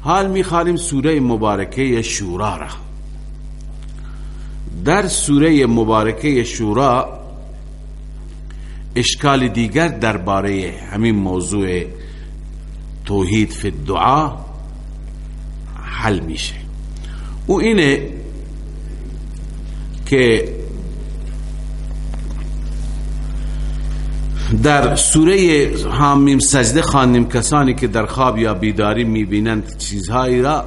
حال می‌خوانیم سوره مبارکه شورا را. در سوره مبارکه شورا اشکال دیگر درباره همین موضوع توحید فی الدعا حل میشه. او اینه که در سوره حامیم سجده خانیم کسانی که در خواب یا بیداری می‌بینند چیزهایی را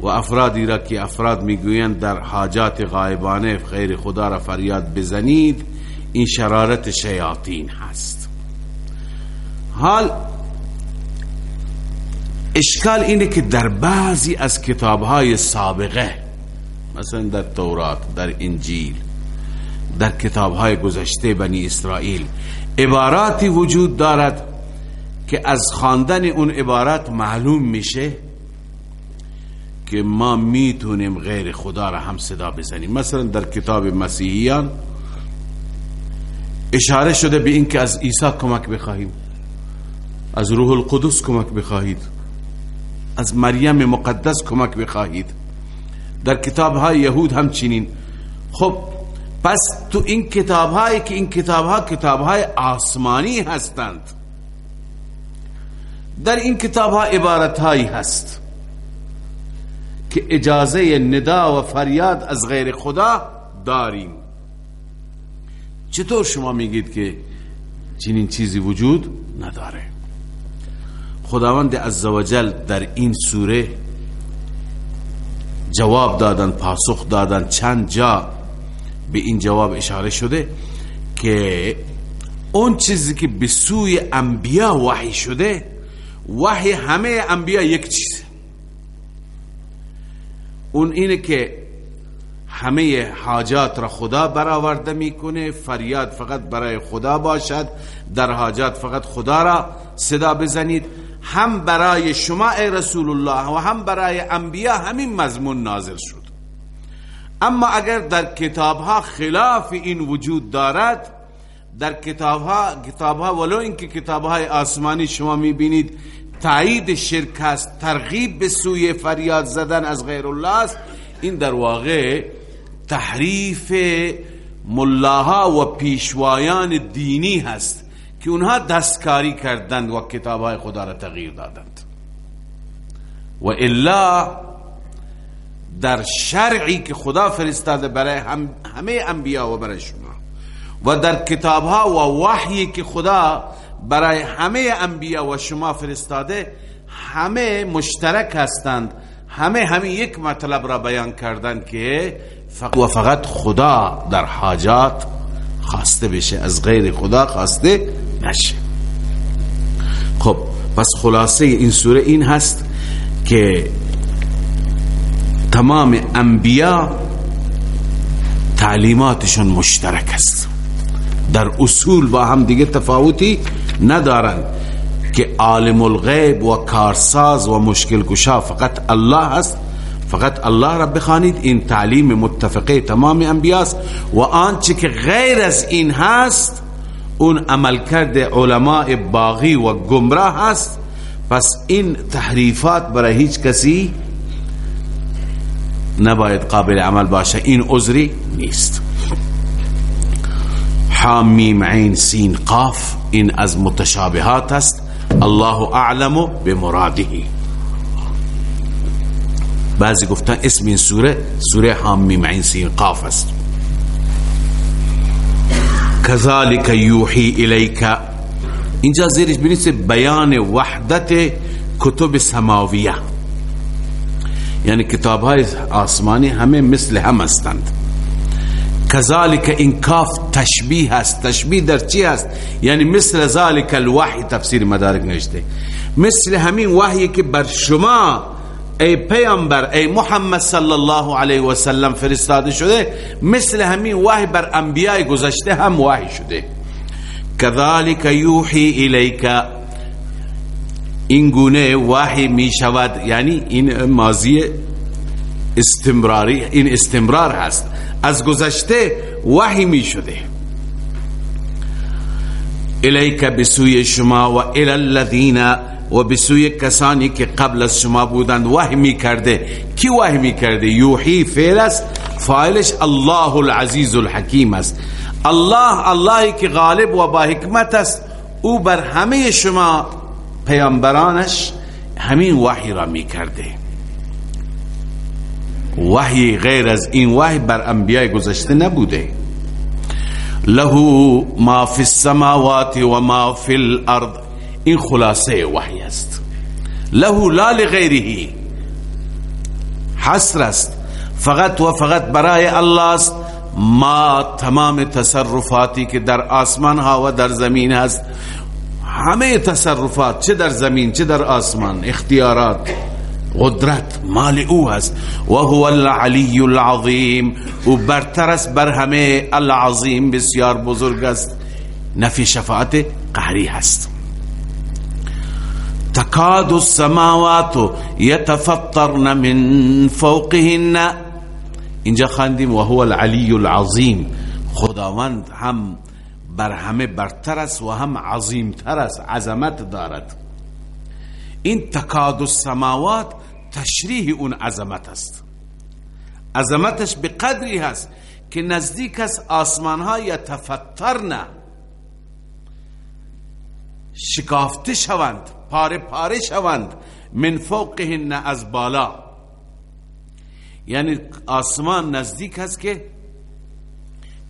و افرادی را که افراد می‌گویند در حاجات غایبانه غیر خدا را فریاد بزنید این شرارت شیاطین هست. حال اشکال اینه که در بعضی از کتابهای سابقه مثلا در تورات در انجیل در کتابهای گذشته بنی اسرائیل عباراتی وجود دارد که از خواندن اون عبارات معلوم میشه که ما می‌تونیم غیر خدا را هم صدا بزنیم. مثلا در کتاب مسیحیان اشاره شده به اینکه از عیسی کمک بخواهیم از روح القدس کمک بخواهید از مریم مقدس کمک بخواهید. در کتاب های یهود همچنین. خب پس تو این کتاب هایی که این کتاب ها کتاب های آسمانی هستند در این کتاب ها عبارت هایی هست که اجازه ندا و فریاد از غیر خدا داریم. چطور شما میگید که چنین چیزی وجود نداره؟ خداوند عزوجل در این سوره جواب دادن پاسخ دادن چند جا به این جواب اشاره شده که اون چیزی که به سوی انبیا وحی شده وحی همه انبیا یک چیز. اون اینه که همه حاجات را خدا برآورده می‌کنه فریاد فقط برای خدا باشد در حاجات فقط خدا را صدا بزنید. هم برای شما ای رسول الله و هم برای انبیا همین مضمون نازل شد. اما اگر در کتاب ها خلاف این وجود دارد در کتاب ها, کتاب ها ولو اینکه کتاب های آسمانی شما می‌بینید تایید شرک است ترغیب به سوی فریاد زدن از غیر الله است. این در واقع تحریف ملاها و پیشوایان دینی هست که اونها دستکاری کردند و کتاب های خدا را تغییر دادند. و الا در شرعی که خدا فرستاده برای همه انبیا و برای شما. و در کتاب ها و وحی که خدا برای همه انبیا و شما فرستاده همه مشترک هستند. همه همه یک مطلب را بیان کردن که و فقط خدا در حاجات خواسته بشه از غیر خدا خواسته نشه. خب پس خلاصه این سوره این هست که تمام انبیا تعلیماتشون مشترک است. در اصول با هم دیگه تفاوتی ندارن که عالم الغیب و کارساز و مشکل کشا فقط الله هست فقط الله را بخوانید این تعلیم متفقه تمام انبیاست. و آنچه که غیر از این هست اون عملکرد علماء باغی و گمراه هست. پس این تحریفات برای هیچ کسی نباید قابل عمل باشه. این عذری نیست. حامیم عین سین قاف این از متشابهات است. الله اعلم بمراده. بعضی گفتن اسم این سوره سوره حامیم عین سین قاف است. كذلك یوحی الیک. اینجا زیرش بینید بیان وحدت کتب سماویه. یعنی کتاب های آسمانی همه مثل هم هستند. کذالک این کاف تشبیه است. تشبیه در چی است؟ یعنی مثل ذالک الوحی تفسیر مدارک نشته مثل همین وحی که بر شما ای پیامبر ای محمد صلی الله علیه و سلم فرستاده شده مثل همین وحی بر انبیاء گذشته هم وحی شده. کذالک یوحی الیک این گونه وحی می شود یعنی این ماضی استمراری این استمرار هست. از گذشته وحی می شده الیک بسوی شما و الی الذین و بسوی کسانی که قبل از شما بودند وحی می کرده کی وحی می کرده یوحی فعل است. فاعلش الله العزیز الحکیم است. الله اللهی که غالب و با حکمت است. او بر همه شما پیامبرانش همین وحی را می کرده وحی غیر از این وحی بر انبیاء گذشته نبوده. له ما فی السماوات و ما فی الارض. این خلاصه وحی است. له لا لغیره. حصر است. فقط و فقط برای الله است. ما تمام تصرفاتی که در آسمان ها و در زمین هست همه تصرفات چه در زمین چه در آسمان اختیارات قدرت مال أو هست و هو العلی العظیم. أو برتر است بر همه. العظیم بسیار بزرگ است. نفی شفاعت قهری هست. تکاد السماوات يتفطرن من فوقهن. اینجا خواندیم و هو العلی العظیم. خداوند هم بر همه برتر است و هم عظیمتر است عظمت دارد. این تکاد السماوات تشریح اون عظمت است. عظمتش به قدری هست که نزدیک است آسمان ها یتفترن. شکافته شوند پاره پاره شوند. من فوقهن از بالا. یعنی آسمان نزدیک هست که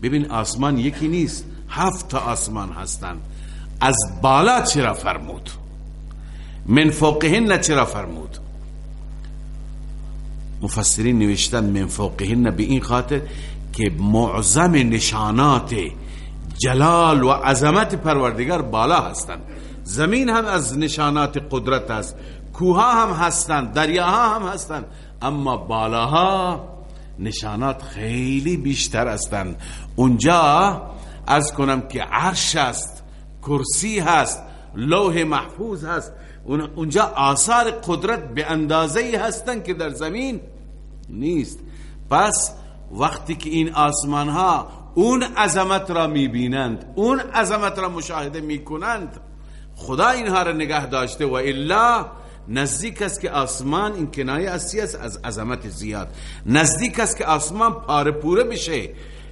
ببین آسمان یکی نیست. هفت آسمان هستند. از بالا چرا فرمود؟ من فوقهن چرا فرمود؟ مفسرین نوشتن من فوقهن به این خاطر که معظم نشانات جلال و عظمت پروردگار بالا هستند. زمین هم از نشانات قدرت است. کوها هم هستند دریاها هم هستند. اما بالاها نشانات خیلی بیشتر هستند. اونجا از کنم که عرش است کرسی هست لوح محفوظ هست. اونجا آثار قدرت به اندازه هستند که در زمین نیست. پس وقتی که این آسمان ها اون عظمت را می‌بینند اون عظمت را مشاهده می‌کنند خدا اینها را نگه داشته و الا نزدیک است که آسمان این کنایه اصلی است از عظمت زیاد. نزدیک است که آسمان پاره پوره بشه.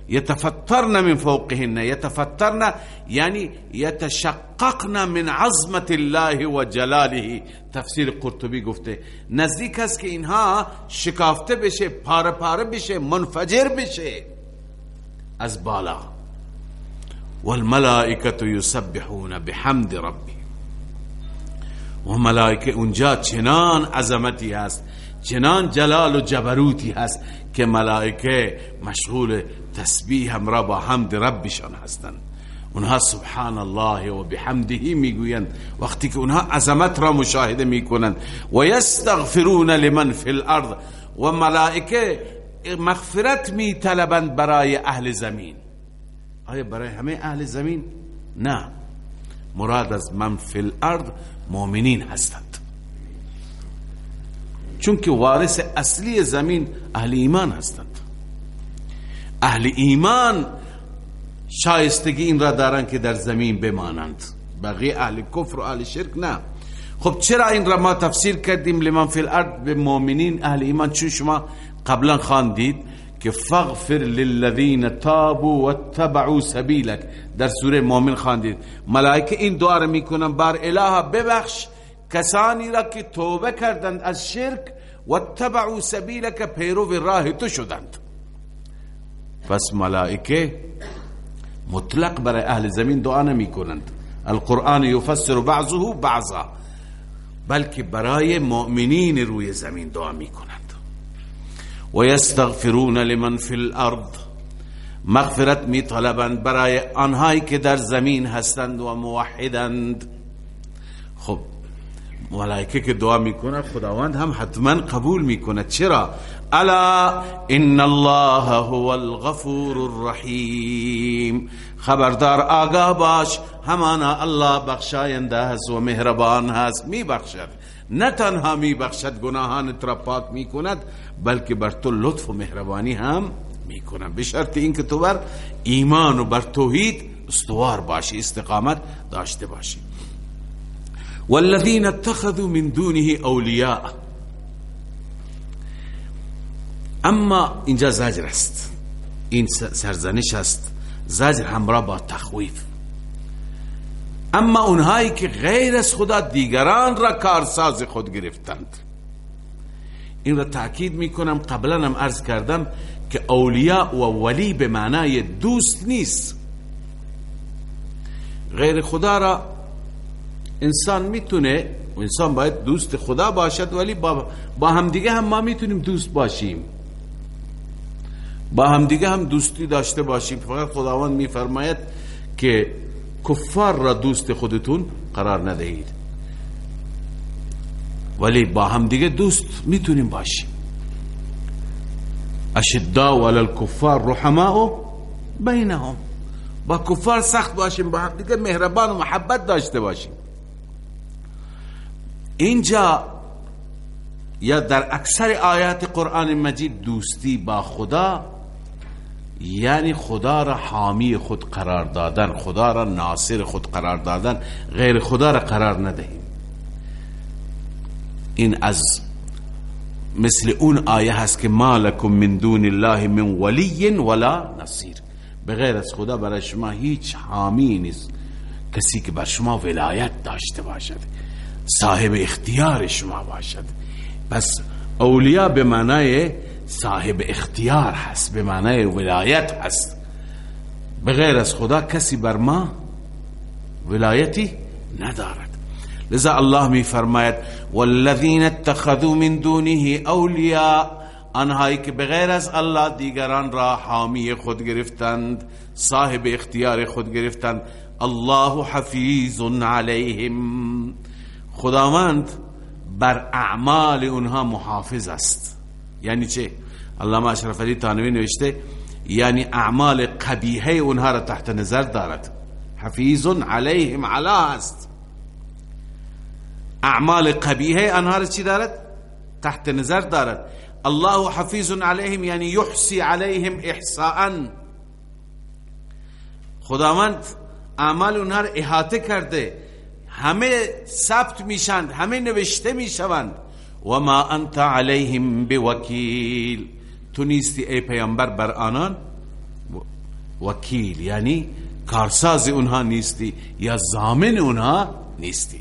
یتفترن من فوقهن یتفترن یعنی یتشققن من عظمت الله و جلاله. تفسیر قرطبی گفته نزدیک است که اینها شکافته بشه پاره پاره بشه منفجر بشه. از بالا. والملائکه یسبحون بحمد ربی. و ملائکه اونجا چنان عظمتی هست. چنان جلال و جبروتی هست که ملائکه مشغول تسبیح همراه با حمد ربشان هستند. اونها سبحان الله و بحمده می‌گویند. وقتی که اونها عظمت را مشاهده می‌کنند. و یستغفرون لمن فی الارض. و ملائکه مغفرت میطلبند برای اهل زمین. آیا برای همه اهل زمین؟ نه. مراد از من فی الارض مؤمنین هستند. چون که وارث اصلی زمین اهل ایمان هستند. اهل ایمان شایستگی این را دارند که در زمین بمانند. بقیه اهل کفر و اهل شرک نه. خب چرا این را ما تفسیر کردیم؟ لمن فی الارض به مؤمنین اهل ایمان. چون شما قبلا خواندید که فغفر للذین تابوا واتبعوا سبیلک. در سوره مؤمن خواندید. ملائکه این دعا را می‌کنن. بر اله ببخش. کسانی را که توبه کردند از شرک واتبعوا سبیلک پیرو راه تو شدند. پس ملائکه مطلق برای اهل زمین دعا نمی کنند. القرآن یفسر بعضه بعضا بلکه برای مؤمنین روی زمین دعا می کنند. و یستغفرون لمن فی الارض مغفرت می طلبند برای آنهایی که در زمین هستند و موحدند. خب ملائکه که دعا می‌کنه خداوند هم حتما قبول می‌کنه چرا؟ الا ان الله هو الغفور الرحیم. خبردار آگاه باش همانا الله بخشاینده هست و مهربان هست. میبخشد. نه تنها میبخشد گناهان را پاک می‌کند بلکه بر تو لطف و مهربانی هم می‌کند. به شرط اینکه تو بر ایمان و بر توحید استوار باشی استقامت داشته باشی. والذین اتخذوا من دونه اولیاء. اما اینجا زجر است. این سرزنش است. زجر همراه با تخویف. اما اونهایی که غیر از خدا دیگران را کارساز خود گرفتند. این را تأکید می‌کنم قبلا هم عرض کردم که اولیاء و ولی به معنای دوست نیست. غیر خدا را انسان می‌تونه انسان باید دوست خدا باشد ولی با, با همدیگه هم ما می‌تونیم دوست باشیم. با همدیگه هم دوستی داشته باشیم. فقط خداوند میفرماید که کفار را دوست خودتون قرار ندهید. ولی با همدیگه دوست می‌تونیم باشیم. اشداء علی الكفار رحماء بینهم. با کفار سخت باشیم با همدیگه مهربان و محبت داشته باشیم. اینجا یا در اکثر آیات قرآن مجید دوستی با خدا یعنی خدا را حامی خود قرار دادن خدا را ناصر خود قرار دادن غیر خدا را قرار ندهیم. این از مثل اون آیه هست که مالکم من دون الله من ولی ولا نصیر. بغیر از خدا برای شما هیچ حامی نیست. کسی که بر شما ولایت داشته باشد. صاحب اختیار شما باشد. پس اولیاء به معنای صاحب اختیار هست به معنای ولایت هست. بغیر از خدا کسی بر ما ولایتی ندارد. لذا الله می فرماید والذین اتخذوا من دونه اولیاء آنهایی که بغیر از الله دیگران را حامی خود گرفتند صاحب اختیار خود گرفتند. الله حفیظ علیهم. خداوند بر اعمال اونها محافظ است. یعنی چه؟ علامه اشرف علی تانوی نوشته یعنی اعمال قبیحه اونها را تحت نظر دارد. حفیظ علیهم علا است. اعمال قبیحه آنها را چی دارد؟ تحت نظر دارد. الله حفیظ علیهم یعنی یحسی علیهم احساء. خداوند اعمال اونها را احاطه کرده. همه ثبت میشند همه نوشته می‌شوند. و ما انت علیهم بوکیل تو نیستی ای پیامبر بر آنان؟ وکیل یعنی کارساز اونها نیستی یا زامن اونها نیستی.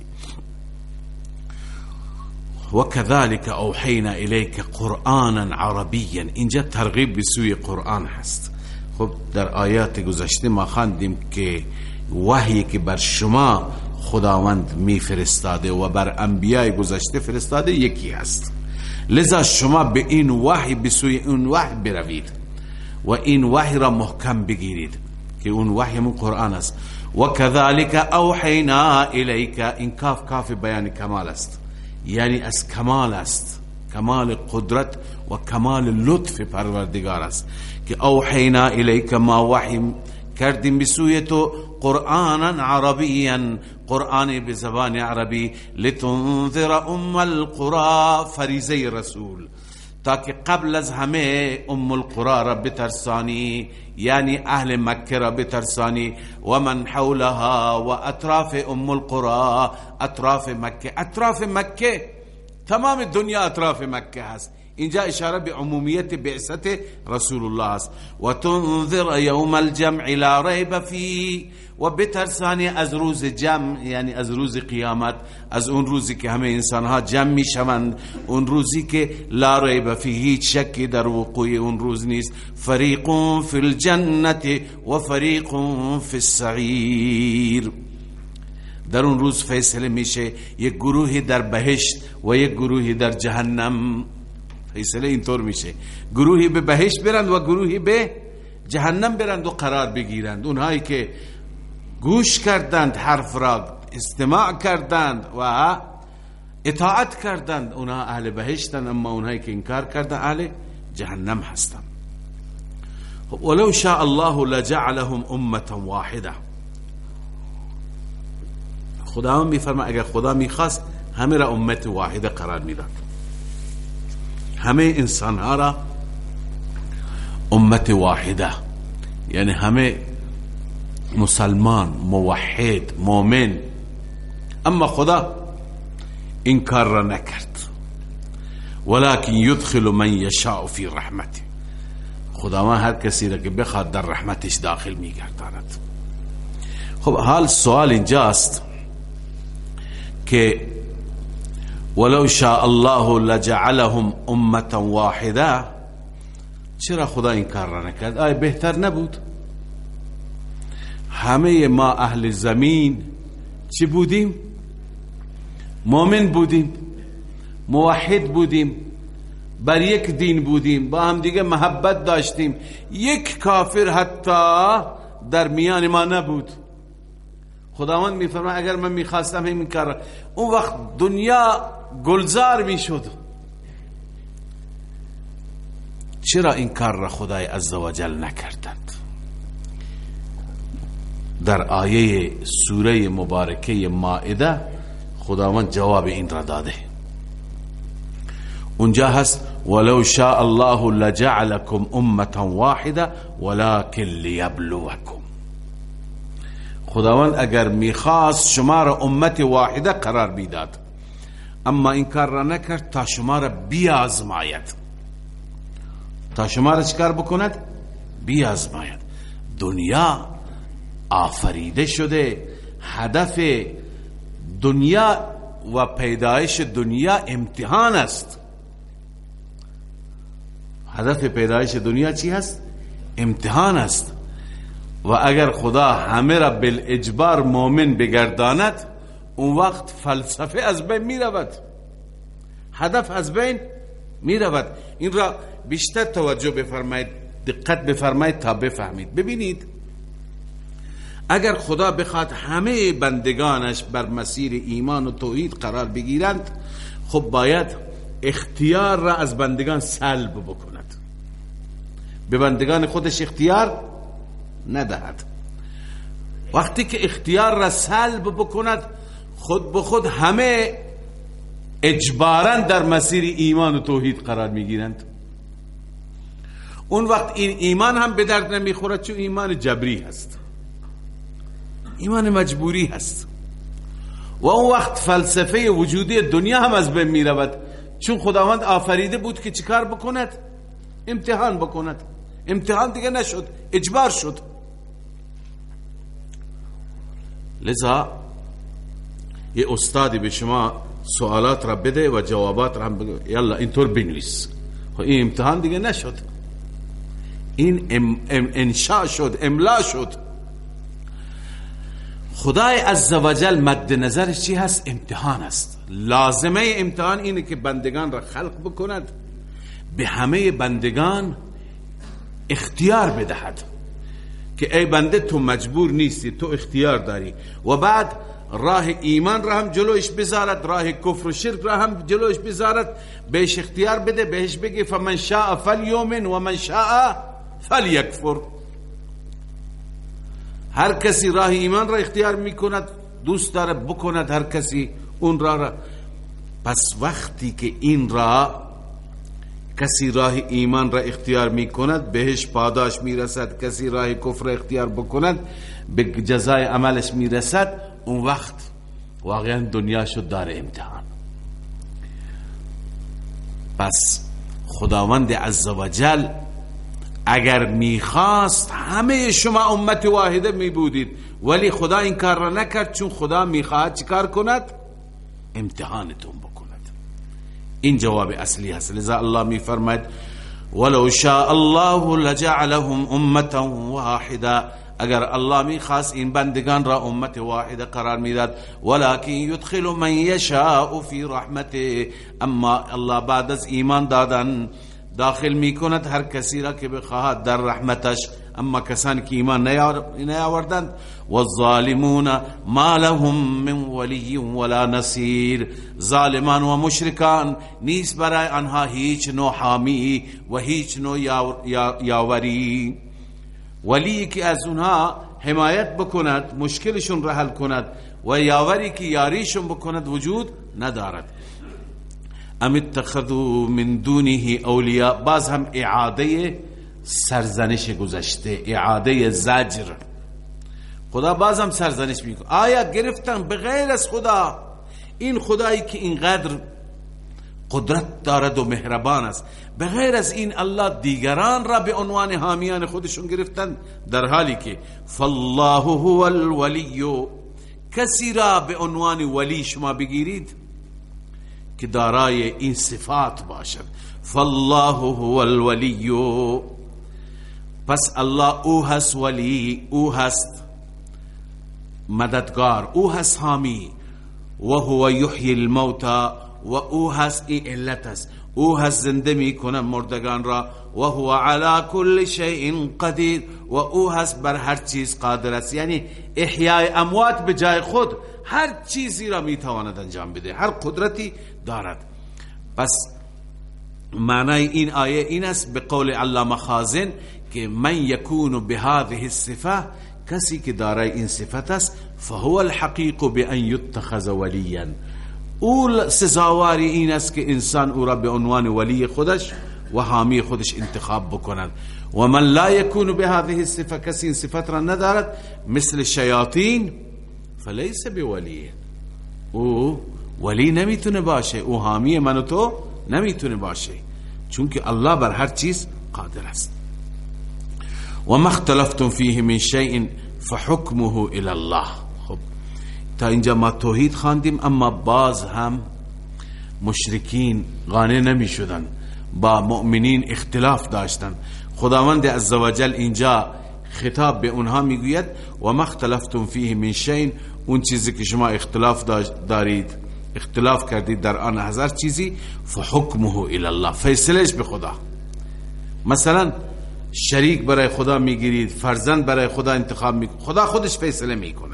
و كذلك اوحینا الیک قرآنا عربیا اینجا ترغیب به سوی قرآن هست. خب در آیات گذشته ما خواندیم که وحی که بر شما خداوند می فرستاده و بر انبیاء گذشته فرستاده یکی هست. لذا شما به این وحی به سوی اون وحی بروید و این وحی را محکم بگیرید که اون وحی من قرآن است. و كذلك اوحینا الیک این کاف کاف بیان کمال است. یعنی از کمال است. کمال قدرت و کمال لطف پروردگار است که اوحینا الیک ما وحی کردیم بسوی تو قرآنا عربیا. قرآن به زبان عربی. لتنذر ام القرى فریزه رسول. تاکه قبل از همه ام القرى را بترسانی یعنی أهل مکه را بترسانی. و من حولها و اطراف ام القرى اطراف مکه. اطراف مکه تمام دنیا اطراف مکه هست. اینجا اشاره به عمومیت بعثت رسول الله است. و تنذر یوم الجمع لا ریب فی و بترسانی از روز جمع یعنی از روز قیامت از اون روزی که همه انسان ها جمع می شوند اون روزی که لا ریب فی هیچ شکی در وقوع اون روز نیست. فریق فی الجنت و فریق فی السعیر در اون روز فیصله میشه. یک گروهی در بهشت و یک گروهی در جهنم. فیصله اینطور میشه. گروهی به بهشت برند و گروهی به جهنم برند و قرار بگیرند. اونهایی که گوش کردند حرف را استماع کردند و اطاعت کردند اونها اهل بهشتند اما اونهایی که انکار کردند اهل جهنم هستند خب، ولو شاء الله لجعلهم امه واحده خدا هم میفرما اگر خدا می‌خواست همه را امت واحده قرار می‌داد. همه انسان ها را امت واحده. یعنی همه مسلمان موحد مؤمن اما خدا این کار را نکرد. ولكن يدخل من يشاء في رحمته. خداوند هر کسی را که بخواد در رحمتش داخل میگرداند. خب حال سوال اینجاست که ولو شاء الله لجعلهم امتا واحده چرا خدا این کار را نکرد؟ آیا بهتر نبود؟ همه ما اهل زمین چی بودیم؟ مؤمن بودیم موحد بودیم بر یک دین بودیم با هم دیگه محبت داشتیم. یک کافر حتی در میان ما نبود. خداوند میفرماید اگر من می‌خواستم این کار اون وقت دنیا گلزار می‌شد. چرا این کار را خدای عزوجل نکردند؟ در آیه سوره مبارکه مائده خداوند جواب این را داده. اونجا هست ولو شاء الله لجعلكم امه واحده ولكن ليبلوكم خداوند اگر می‌خواست شما را امت واحده قرار می‌داد. اما این کار را نکرد تا شما را بیازماید تا شما را چکار بکند بیازماید دنیا آفریده شده هدف دنیا و پیدایش دنیا امتحان است هدف پیدایش دنیا چی هست؟ امتحان است و اگر خدا همه را بالاجبار مؤمن بگرداند اون وقت فلسفه از بین می رود هدف از بین می رود این را بیشتر توجه بفرمایید دقت بفرمایید تا بفهمید. ببینید اگر خدا بخواد همه بندگانش بر مسیر ایمان و توحید قرار بگیرند خب باید اختیار را از بندگان سلب بکند. به بندگان خودش اختیار ندهد. وقتی که اختیار را سلب بکند خود به خود همه اجبارا در مسیر ایمان و توحید قرار می‌گیرند. اون وقت این ایمان هم به درد نمی‌خورد چون ایمان جبری هست. ایمان مجبوری هست. و اون وقت فلسفه وجودی دنیا هم از بین می رود چون خداوند آفریده بود که چیکار بکند؟ امتحان بکند. امتحان دیگه نشد اجبار شد. لذا یه استادی به شما سوالات را بده و جوابات را هم بگه یلا اینطور بنویس. خب این امتحان دیگه نشد. این ام انشاء شد املا شد. خدای عزوجل مد نظرش چی هست؟ امتحان است. لازمه امتحان اینه که بندگان را خلق بکند به همه بندگان اختیار بدهد. که ای بنده تو مجبور نیستی تو اختیار داری. و بعد راه ایمان را هم جلوش بذارد راه کفر و شرک را هم جلوش بذارد. بهش اختیار بده بهش بگی فمن شاء فلیومن و من شاء فلیکفر. هر کسی راه ایمان را اختیار می‌کند دوست داره بکند هر کسی اون را, را. پس وقتی که این را کسی راه ایمان را اختیار می کند بهش پاداش می رسد کسی راه کفر اختیار بکند به جزای عملش می رسد اون وقت واقعا دنیا شد دار امتحان. پس خداوند عزوجل اگر می‌خواست همه شما امت واحده می بودید ولی خدا این کار را نکرد چون خدا می‌خواهد چیکار کند؟ امتحانتون بکند. این جواب اصلی هست لذا الله میفرماید ولو شاء الله لجعلهم امتا واحده اگر الله می‌خواست این بندگان را امت واحده قرار می‌داد ولكن يدخل من يشاء في رحمته. اما الله بعد از ایمان دادن داخل می کند هر کسی را که بخواهد در رحمتش. اما کسانی که ایمان نیاوردند و الظالمون ما لهم من ولی ولا نصیر. ظالمان و مشرکان نیست برای آنها هیچ نوع حامی و هیچ نوع یاوری. ولی که از اونها حمایت بکند مشکلشون را حل کند و یاوری که یاریشون بکند وجود ندارد. ام اتخذوا من دونه اولیاء؟ باز هم اعاده سرزنش گذشته اعاده زجر. خدا باز هم سرزنش می‌کنه آیا گرفتن؟ به از خدا. این خدایی که اینقدر قدرت دارد و مهربان است. به غیر از این الله دیگران را به عنوان حامیان خودشون گرفتن در حالی که فالله هو الولی کسی را به عنوان ولی شما بگیرید که دارای این صفات باشد. فالله هو الولی پس الله او هست ولی او هست مددگار او هست حامی. و هو یحیی الموتا و او هست این علت است. او هست زنده می کنه مردگان را. و هو علی کل شیء قدیر. و او هست بر هر چیز قادر است. یعنی احیای اموات به جای خود هر چیزی را می تواند انجام بده. هر قدرتی دارد. پس معنای این آیه این است به قول علامه خازن که من یکون به هذه الصفه کسی که دارای این صفت است فهو الحقیق بان یتخذ ولیا. اول سزاواری این است که انسان او را به عنوان ولی خودش و حامی خودش انتخاب بکند. و من لا یکون به هذه الصفه کسی این صفت را ندارد مثل شیاطین فلیس بولی. او ولی نمی‌تونه باشه او حامی من و تو نمی‌تونه باشه چون که الله بر هر چیز قادر است. و ما اختلفتم فیه من شیء فحکمه الى الله. تا اینجا ما توحید خواندیم اما باز هم مشرکین قانع نمی شدن با مؤمنین اختلاف داشتن. خداوند عزوجل اینجا خطاب به اونها می‌گوید و ما اختلفتم فیه من شیء. اون چیزی که شما اختلاف دارید اختلاف کردید در آن هزار چیزی فحکمه الى الله فیصلش به خدا. مثلا شریک برای خدا می‌گیرید فرزند برای خدا انتخاب می خدا خودش فیصله می‌کند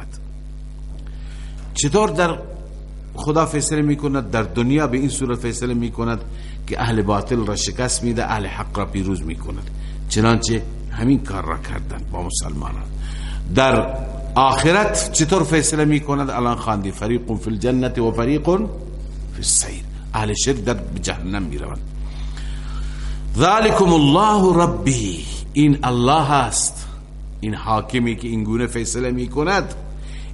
چطور در خدا فیصله می‌کند در دنیا به این صورت فیصله می‌کند که اهل باطل را شکست میده اهل حق را پیروز می‌کند. چنانچه همین کار را کردن با مسلمانان. در آخرت چطور فیصله می‌کند؟ الان خواندی فریق فی الجنت و فریق فی السیر. اهل شرک در جهنم می‌روند. ذالکم الله ربی. این الله هست این حاکمی که این گونه فیصله می کند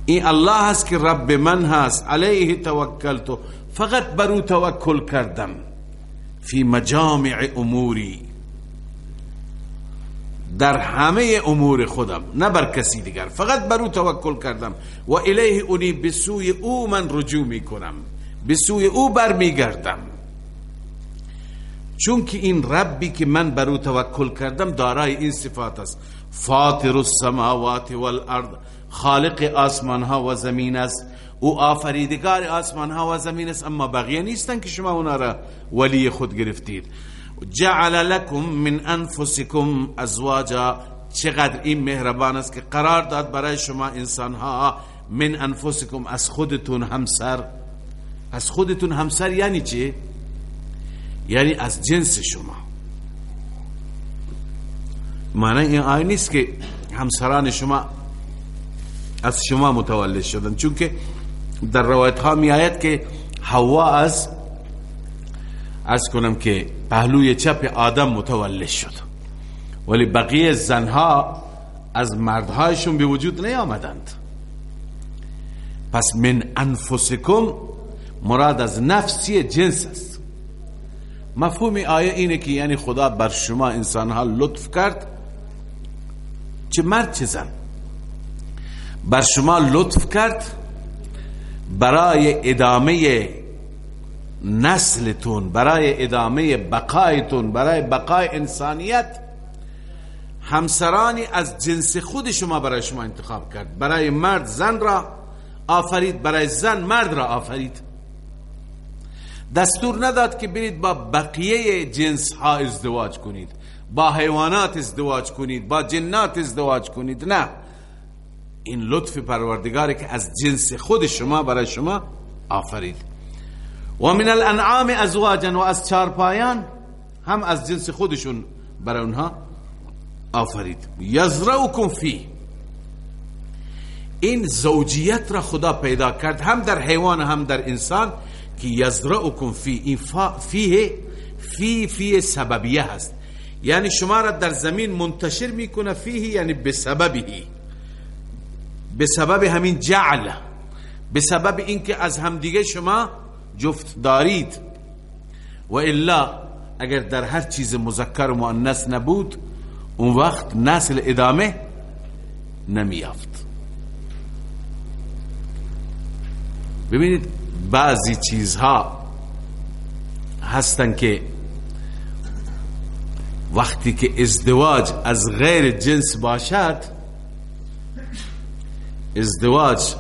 این الله هست که رب من هست. علیه توکلتو فقط برو توکل کردم. فی مجامع اموری. در همه امور خودم نه بر کسی دیگر. فقط برو توکل کردم. و الیه اونی به سوی او من رجوع می کنم به سوی او برمیگردم. چون که این ربی که من بر او توکل کردم دارای این صفات است. فاطر السماوات والارض. خالق آسمان ها و زمین است. او آفریدگار آسمان ها و زمین است اما بقیه نیستن که شما اونا را ولی خود گرفتید. جعل لكم من انفسكم ازواجا. چقدر این مهربان است که قرار داد برای شما انسان ها من انفسكم از خودتون همسر. از خودتون همسر یعنی چی؟ یعنی از جنس شما. معنی این آیه نیست که همسران شما از شما متولد شدن چون که در روایت ها می آید که حوا از از کنم که پهلوی چپ آدم متولد شد. ولی بقیه زنها از مردهایشون به وجود نیامدند. پس من انفسکم مراد از نفسی جنس است. مفهوم آیه اینه که یعنی خدا بر شما انسان ها لطف کرد چه مرد چه زن. بر شما لطف کرد برای ادامه نسلتون برای ادامه بقایتون برای بقای انسانیت همسرانی از جنس خود شما برای شما انتخاب کرد. برای مرد زن را آفرید برای زن مرد را آفرید. دستور نداد که برید با بقیه جنس ها ازدواج کنید با حیوانات ازدواج کنید با جنات ازدواج کنید نه. این لطف پروردگاره که از جنس خود شما برای شما آفرید. و من الانعام ازواجا و از چارپایان هم از جنس خودشون برای اونها آفرید. یزرعکم فی. این زوجیت را خدا پیدا کرد هم در حیوان هم در انسان که یزرعکم فی. این فیه فی فی سببیه هست. یعنی شما را در زمین منتشر می‌کنه فیه یعنی به سببی به سبب همین جعل به سبب اینکه از همدیگه شما جفت دارید. و الا اگر در هر چیز مذکر و مؤنث نبود اون وقت نسل ادامه نمیافت ببینید بعضی چیزها هستن که وقتی که ازدواج از غیر جنس باشد ازدواج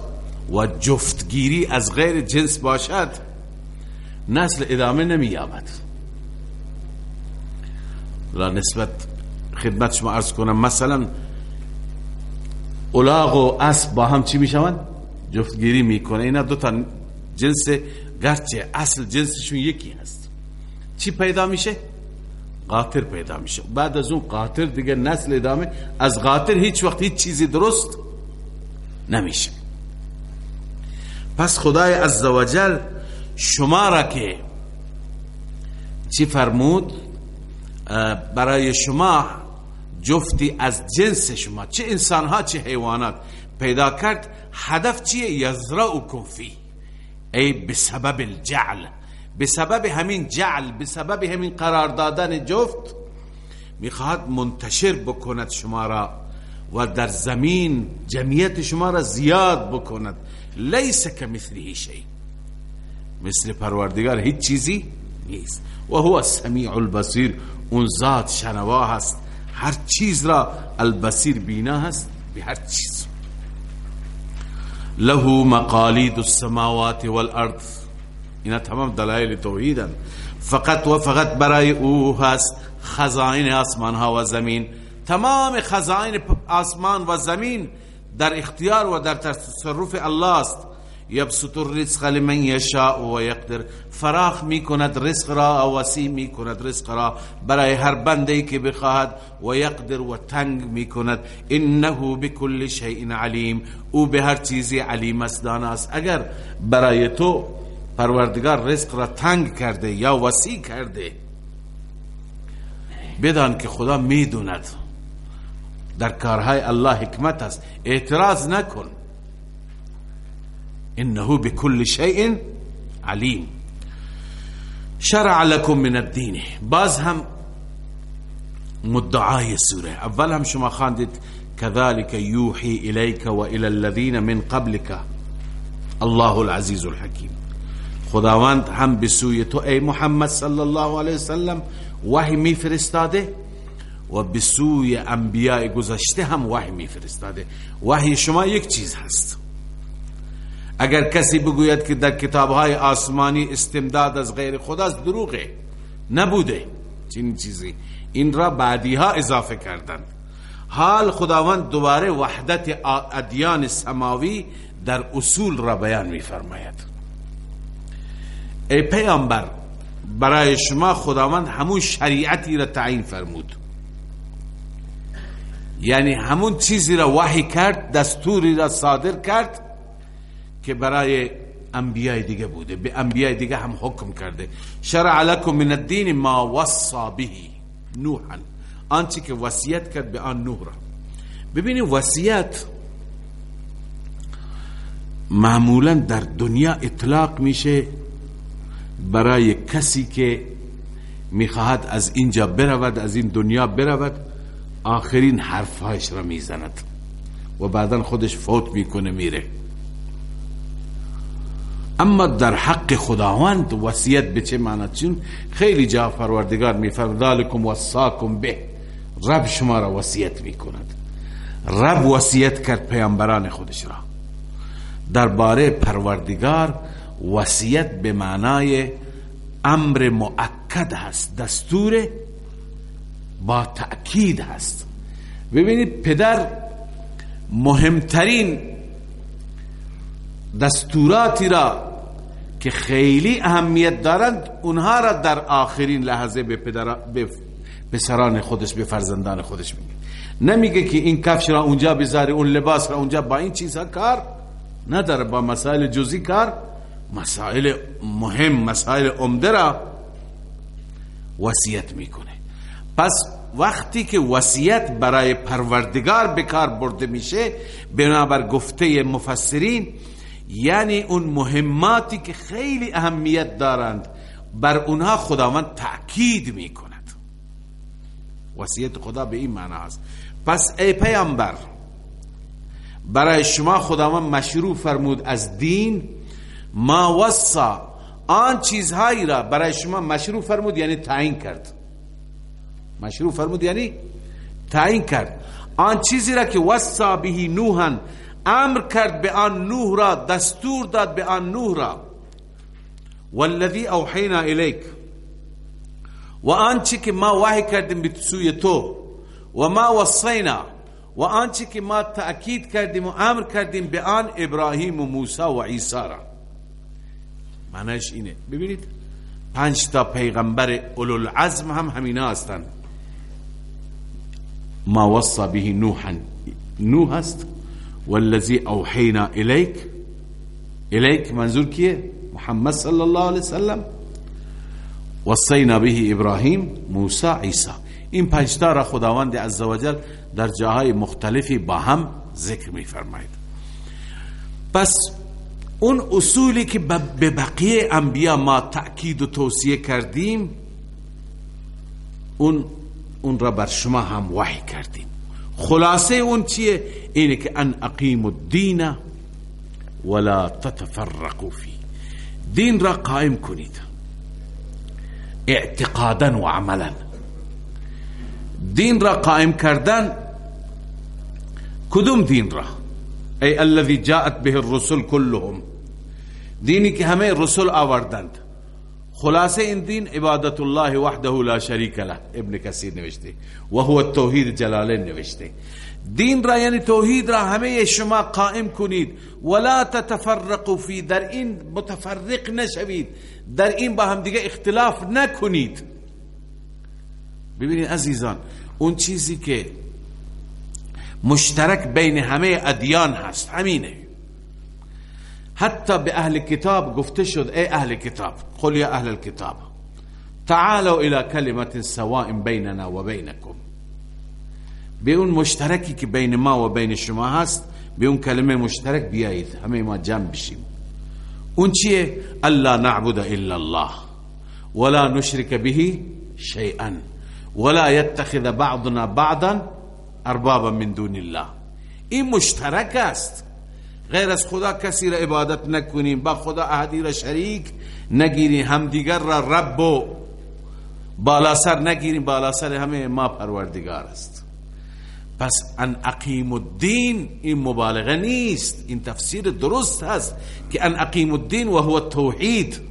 و جفتگیری از غیر جنس باشد نسل ادامه نمی آمد لا نسبت خدمت شما ارز کنم مثلا اولاغ و اسب با هم چی می‌شوند؟ جفتگیری می‌کنه. اینا دو تا جنس گرچه اصل جنسشون یکی هست. چی پیدا میشه؟ قاطر پیدا میشه. بعد از اون قاطر دیگه نسل ادامه. از قاطر هیچ وقت هیچ چیزی درست نمیشه. پس خدای عزوجل شما را که چی فرمود؟ برای شما جفتی از جنس شما چه انسان ها چه حیوانات پیدا کرد هدف چیه؟ یزرعکم فی ای بسبب الجعل بسبب همین جعل بسبب همین قرار دادن جفت می‌خواد منتشر بکند شما را. و در زمین جمعیت شما را زیاد بکند. لیس کمثله شیء. مثل پروردگار هیچ چیزی نیست. و هو السمیع البصیر. اون ذات شنوا هست. هر چیز را البصیر بینا هست به هر چیز. له مقالید السماوات والارض. اینا تمام دلایل توحیدن. فقط و فقط برای او هست خزائن آسمان ها و زمین. تمام خزائن آسمان و زمین در اختیار و در تصرف الله است. یبسط الرزق لمن یشاء و یقدر. فراخ می کند رزق را و وسیع می کند رزق را. برای هر بنده که بخواهد و یقدر و تنگ می کند انه بكل شیء علیم. او به هر چیزی علیم است است. اگر برای تو پروردگار رزق را تنگ کرده یا وسیع کرده بدان که خدا می‌دوند. در کارهای الله حکمت است. اعتراض نکن. انه بكل شيء علیم. شرع لكم من الدين باز هم مدعای سوره. اول هم شما خواندید كذلك يوحي اليك والى الذين من قبلك الله العزيز الحكيم خداوند هم به سوی تو ای محمد صلی الله علیه وسلم وحی می فرستاده و به سوی انبیاء گذشته هم وحی می فرستاده وحی شما یک چیز هست. اگر کسی بگوید که در کتابهای آسمانی استمداد از غیر خداست دروغه. نبوده. چین چیزی. این را بعدی ها اضافه کردند حال خداوند دوباره وحدت ادیان سماوی در اصول را بیان می فرماید ای پیامبر برای شما خداوند همون شریعتی را تعیین فرمود. یعنی همون چیزی را وحی کرد دستوری را صادر کرد که برای انبیاء دیگه بوده. به انبیاء دیگه هم حکم کرده. شرع لکم من الدین ما وصا به نوحا. آنچه که وصیت کرد به آن نوح را. ببینید وصیت معمولا در دنیا اطلاق میشه برای کسی که می‌خواهد از اینجا برود از این دنیا برود. آخرین حرفهایش را می‌زند و بعدا خودش فوت می‌کنه میره. اما در حق خداوند وصیت به چه معنی؟ چون خیلی جا پروردگار میفرماید ذالکم وصاکم به. رب شما را وصیت می‌کند. رب وصیت کرد پیامبران خودش را. درباره پروردگار وصیت به معنای امر مؤکد هست دستور با تأکید هست. ببینید پدر مهمترین دستوراتی را که خیلی اهمیت دارند اونها را در آخرین لحظه به, پدر به پسران خودش به فرزندان خودش میگه. نمیگه که این کفش را اونجا بذاری اون لباس را اونجا با این چیزها کار نداره با مسائل جزی کار مسائل مهم مسائل عمده را وصیت می‌کنه. پس وقتی که وصیت برای پروردگار به کار برده میشه بنابر گفته مفسرین یعنی اون مهماتی که خیلی اهمیت دارند بر اونها خداوند تأکید می کند وصیت خدا به این معنا است. پس ای پیامبر برای شما خداوند مشروع فرمود از دین ما وصا آن چیزهایی را برای شما مشروع فرمود یعنی تعیین کرد. مشروع فرمود یعنی تعیین کرد. آن چیزی را که وصا بهی نوحا امر کرد به آن نوح را دستور داد به آن نوح را. والذی اوحینا الیک و آنچه که ما وحی کردیم به سوی تو و ما وصینا و آنچه که ما تأکید کردیم و امر کردیم به آن ابراهیم و موسی و عیسی را. معنیش اینه. ببینید پنج تا پیغمبر العزم هم همینا هستند. ما وصى به نوحا. نوح است والذی اوحینا الیک الیک منظور کیه محمد صلی الله علیه وسلم. وصینا به ابراهیم موسی عیسی این پنجتا را خداوند عزوجل در جاهای مختلفی با هم ذکر می فرماید پس اون اصولی که به بقیه انبیا ما تأکید و توصیه کردیم اون اون را بر شما هم وحی کردیم. خلاصه اون چیه؟ اینه که ان اقیم الدین ولا تتفرقوا فی دین را قائم کنید. اعتقادا و عملا. دین را قائم کردن کدوم دین را؟ ای الذي جاءت به الرسل كلهم دینی که همه رسول آوردند. خلاصه این دین عبادت الله وحده لا شریک له. ابن کثیر نوشته. و هو التوحید جلالین نوشته. دین را یعنی توحید را همه شما قائم کنید ولا تتفرقوا فی در این متفرق نشوید. در این با هم دیگه اختلاف نکنید. ببینید عزیزان اون چیزی که مشترک بین همه ادیان هست همینه. حتی به اهل کتاب گفته شد ای اهل کتاب قل یا اهل الكتاب تعالوا الى کلمت سواء بیننا و بینکم. به اون مشترکی که بین ما و بین شما هست به اون کلمه مشترک بیایید همه ما جمع بشیم. اون چیه؟ الا نعبد الا الله ولا نشرك به شيئا ولا يتخذ بعضنا بعضا اربابا من دون الله. این مشترک است. غیر از خدا کسی را عبادت نکنیم با خدا احدی را شریک نگیریم همدیگر را رب و بالا سر نگیریم بالا سر همه ما پروردگار است. پس ان اقیم الدین این مبالغه نیست این تفسیر درست هست که ان اقیم الدین و هو التوحید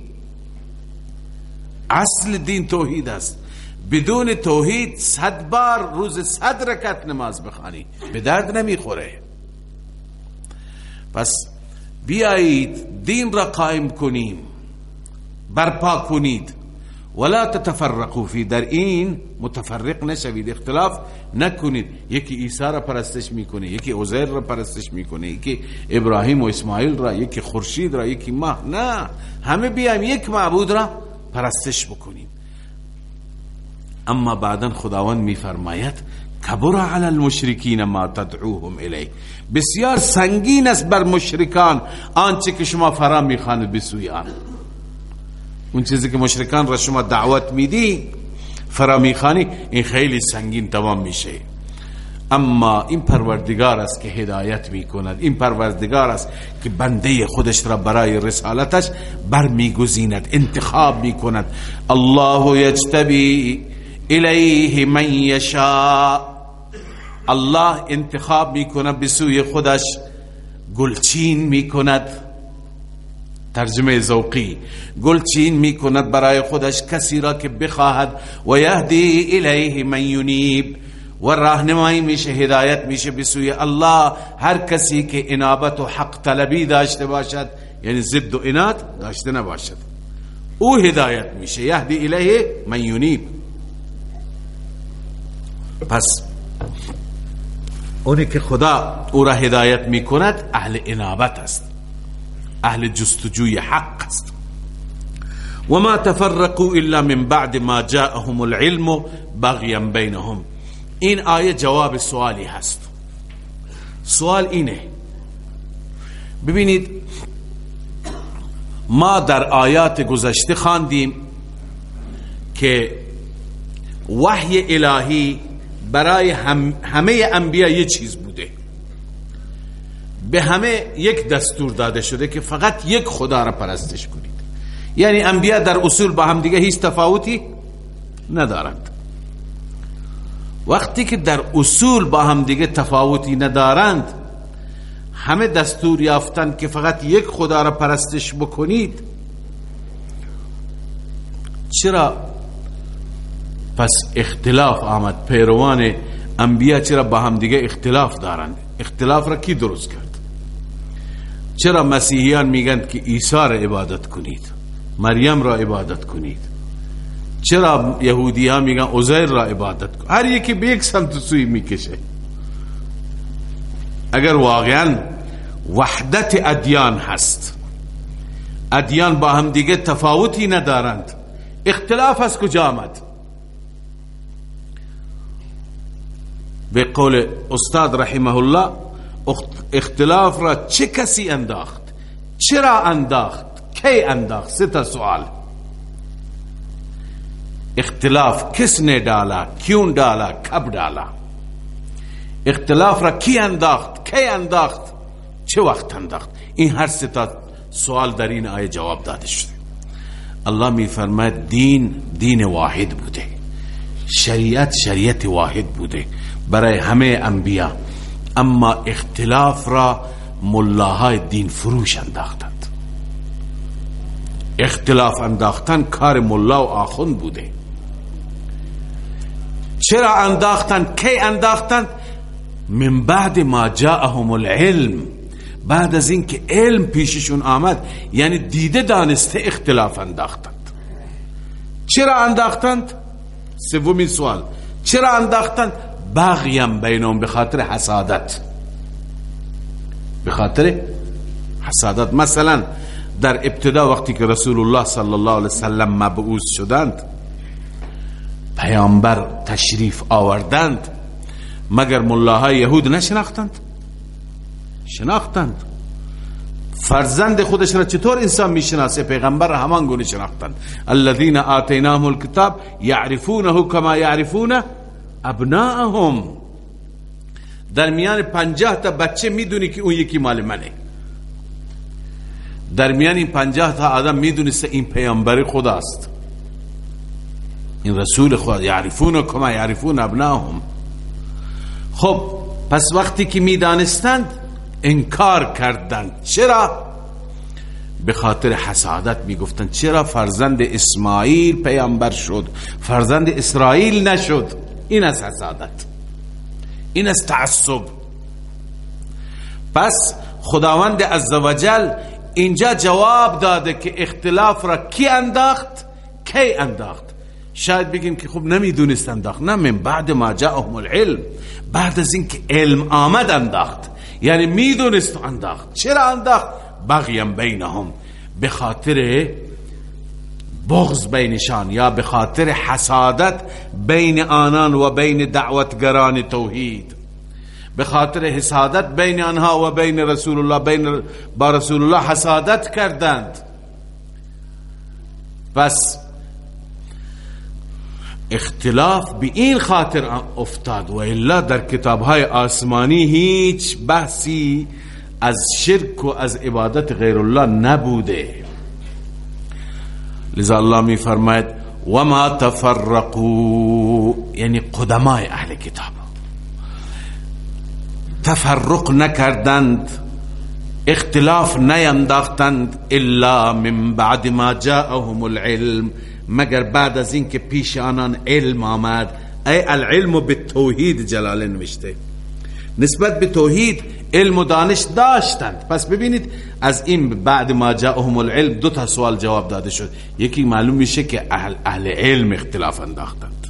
اصل دین توحید است. بدون توحید صد بار روز صد رکت نماز بخوانی به درد نمی‌خوره. پس بیایید دین را قائم کنیم برپا کنید. ولا تتفرقوا فی در این متفرق نشوید. اختلاف نکنید. یکی عیسی را پرستش می‌کنه یکی عزیر را پرستش می‌کنه یکی ابراهیم و اسماعیل را یکی خورشید را یکی ماه. نه همه بیایم یک معبود را پرستش بکنیم. اما بعدا خداوند میفرماید کبر علی المشرکین ما تدعوهم الیه. بسیار سنگین است بر مشرکان. آنچه که شما فرا می‌خواند به سوی آن اون چیزی که مشرکان را شما دعوت میدی فرا می‌خوانی این خیلی سنگین تمام میشه. اما این پروردگار است که هدایت می‌کند. این پروردگار است که بنده خودش را برای رسالتش برمیگزیند انتخاب می‌کند. الله یجتبی الیه من یشاء. الله انتخاب می‌کنه به سوی خودش گلچین می‌کند. ترجمه ذوقی گلچین می‌کند برای خودش کسی را که بخواهد. و یهدی الیه من ینیب و راهنمایی میشه هدایت میشه به سوی الله. هر کسی که انابت و حق طلبی داشته باشد یعنی ضد و انات داشته نباشد. او هدایت میشه. یهدی الیه من ینیب پس اونی که خدا او را هدایت می کند اهل انابت است. اهل جستجوی حق است. و ما تفرقوا الا من بعد ما جاءهم العلم بغیا بینهم. این آیه جواب سوالی هست. سوال اینه. ببینید ما در آیات گذشته خواندیم که وحی الهی برای همه انبیا یه چیز بوده. به همه یک دستور داده شده که فقط یک خدا را پرستش کنید. یعنی انبیا در اصول با هم دیگه هیچ تفاوتی ندارند. وقتی که در اصول با هم دیگه تفاوتی ندارند همه دستور یافتند که فقط یک خدا را پرستش بکنید چرا پس اختلاف آمد. پیروان انبیا چرا با هم دیگه اختلاف دارند؟ اختلاف را کی درست کرد؟ چرا مسیحیان میگن که عیسی را عبادت کنید؟ مریم را عبادت کنید؟ چرا یهودی ها میگن عزیر را عبادت کنید؟ هر یکی به یک سمت سوی می‌کشه. اگر واقعا وحدت ادیان هست ادیان با هم دیگه تفاوتی ندارند اختلاف از کجا آمد؟ به قول استاد رحمه الله اختلاف را چه کسی انداخت؟ چرا انداخت؟ کی انداخت؟ سه تا سوال. اختلاف کس نے ڈالا؟ کیوں ڈالا؟ کب ڈالا؟ اختلاف را کی انداخت؟ کی انداخت؟ چه وقت انداخت؟ این هر سه تا سوال در این آیه جواب داده شده. الله می فرماید دین دین واحد بوده. شریعت شریعت واحد بوده. برای همه انبیا. اما اختلاف را ملاهای دین فروش انداختند. اختلاف انداختن کار ملا و آخون بوده. چرا انداختن؟ کی انداختن؟ من بعد ما جاءهم العلم. بعد از اینکه علم پیششون آمد یعنی دیده دانسته اختلاف انداختند. چرا انداختند؟ سومین سوال. چرا انداختند؟ بغیم بینهم به خاطر حسادت. به خاطر حسادت. مثلا در ابتدا وقتی که رسول الله صلی الله علیه وسلم مبعوث شدند پیامبر تشریف آوردند مگر ملاهای یهود نشناختند؟ شناختند. فرزند خودش را چطور انسان می‌شناسه؟ پیغمبر همان گونه شناختند. الذين آتيناهم الكتاب يعرفونه كما يعرفون ابناءهم در میان پنجاه تا بچه می‌دونی که اون یکی مال منه. در میان این پنجاه تا آدم می‌دونسته این پیامبر خداست. این رسول خدا یعرفون کما یعرفون ابناهم. خب پس وقتی که می‌دانستند انکار کردند. چرا؟ به خاطر حسادت می‌گفتند چرا فرزند اسماعیل پیامبر شد؟ فرزند اسرائیل نشد. این از حسادت این از تعصب. پس خداوند عزوجل اینجا جواب داده که اختلاف را کی انداخت؟ کی انداخت؟ شاید بگیم که خب نمی‌دونست انداخت. نه من بعد ما جاءهم العلم. بعد از اینکه علم آمد انداخت. یعنی می‌دونست انداخت. چرا انداخت؟ بغیم بینهم. به خاطر بغض بینشان یا به خاطر حسادت بین آنان و بین دعوتگران توحید. به خاطر حسادت بین آنها و بین رسول الله بین با رسول الله حسادت کردند. پس اختلاف به این خاطر افتاد و الا در کتاب های آسمانی هیچ بحثی از شرک و از عبادت غیر الله نبوده. لذا الله می فرماید و ما تفرقوا. یعنی قدمای أهل کتاب. تفرق نکردند اختلاف نینداختند الا من بعد ما جاءهم العلم. مگر بعد از اینکه پیش آنان علم آمد ای العلم بالتوحید جلاله نوشته. نسبت به توحید علم و دانش داشتند. پس ببینید از این بعد ما جاءهم العلم دو تا سوال جواب داده شد. یکی معلوم میشه که اهل, اهل علم اختلاف انداختند.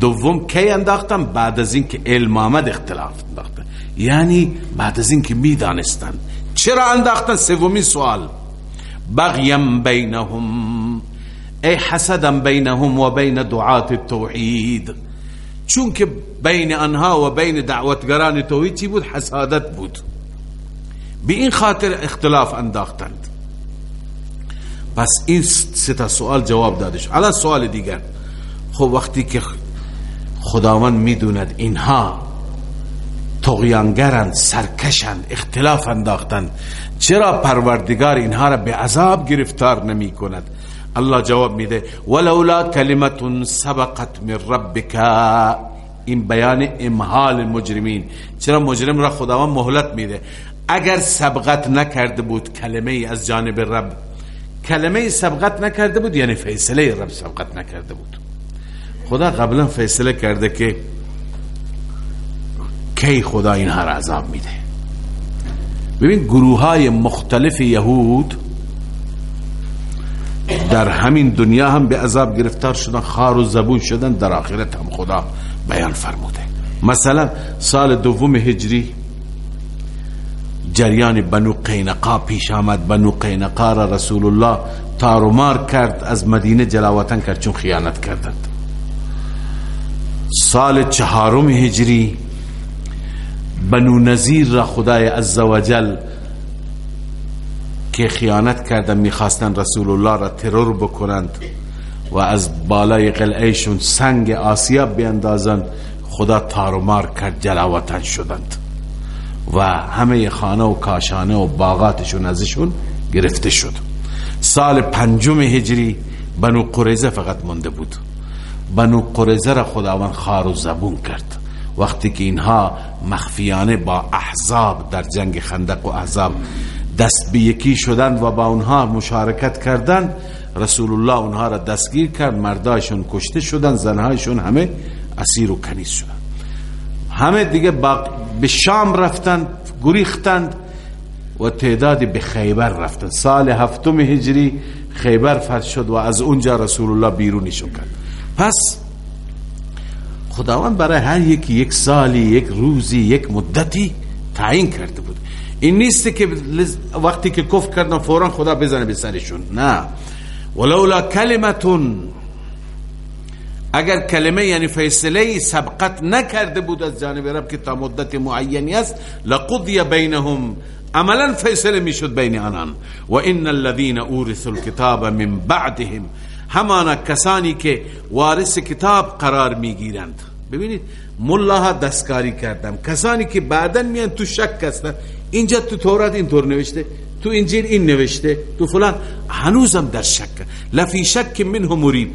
دوم کی انداختند بعد از اینکه علم آمد اختلاف انداختند یعنی بعد از اینکه می‌دانستند چرا انداختند سومین سوال. بغیم بینهم. ای حسدا بینهم و بین دعات التوحید چون که بین آنها و بین دعوتگران توحید چی بود؟ حسادت بود. به این خاطر اختلاف انداختند. پس این سه سوال جواب داده شد الان سوال دیگر. خب وقتی که خداوند می‌دوند اینها تغیانگرند سرکشند اختلاف انداختند چرا پروردگار اینها را به عذاب گرفتار نمی کند الله جواب میده ولولا کلمت سبقت من ربک این بیان امحال مجرمین چرا مجرم را خداوند مهلت میده اگر سبقت نکرده بود کلمه ای از جانب رب کلمه سبقت نکرده بود یعنی فیصله رب سبقت نکرده بود خدا قبلا فیصله کرده که کی خدا اینها را عذاب میده ببین گروه های مختلف یهود در همین دنیا هم به عذاب گرفتار شدن خار و زبون شدن در آخرت هم خدا بیان فرموده. مثلا سال دوم هجری جریان بنو قینقا پیش آمد. بنو قینقا را رسول الله تارومار کرد از مدینه جلاوطن کرد چون خیانت کردند. سال چهارم هجری بنو نظیر را خدای عزوجل که خیانت کردن می‌خواستن رسول الله را ترور بکنند و از بالای قلعهشون سنگ آسیاب بیندازند. خدا تارمار کرد جلاوطن شدند. و همه خانه و کاشانه و باغاتشون ازشون گرفته شد. سال پنجم هجری بنو قریزه فقط مونده بود. بنو قریزه را خداوند خار و زبون کرد. وقتی که اینها مخفیانه با احزاب در جنگ خندق و احزاب دست به یکی شدند و با اونها مشارکت کردند رسول الله اونها را دستگیر کرد مردایشون کشته شدند زنهایشون همه اسیر و کنیز شدند همه دیگه به شام رفتند گریختند و تعدادی به خیبر رفتند سال هفتم هجری خیبر فتح شد و از اونجا رسول الله بیرونیشون کرد. پس خداوند برای هر یک یک سالی یک روزی یک مدتی تعیین کرده بود. این نیست که وقتی که کف کردن فورا خدا بزنه به سرشون. نه. ولولا کلمتون. اگر کلمه یعنی فیصله سبقت نکرده بود از جانب رب که تا مدت معینی است لقضی بینهم. عملا فیصله می‌شد بین آنان. و ان الذين اورثوا الكتاب من بعدهم. همانا کسانی که وارث کتاب قرار می‌گیرند. ببینید ملاها دستکاری کردم. کسانی که بعدا میان تو شک هستن. اینجا تو تورات اینطور نوشته تو انجیل این نوشته تو فلان. هنوزم در شک. لفی شک منه مریب.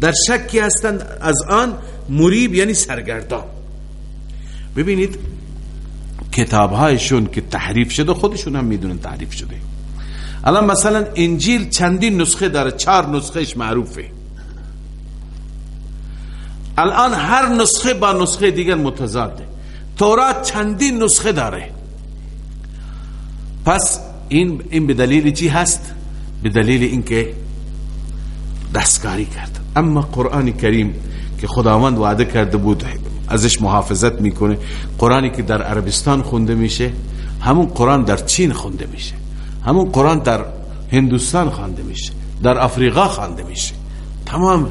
در شکی هستند از آن مریب یعنی سرگردان. ببینید کتاب هایشون که تحریف شده خودشون هم می‌دونن تحریف شده. الان مثلا انجیل چندین نسخه داره چهار نسخهش معروفه. الان هر نسخه با نسخه دیگر متضاده تورات چندین نسخه داره. پس این این به دلیل چی هست؟ به دلیل اینکه دستکاری کرد. اما قرآن کریم که خداوند وعده کرده بود ازش محافظت می‌کنه قرآنی که در عربستان خونده میشه همون قرآن در چین خونده میشه همون قرآن در هندوستان خوانده میشه در افریقا خوانده میشه. تمام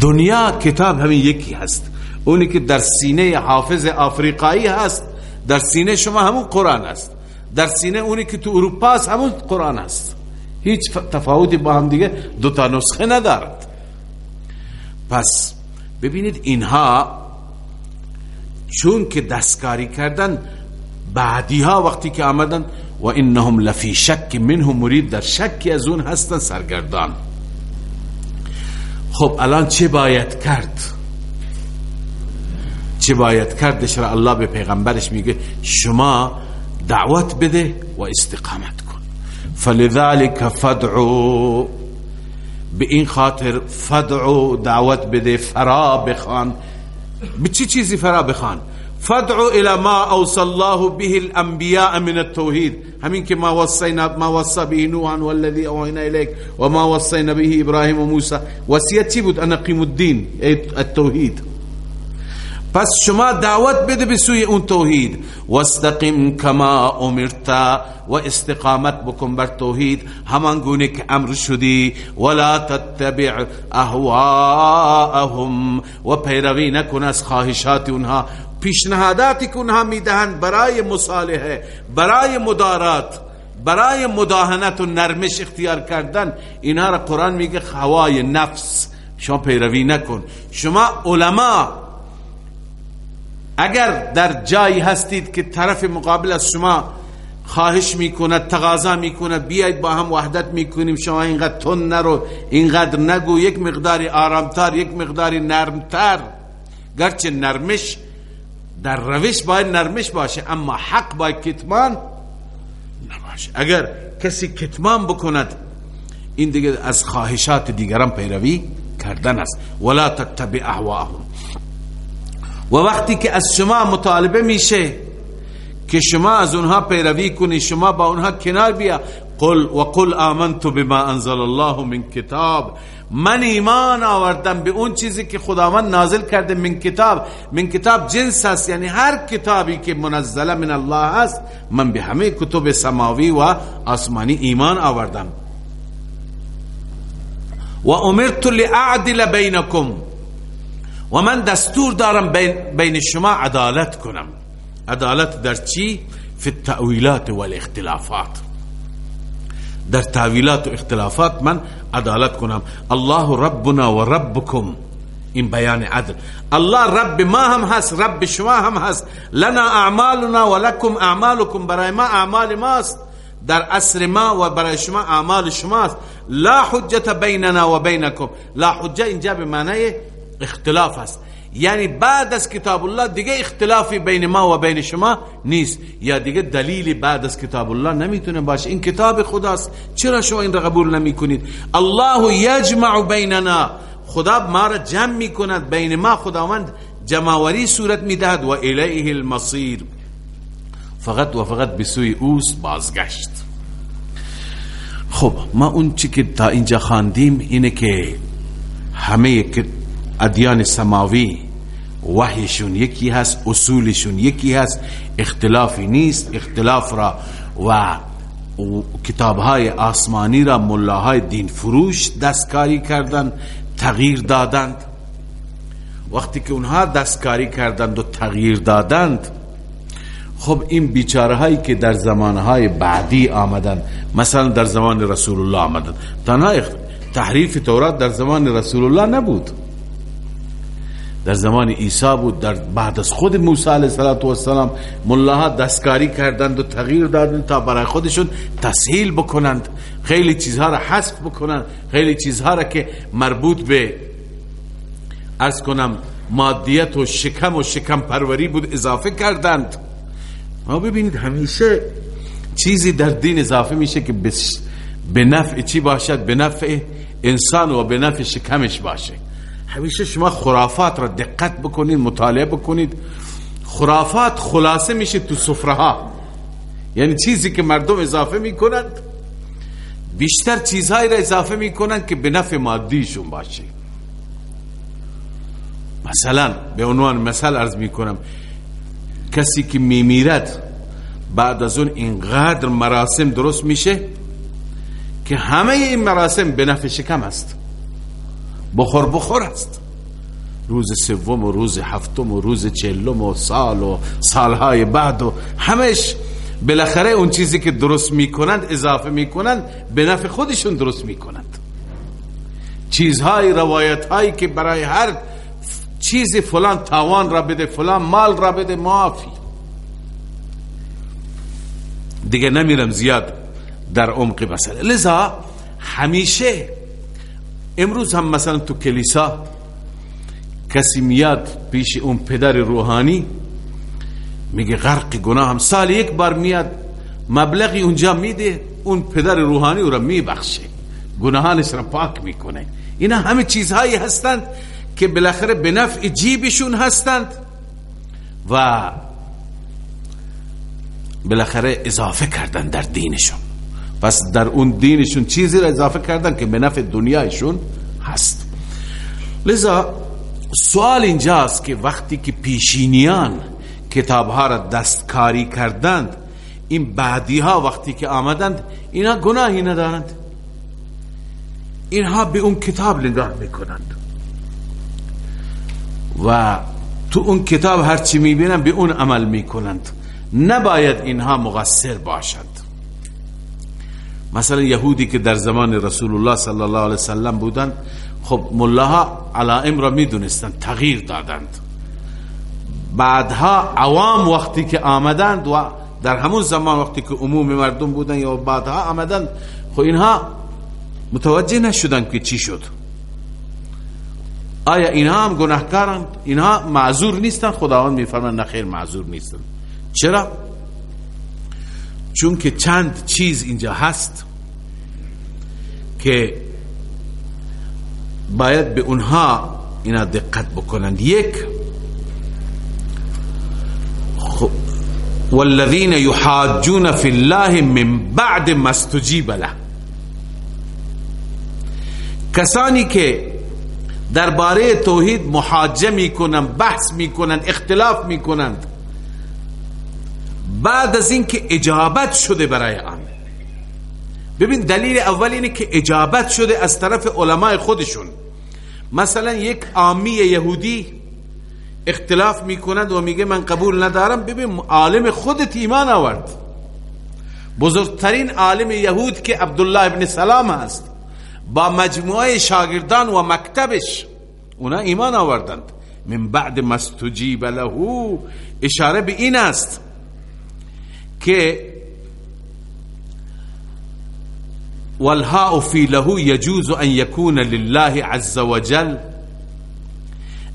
دنیا کتاب همین یکی هست. اونی که در سینه حافظ افریقایی هست در سینه شما همون قرآن است. در سینه اونی که تو اروپا هست همون قرآن است. هیچ تفاوتی با هم دیگه دو تا نسخه ندارد. پس ببینید اینها چون که دستکاری کردن بعدی ها وقتی که آمدن و انهم لفی شک منهم مرید در شکی از اون هستن سرگردان. خب الان چه باید کرد؟ چه باید کردش را الله به پیغمبرش میگه شما دعوت بده و استقامت کن. فلذلك فدعو به این خاطر فدعو دعوت بده فرا بخوان. به چی چیزی فرا بخوان؟ فدعو إلى ما أوصى الله به الانبیاء من التوحید همین که ما وصینا ما وصى به نوح والذي أوحينا إليك وما وصينا به ابراهیم و موسی وصیت چی بود؟ أن قیم الدین التوحید پس شما دعوت بده به سوی اون توحید واستقم کما امرتا و استقامت بکن بر توحید همان گونه که أمر شدی ولا تتبع أهواءهم. و پیروی نکن از خواهشات اونها. پیشنهاداتی که اونها می‌دهند برای مصالحه برای مدارات برای مداهنت و نرمش اختیار کردن اینا را قرآن میگه هوای نفس. شما پیروی نکن. شما علما اگر در جایی هستید که طرف مقابل از شما خواهش می‌کند تقاضا می‌کند بیاید با هم وحدت می‌کنیم شما اینقدر تون نرو اینقدر نگو یک مقداری آرامتر یک مقداری نرمتر. گرچه نرمش در روش باید نرمش باشه اما حق باید کتمان نباشه. اگر کسی کتمان بکند این دیگه از خواهشات دیگران پیروی کردن است. ولا تتبع احواهم و وقتی که از شما مطالبه میشه که شما از اونها پیروی کنی شما با اونها کنار بیا. قل و قل آمنت بما انزل الله من کتاب. من ایمان آوردم به اون چیزی که خداوند نازل کرده من کتاب. من کتاب جنس هست یعنی هر کتابی که منزله من الله هست من به همه کتب سماوی و آسمانی ایمان آوردم. و امرت لأعدل بینکم. و من دستور دارم بین شما عدالت کنم. عدالت در چی؟ فی التأویلات والاختلافات. در تاویلات و اختلافات من عدالت کنم. الله ربنا و ربکم. این بیان عدل. الله رب ما هم هست رب شما هم هست. لنا اعمالنا و لکم اعمالکم. برای ما اعمال ماست. در اصر ما و برای شما اعمال شماست. لا حجت بیننا و بینکم. لا حجه اینجا به معنی اختلاف است. یعنی بعد از کتاب الله دیگه اختلافی بین ما و بین شما نیست. یا دیگه دلیلی بعد از کتاب الله نمی‌تونه باشه. این کتاب خداست. چرا شما این را قبول نمی کنید الله یجمع بیننا. خدا ما را جمع می کند بین ما. خداوند جمعوری صورت می‌دهد. و الیه المصیر. فقط و فقط به سوی اوست بازگشت. خب ما اون چی که تا اینجا خواندیم اینه که همه ادیان سماوی وحیشون یکی هست اصولشون یکی هست اختلافی نیست اختلاف را و کتابهای آسمانی را ملاهای دین فروش دستکاری کردند تغییر دادند. وقتی که اونها دستکاری کردند و تغییر دادند خب این بیچاره هایی که در زمانهای بعدی آمدن مثلا در زمان رسول الله آمدن تنها تحریف تورات در زمان رسول الله نبود. در زمان عیسی بود در بعد از خود موسی علیه السلام ملاها دستکاری کردند و تغییر دادند تا برای خودشون تسهیل بکنند. خیلی چیزها را حذف بکنند. خیلی چیزها را که مربوط به ارز کنم مادیت و شکم و شکم پروری بود اضافه کردند. ما ببینید همیشه چیزی در دین اضافه میشه که به نفع چی باشد؟ به نفع انسان و به نفع شکمش باشه. همیشه شما خرافات را دقت بکنید مطالعه بکنید. خرافات خلاصه میشه تو سفره ها یعنی چیزی که مردم اضافه می‌کنند بیشتر چیزهایی را اضافه می‌کنند که به نفع مادیشون باشه. مثلا به عنوان مثال ارز می‌کنم کسی که میمیرد بعد از اون اینقدر مراسم درست میشه که همه این مراسم به نفع شکم است. بخور بخور است. روز سوم و روز هفتم و روز چلم و سال و سالهای بعد و همش بالاخره اون چیزی که درست می‌کنند اضافه می‌کنند به نفع خودشون درست می‌کنند. چیزهای روایت هایی که برای هر چیزی فلان تاوان را بده فلان مال را بده معافی. دیگه نمیرم زیاد در عمق مسئله. لذا همیشه امروز هم مثلا تو کلیسا کسی میاد پیش اون پدر روحانی میگه غرق گناه هم. سال یک بار میاد مبلغی اونجا میده اون پدر روحانی او را میبخشه. گناهانش را پاک می‌کنه. اینا همه چیزهایی هستند که بالاخره به نفع جیبشون هستند و بالاخره اضافه کردن در دینشون. پس در اون دینشون چیزی را اضافه کردن که به نفع دنیایشون هست. لذا سوال اینجاست که وقتی که پیشینیان کتابها را دستکاری کردند این بعدی ها وقتی که آمدند اینا گناهی ندارند. اینها به اون کتاب نگاه می‌کنند. و تو اون کتاب هرچی می‌بینن به اون عمل می‌کنند. نباید اینها مقصر باشند. مثلا یهودی که در زمان رسول الله صلی الله علیه وسلم بودند خب ملاها علائم را می‌دونستند تغییر دادند. بعدها عوام وقتی که آمدند و در همون زمان وقتی که عموم مردم بودن یا بعدها آمدند خب اینها متوجه نشدند که چی شد. آیا اینها هم گناهکارند؟ اینها معذور نیستن خداوند میفرماید نه خیر معذور نیستن چرا؟ چون که چند چیز اینجا هست که باید به اونها اینا دقت بکنند. یک خب والذین یحاجون فی الله من بعد ما استجیب له. کسانی که درباره توحید محاجه می‌کنن بحث می‌کنن اختلاف می‌کنند بعد از اینکه اجابت شده برای آن ببین دلیل اول اینه که اجابت شده از طرف علماء خودشون. مثلا یک آمی یهودی اختلاف می‌کند و میگه من قبول ندارم. ببین عالم خودت ایمان آورد. بزرگترین عالم یهود که عبدالله ابن سلام است با مجموعه شاگردان و مکتبش اونا ایمان آوردند. من بعد مستجیب له. اشاره به این است که والهاء في له يجوز أن يكون لله عز وجل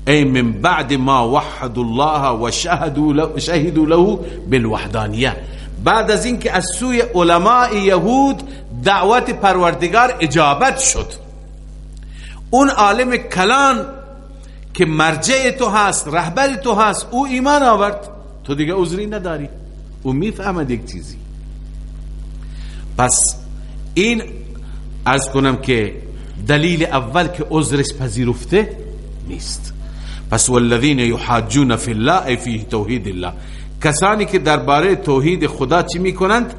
أي من بعد ما وحدوا الله وشهدوا له, شهدوا له بالوحدانية بعد از اینکه از سوی علماء یهود دعوت پروردگار اجابت شد. اون عالم کلان که مرجع تو هست رهبر تو هست او ایمان آورد. تو دیگه عذری نداری. او می‌فهمد یک چیزی. پس این ارز کنم که دلیل اول که عذرش پذیرفته نیست. پس والذین یحاجون فی الله ای فی توحید الله. کسانی که درباره توحید خدا چی می‌کنند؟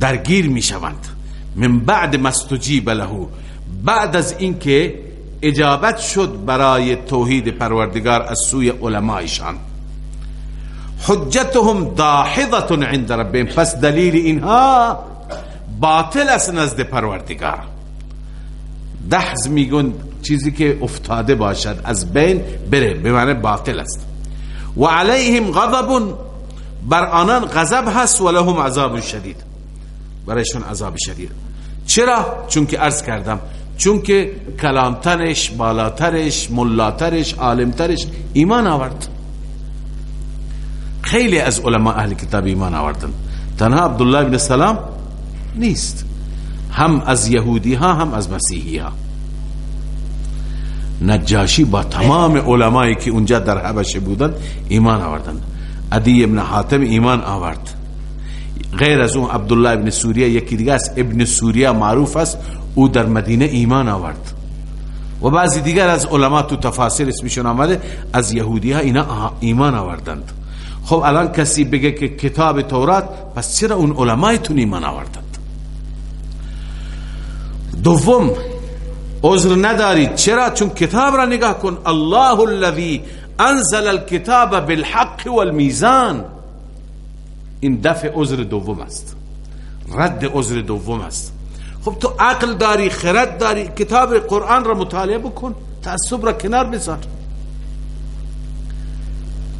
درگیر می‌شوند. من بعد مستجیب له. بعد از اینکه اجابت شد برای توحید پروردگار از سوی علمایشان. حجتهم داحضه عند ربهم. پس دلیل اینها باطل است نزد پروردگار. دحز میگن چیزی که افتاده باشد از بین بره به معنی باطل است. و علیهم غضب بر آنان غضب هست و لهم عذاب شدید. برایشون عذاب شدید. چرا؟ چون که عرض کردم چون که کلامترش بالاترش ملاترش عالمترش ایمان آورد. خیلی از علماء اهل کتاب ایمان آوردن. تنها عبدالله بن سلام نیست. هم از یهودی ها هم از مسیحی ها. نجاشی با تمام علمایی که اونجا در حبشه بودن ایمان آوردن. عدی ابن حاتم ایمان آورد. غیر از اون عبدالله ابن سوریه یکی دیگه است ابن سوریه معروف است او در مدینه ایمان آورد. و بعضی دیگر از علما تو تفاسیر اسمشون آمده از یهودی ها اینا ایمان آوردند. خب الان کسی بگه که کتاب تورات پس چرا اون علمایتون ایمان آوردند دوم عذر ندارید. چرا؟ چون کتاب را نگاه کن. الله الذي انزل الكتاب بالحق والميزان این دفع عذر دوم است. رد عذر دوم است. خب تو عقل داری خرد داری. کتاب قرآن را مطالعه بکن. تعصب را کنار بذار.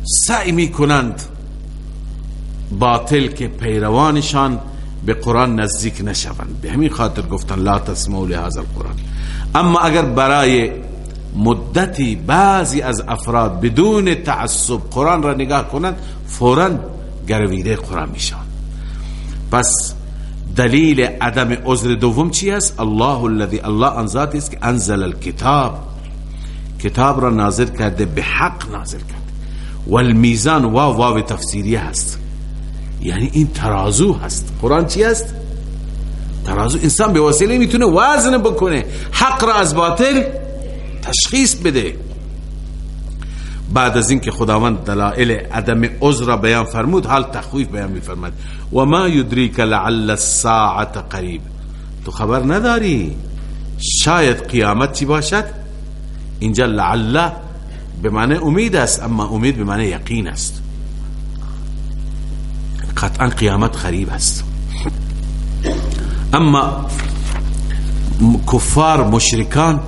سعی می کنند باطل که پیروانشان به قرآن نزدیک نشوند. به همین خاطر گفتن لا تسمعوا لهذا القرآن. اما اگر برای مدتی بعضی از افراد بدون تعصب قرآن را نگاه کنند فورا گرویده قرآن میشن پس دلیل عدم عذر دوم چی است؟ الله الذي الله ان است که انزل الكتاب کتاب را نازل کرده به حق نازل کرده. والمیزان واو واو تفسیری هست. یعنی این ترازو هست. قرآن چی هست؟ ترازو انسان به وسیله می‌تونه وزن بکنه. حق را از باطل تشخیص بده. بعد از اینکه خداوند دلائل عدم عذر را بیان فرمود حال تخویف بیان میفرماد و ما یدریک لعل الساعت قریب. تو خبر نداری. شاید قیامت چی باشد؟ اینجا لعل به معنی امید است اما امید به معنی یقین است. قطعا قیامت قریب است. اما کفار مشرکان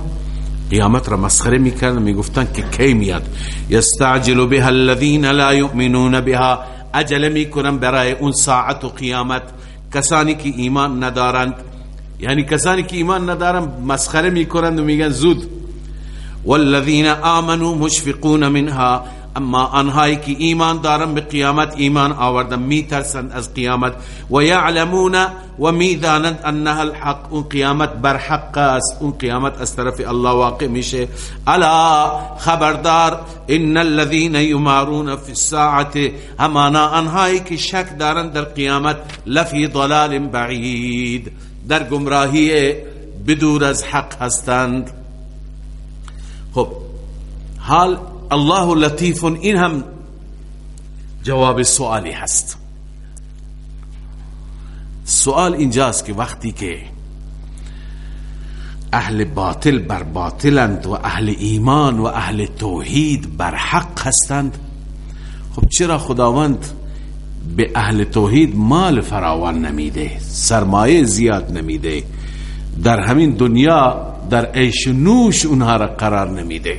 قیامت را مسخره می‌کردن می‌گفتن که کی میاد؟ یستعجل بها الذین لا یؤمنون بها. عجله می‌کنن برای اون ساعت و قیامت. کسانی که ایمان ندارند یعنی کسانی که ایمان ندارن مسخره می‌کنند و میگن زود والذین آمنوا مشفقون منها. أما آنهایی که ایمان دارن به قیامت ایمان آوردن میترسند از قیامت و یعلمون و میدانند أنها الحق. اون قیامت بر حق است. اون قیامت از طرف الله واقع میشه. ألا خبردار. إن الذين يمارون في الساعة. همانا آنهایی که شک دارند در قیامت لفی ضلال بعید در گمراهی بدور از حق هستند. خب حال الله لطیف این هم جواب سوالی هست. سوال اینجاست که وقتی که اهل باطل بر باطلند و اهل ایمان و اهل توحید بر حق هستند خب چرا خداوند به اهل توحید مال فراوان نمیده سرمایه زیاد نمیده؟ در همین دنیا در عیش نوش اونها را قرار نمیده.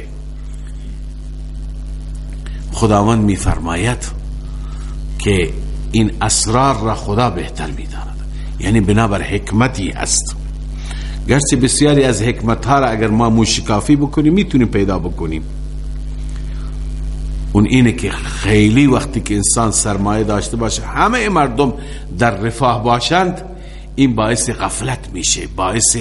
خداوند میفرماید که این اسرار را خدا بهتر می‌داند. یعنی بنابر حکمتی است. گرچه بسیاری از حکمت ها را اگر ما موشکافی بکنیم می‌تونیم پیدا بکنیم. اون اینه که خیلی وقتی که انسان سرمایه داشته باشه همه مردم در رفاه باشند این باعث غفلت میشه باعث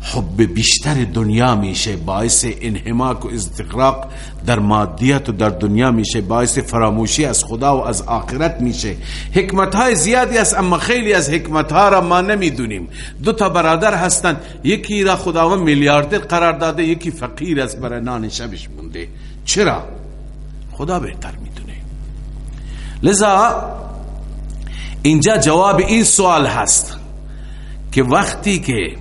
حب بیشتر دنیا میشه باعث انحماک و استقراق در مادیت و در دنیا میشه باعث فراموشی از خدا و از آخرت میشه. حکمت های زیادی است اما خیلی از حکمت ها را ما نمی‌دونیم. دو تا برادر هستند یکی را خداوند میلیاردر قرار داده یکی فقیر است برای نان شبش مونده. چرا؟ خدا بهتر می‌دونه. لذا اینجا جواب این سوال هست. که وقتی که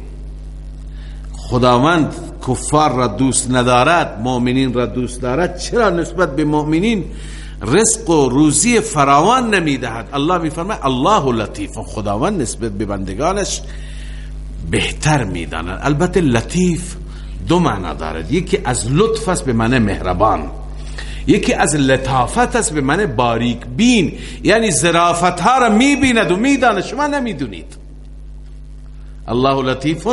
خداوند کفار را دوست ندارد مؤمنین را دوست دارد چرا نسبت به مؤمنین رزق و روزی فراوان نمی‌دهد؟ الله میفرماید الله لطیف خداوند نسبت به بندگانش بهتر می‌داند. البته لطیف دو معنا دارد یکی از لطف است به معنی مهربان یکی از لطافت است به معنی باریک بین یعنی ظرافت ها را می‌بیند و می‌داند شما نمی‌دونید. الله لطیف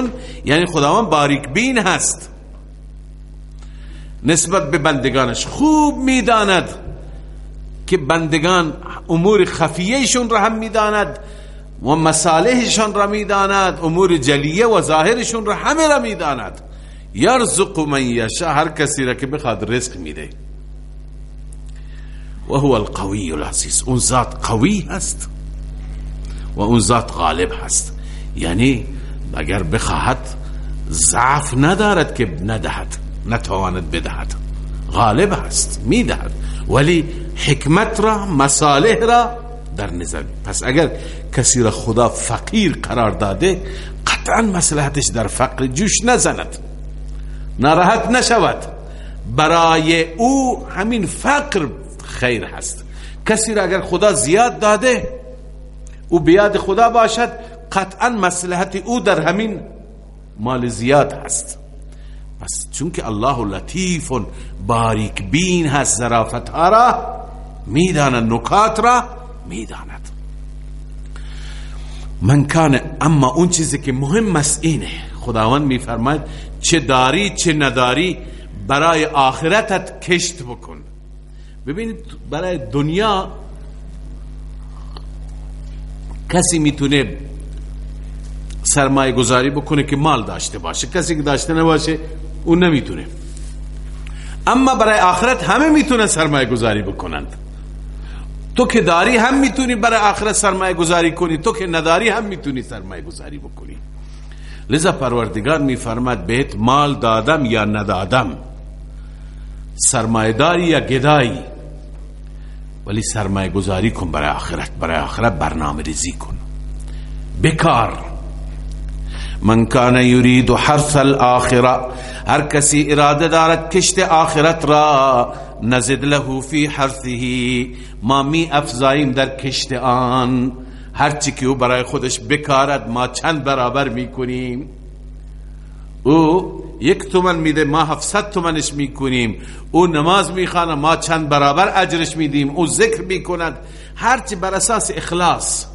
یعنی خداوند باریک بین هست نسبت به بندگانش خوب می‌داند که بندگان امور خفیهشون را هم می‌داند و مصالحشون را می‌داند امور جلیه و ظاهرشون را همه را می‌داند یرزق من یشا هر کسی را که بخواد رزق میده و هو القوی العزیز اون ذات قوی هست و اون ذات غالب هست یعنی اگر بخواهد ضعف ندارد که ندهد نتواند بدهد. غالب هست می‌دهد. ولی حکمت را مصالح را در نظر پس اگر کسی را خدا فقیر قرار داده قطعا مسلحتش در فقر جوش نزند. ناراحت نشود. برای او همین فقر خیر هست. کسی را اگر خدا زیاد داده او بیاد خدا باشد قطعا مسلحت او در همین مال زیاد هست. پس چون که الله لطیف باریک بین هست ظرافت ها را می‌داند نکات را می‌داند. من کان اما اون چیزی که مهم است اینه خداوند میفرماید چه داری چه نداری برای آخرتت کشت بکن. ببینید برای دنیا کسی می‌تونه سرمایه گذاری بکنه که مال داشته باشه. کسی که داشته نباشه اون نمی‌تونه. اما برای آخرت همه می‌تونه سرمایه گذاری بکنند تو که داری هم می‌تونی برای آخرت سرمایه گذاری کنی تو که نداری هم می‌تونی سرمایه گذاری بکنی. لذا پروردگار میفرماد بهت مال دادم یا ندادم؟ سرمایه داری یا گدایی؟ ولی سرمایه گذاری کن برای آخرت. برای آخرت برنامه ریزی کن. بکار. من کان یرید حرث الاخره هر کسی اراده دارد کشت آخرت را نزد له فی حرثه ما می افزاییم در کشت آن. هرچی که او برای خودش بکارد ما چند برابر می‌کنیم او یک تومن میده ما هفتصد تومنش می‌کنیم او نماز می‌خوانه ما چند برابر اجرش میدیم او ذکر می‌کند هرچی بر اساس اخلاص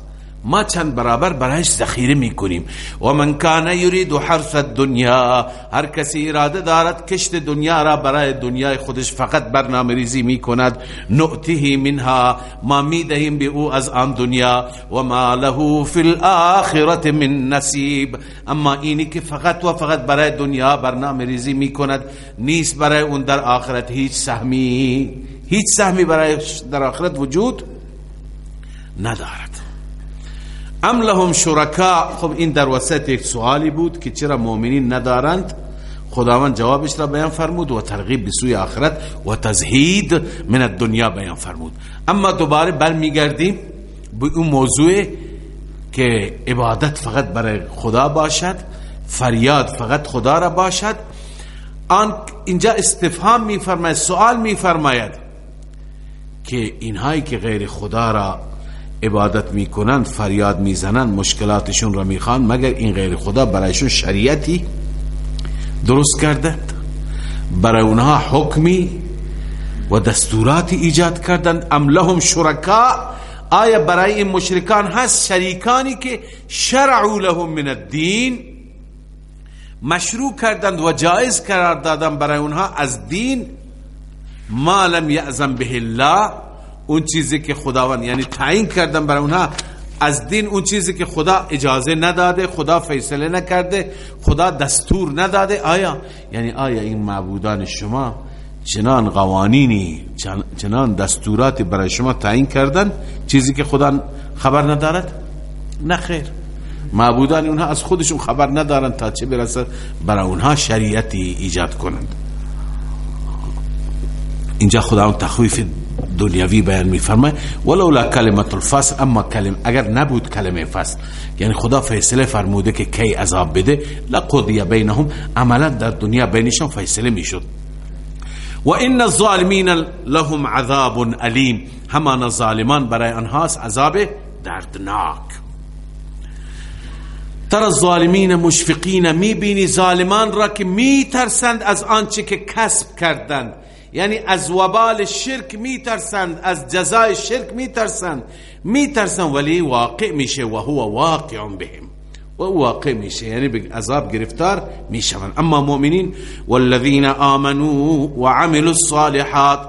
ما چند برابر برایش ذخیره می‌کنیم. و من کان یرید حرث الدنیا هر کسی اراده دارد کشت دنیا را برای دنیای خودش فقط برنامه ریزی می‌کند. نؤته منها ما می‌دهیم به او از آن دنیا. و ما له فی الاخره من نصیب. اما اینی که فقط و فقط برای دنیا برنامه ریزی می‌کند نیست برای اون در آخرت هیچ سهمی. هیچ سهمی برای در آخرت وجود ندارد. ام لهم شرکا؟ خب این در وسط یک سوالی بود که چرا مؤمنین ندارند؟ خداوند جوابش را بیان فرمود و ترغیب به سوی آخرت و تزهید من الدنیا بیان فرمود. اما دوباره بر میگردیم به اون موضوع که عبادت فقط برای خدا باشد فریاد فقط خدا را باشد. آن اینجا استفهام میفرماید سوال میفرماید که اینهایی که غیر خدا را عبادت می‌کنن فریاد می‌زنن مشکلاتشون را می‌خوان مگر این غیر خدا برایشون شریعتی درست کردند برای اونها حکمی و دستوراتی ایجاد کردند. ام لهم شرکا آیا برای این مشرکان هست شریکانی که شرعو لهم من الدین؟ مشروع کردند و جایز قرار دادن برای اونها از دین. ما لم یعظم به الله اون چیزی که خداوند یعنی تعیین کردن برای اونها از دین اون چیزی که خدا اجازه نداده خدا فیصله نکرده خدا دستور نداده. آیا؟ یعنی آیا این معبودان شما چنان قوانینی چنان دستوراتی برای شما تعیین کردن؟ چیزی که خدا خبر ندارد؟ نه خیر. معبودان اونها از خودشون خبر ندارن تا چه برسه برای اونها شریعتی ایجاد کنند. اینجا خدا اون تخویف دنیاوی بیان میفرمه ولولا کلمت الفصل اما کلم اگر نبود کلمه فصل یعنی خدا فیصله فرموده که کی عذاب بده لقضی بینهم. عملا در دنیا بینشون فیصله می‌شد. و ان الظالمین لهم عذاب علیم. همان ظالمان برای آنهاست عذاب دردناک. تر الظالمین مشفقین می‌بینی ظالمان را که میترسند از آنچه که کسب کردند. یعنی از وبال شرک میترسند از جزای شرک میترسند. میترسند ولی واقع میشه و هو واقع بهم. و واقع میشه یعنی به عذاب گرفتار میشوند. اما مؤمنین والذین آمنوا وعملوا الصالحات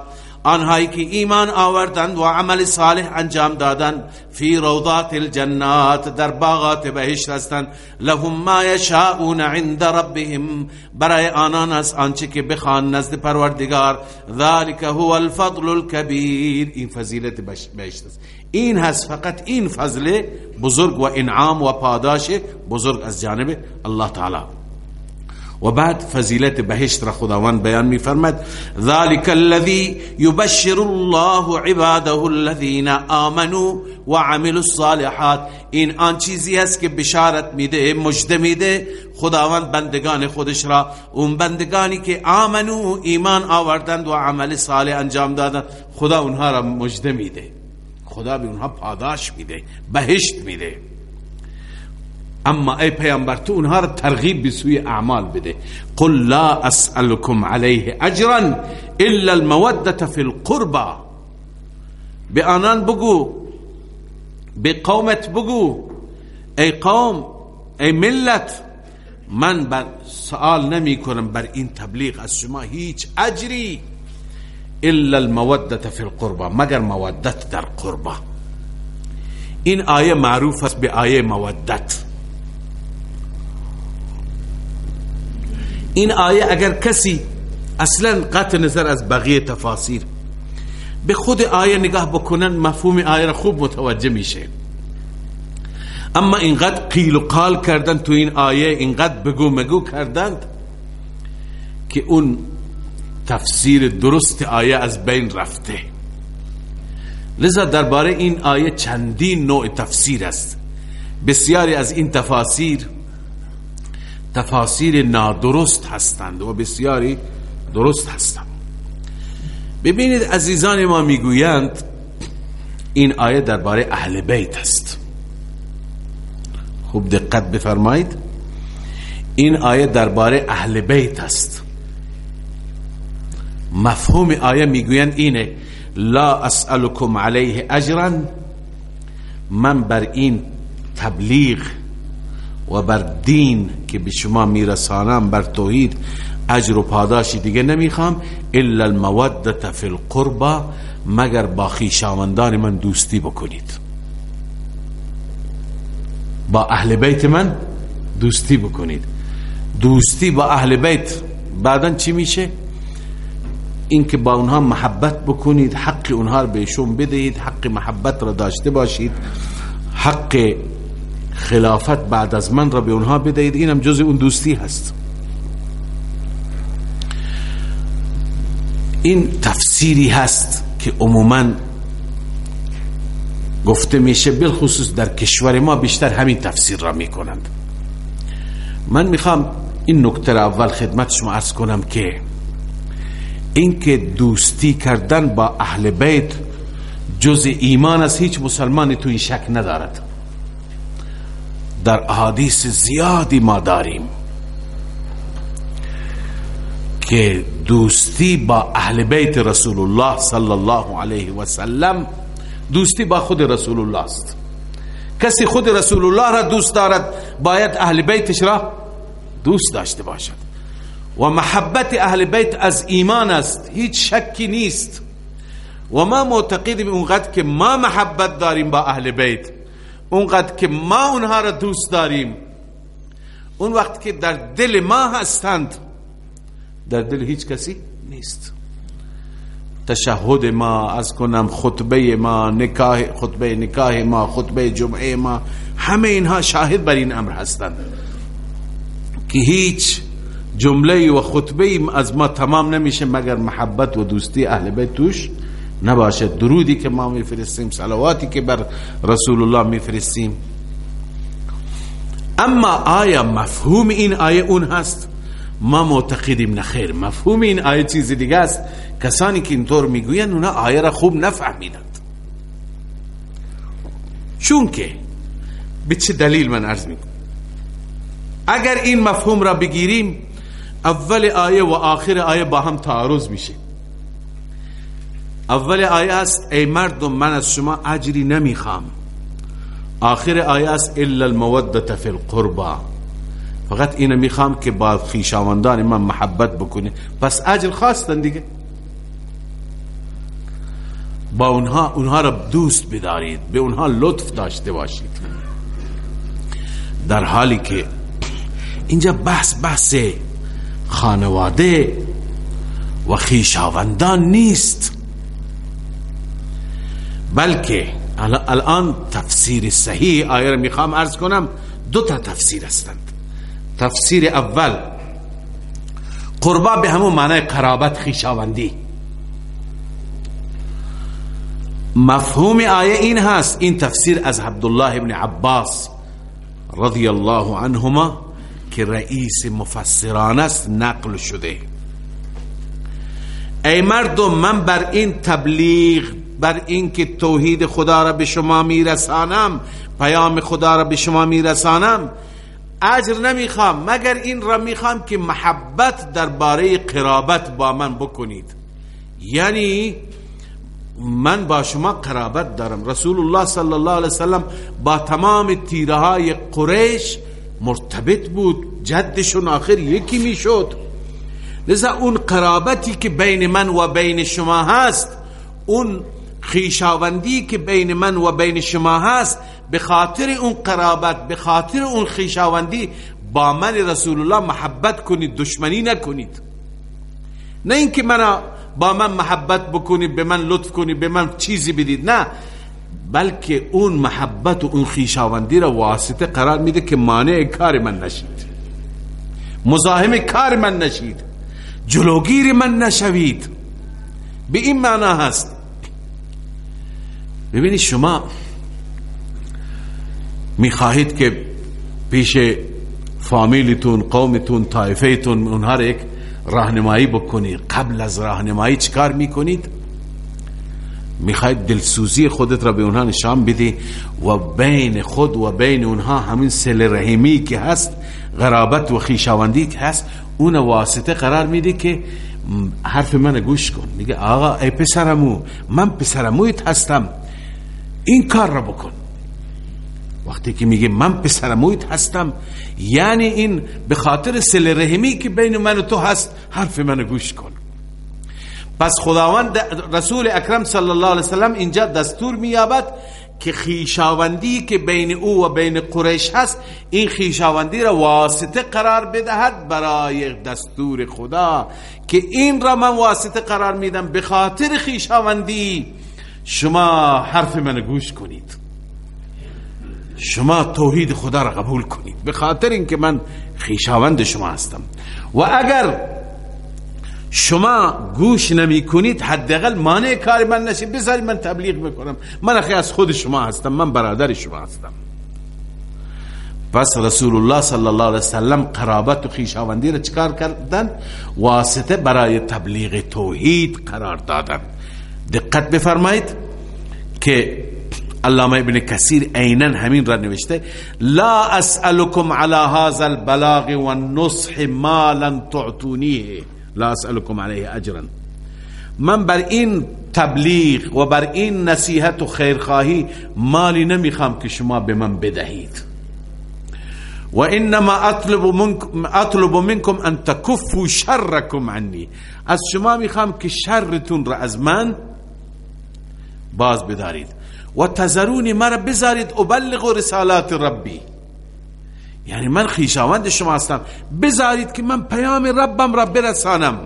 آنهایی که ایمان آوردند و عمل صالح انجام دادند فی روضات الجنات در باغات بهشت هستند. لهم ما یشاءون عند ربهم برای آنان از آنچه که بخوان نزد پروردگار. ذلك هو الفضل الكبیر این فضیلت بهشت است. این هست فقط این فضل بزرگ و انعام و پاداش بزرگ از جانب الله تعالی. و بعد فضیلت بهشت را خداوند بیان می فرمد ذالک الذی یبشر الله عباده الذین آمنوا و عملوا الصالحات. این آن چیزی است که بشارت میده مجده میده. خداوند بندگان خودش را اون بندگانی که آمنو ایمان آوردند و عمل صالح انجام دادند خدا اونها را مجده میده. خدا به اونها پاداش میده بهشت میده. أما ای پیامبر تو اونها رو ترغیب به سوی أعمال بده. قل لا أسألكم عليه اجرا إلا المودة في القربى. به آنان بگو به قومت بگو ای قوم ای ملت. من بر سوال نمی کنم بر این تبلیغ از شما هیچ اجری إلا المودة في القربى مگر مودت در قربا این آیه معروف است به آیه مودت. این آیه اگر کسی اصلا قطع نظر از بقیه تفاسیر به خود آیه نگاه بکنن مفهوم آیه را خوب متوجه میشه. اما اینقدر قیل و قال کردن تو این آیه اینقدر بگو مگو کردند که اون تفسیر درست آیه از بین رفته. لذا درباره این آیه چندین نوع تفسیر است. بسیاری از این تفاسیر تفاسیر نادرست هستند و بسیاری درست هستند. ببینید عزیزان ما می‌گویند این آیه درباره اهل بیت است. خوب دقت بفرمایید. این آیه درباره اهل بیت است. مفهوم آیه می‌گویند اینه لا اسألكم علیه اجرا من بر این تبلیغ و بر دین که به شما میرسانم بر توحید اجر و پاداشی دیگه نمی‌خوام. الا المودت فی القربا مگر با خیشاوندان من دوستی بکنید. با اهل بیت من دوستی بکنید. دوستی با اهل بیت بعدا چی میشه؟ اینکه با اونها محبت بکنید حق اونها رو بهشون بدهید حق محبت را داشته باشید حق خلافت بعد از من را به اونها بدهید. اینم جز اون دوستی هست. این تفسیری هست که عموما گفته میشه بالخصوص در کشور ما بیشتر همین تفسیر را می‌کنند. من می‌خوام این نکته اول خدمت شما ارز کنم که اینکه دوستی کردن با اهل بیت جز ایمان از هیچ مسلمانی تو این شک ندارد. در احادیث زیادی ما داریم که دوستی با اهل بیت رسول الله صلی الله علیه و سلم دوستی با خود رسول الله است. کسی خود رسول الله را دوست دارد باید اهل بیتش را دوست داشته باشد. و محبت اهل بیت از ایمان است هیچ شکی نیست. و ما معتقدیم اونقدر که ما محبت داریم با اهل بیت. اونقدر که ما اونها را دوست داریم. اون وقت که در دل ما هستند در دل هیچ کسی نیست. تشهد ما از کنم خطبه ما نکاح خطبه نکاح ما خطبه جمعه ما همه اینها شاهد بر این امر هستند. که هیچ جمله و خطبه از ما تمام نمیشه مگر محبت و دوستی اهل بیت توش نباشد درودی که ما میفرستیم صلواتی که بر رسول الله میفرستیم. اما آیا مفهوم این آیه اون هست؟ ما معتقدیم نخیر مفهوم این آیه چیز دیگه است. کسانی که اینطور می‌گوین اونا آیه را خوب نفهمیدند. چون که به چه دلیل من عرض می‌کنم؟ اگر این مفهوم را بگیریم اول آیه و آخر آیه با هم تعارض میشه. اول آیه است ای مردم من از شما اجری نمی‌خوام. آخر آیه است الا المودت فی القربا فقط اینو می‌خوام که با خیشاوندان من محبت بکنی. پس اجر خواستن دیگه. با اونها اونها را دوست بدارید. به اونها لطف داشته باشید. در حالی که اینجا بحث بحث خانواده و خیشاوندان نیست. بلکه الان تفسیر صحیح آیه را می‌خوام ارز کنم. دو تا تفسیر هستند. تفسیر اول قربا به همون معنی قرابت خیشاوندی. مفهوم آیه این هست این تفسیر از عبدالله ابن عباس رضی الله عنهما که رئیس مفسران است نقل شده. ای مردم من بر این تبلیغ بر این که توحید خدا را به شما میرسانم پیام خدا را به شما میرسانم. اجر نمی‌خوام مگر این را می‌خوام که محبت درباره قرابت با من بکنید. یعنی من با شما قرابت دارم. رسول الله صلی الله علیه وسلم با تمام تیره های قریش مرتبط بود. جدشون آخر یکی می‌شد. لذا اون قرابتی که بین من و بین شما هست اون خیشاوندی که بین من و بین شما هست به خاطر اون قرابت به خاطر اون خیشاوندی با من رسول الله محبت کنید دشمنی نکنید. نه اینکه من با من محبت بکنید به من لطف کنید به من چیزی بدید نه. بلکه اون محبت و اون خیشاوندی را واسطه قرار میده که مانع کار من نشید. مزاحم کار من نشید. جلوگیر من نشوید. به این معنا هست ببینید شما می‌خواهید که پیش فامیلتون قومتون طایفهتون اونها را یک راهنمایی بکنید قبل از راهنمایی چیکار می‌کنید؟ می‌خواید دلسوزی خودت را به اونها نشان بدی و بین خود و بین اونها همین سل رحمی که هست غرابت و خیشاوندی که هست اون واسطه قرار میده که حرف من گوش کن. میگه آقا ای پسرمو من پسرمویت هستم. این کار را بکن. وقتی که میگه من پسرمویت هستم یعنی این به خاطر سل رحمی که بین من و تو هست حرف من گوش کن. پس خداوند رسول اکرم صلی الله علیه وسلم اینجا دستور مییابد که خیشاوندی که بین او و بین قریش هست این خیشاوندی را واسطه قرار بدهد برای دستور خدا. که این را من واسطه قرار میدم به خاطر خیشاوندی. شما حرف من گوش کنید. شما توحید خدا را قبول کنید. به خاطر اینکه من خیشاوند شما هستم. و اگر شما گوش نمی کنید حداقل مانع کار من نشید. بذارید من تبلیغ می‌کنم من اخی از خود شما هستم. من برادر شما هستم. پس رسول الله صلی الله علیه وسلم قرابت و خیشاوندی را چکار کردن واسطه برای تبلیغ توحید قرار دادن دقت بفرمایید که علامه ابن کثیر عینا همین را نوشته لا اسألكم على هذا البلاغ والنصح مالا تعطونیه. لا اسألكم عليه اجرا. من بر این تبلیغ و بر این نصیحت و خیرخواهی مالی نمی‌خوام که شما به من بدهید. و انما اطلب اطلب منکم ان تکفوا شرکم عنی. از شما می‌خوام که شرتون را از من باز بدارید. و تذرونی مرا بذارید ابلغ رسالات ربی. یعنی من خیشاوند شما هستم. بذارید که من پیام ربم را برسانم.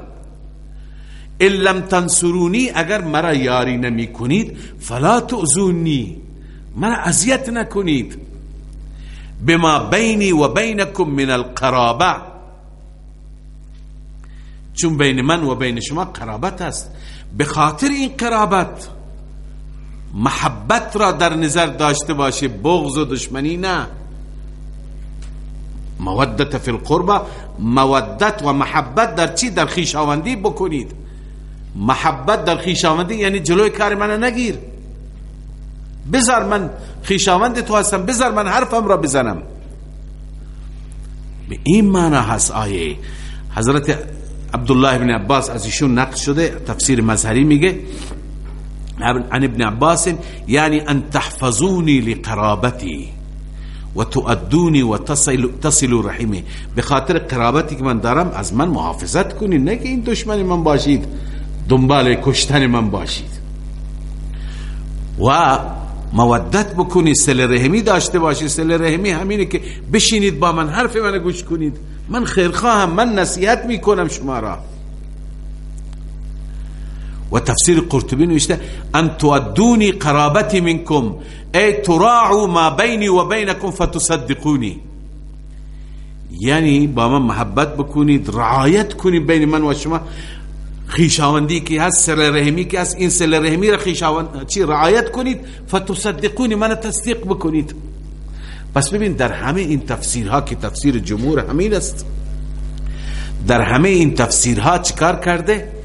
ان لم تنصرونی اگر مرا یاری نمی کنید فلا تؤذونی. مرا اذیت نکنید. بما بینی و بینکم من القرابه چون بین من و بین شما قرابت است. به خاطر این قرابت. محبت را در نظر داشته باشه بغض و دشمنی نه. مودت فی القربه مودت و محبت در چی؟ در خیشاوندی بکنید. محبت در خیشاوندی یعنی جلوی کار من نگیر. بذار من خیشاوند تو هستم بذار من حرفم را بزنم. به این معنی هست آیه. حضرت عبدالله بن عباس از ایشون نقل شده تفسیر مظهری میگه عن ابن عباس یعنی ان تحفظونی لقرابتی و تؤدونی و تصل تصلوا رحمی به خاطر که من دارم از من محافظت کنید نه که این دشمن من باشید دنبال کشتن من باشید. و مودت بکنید سل رحمی داشته باشید سل رحمی همینه که بشینید با من حرف من گوش کنید. من خیرخواهم من نصیحت می‌کنم شما را. و تفسیر قرطبی نوشته ان تودونی قرابتی منکم ای تراعو ما بینی و بینکم فتصدقونی. یعنی با من محبت بکنید رعایت کنید بین من و شما. خیشاوندی که هست سر رحمی که هست این سر رحمی را خیشاوند چی رعایت کنید؟ فتصدقونی من تصدیق بکنید. پس ببین در همه این تفسیرها که تفسیر جمهور همین است در همه این تفسیرها چیکار کرده؟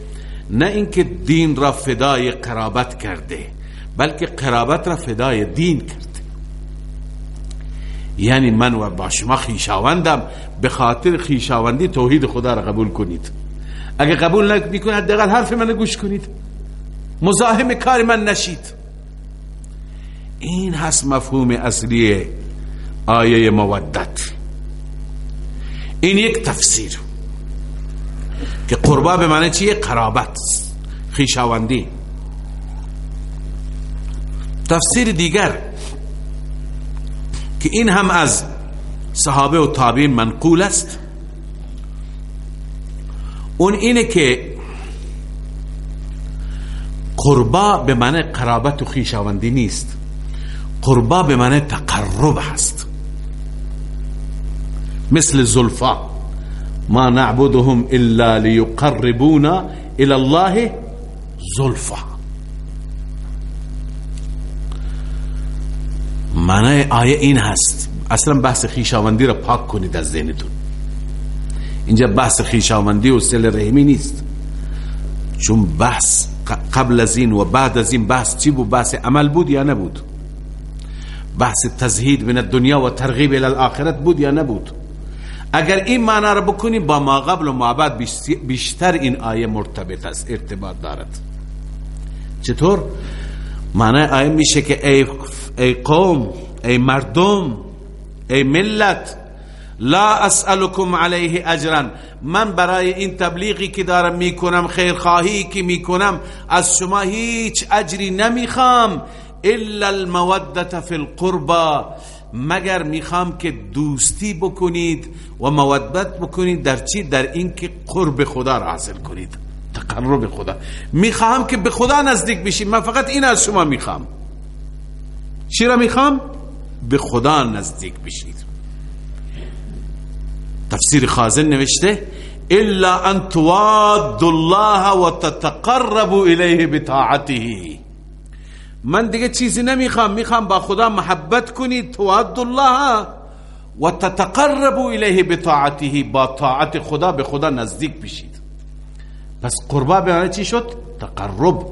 نه اینکه دین را فدای قرابت کرده بلکه قرابت را فدای دین کرده. یعنی من و با شما خیشاوندم به خاطر خیشاوندی توحید خدا را قبول کنید. اگه قبول نکنید حداقل حرف من گوش کنید. مزاحم کار من نشید. این هست مفهوم اصلی آیه مودت. این یک تفسیر. که قربا به معنی چیه؟ قرابت. خیشاوندی. تفسیر دیگر که این هم از صحابه و تابعین منقول است. اون اینه که قربا به معنی قرابت و خیشاوندی نیست. قربا به معنی تقرب هست. مثل زلفا. ما نعبدهم الا ليقربونا الى الله زلفا معنی آیه این هست. اصلا بحث خیشاوندی را پاک کنید از ذهنتون. اینجا بحث خیشاوندی و سل رحمی نیست. چون بحث قبل از این و بعد از این بحث چی بود؟ بحث عمل بود یا نبود؟ بحث تزهید من الدنیا و ترغیب الى الاخرت بود یا نبود؟ اگر این معنا رو بکنی با ما قبل و ما بعد بیشتر این آیه مرتبط است ارتباط دارد. چطور؟ معنی آیه میشه که ای, ای قوم ای مردم ای ملت لا اسألكم علیه اجرا من برای این تبلیغی که دارم می‌کنم خیرخواهی که می‌کنم از شما هیچ اجری نمی‌خوام الا المودت فی القربا مگر می‌خوام که دوستی بکنید و مودت بکنید در چی؟ در اینکه قرب خدا را حاصل کنید. تقرب خدا. می‌خوام که به خدا نزدیک بشید من فقط این از شما می‌خوام. چی را می‌خوام؟ به خدا نزدیک بشید. تفسیر خازن نوشته الا ان تواد الله و تتقربوا الیه بطاعته. من دیگه چیزی نمی‌خوام. می‌خوام با خدا محبت کنید تواد الله و تتقربوا الیه بطاعته با طاعت خدا به خدا نزدیک بشید. پس قربا به معنی چی شد؟ تقرب.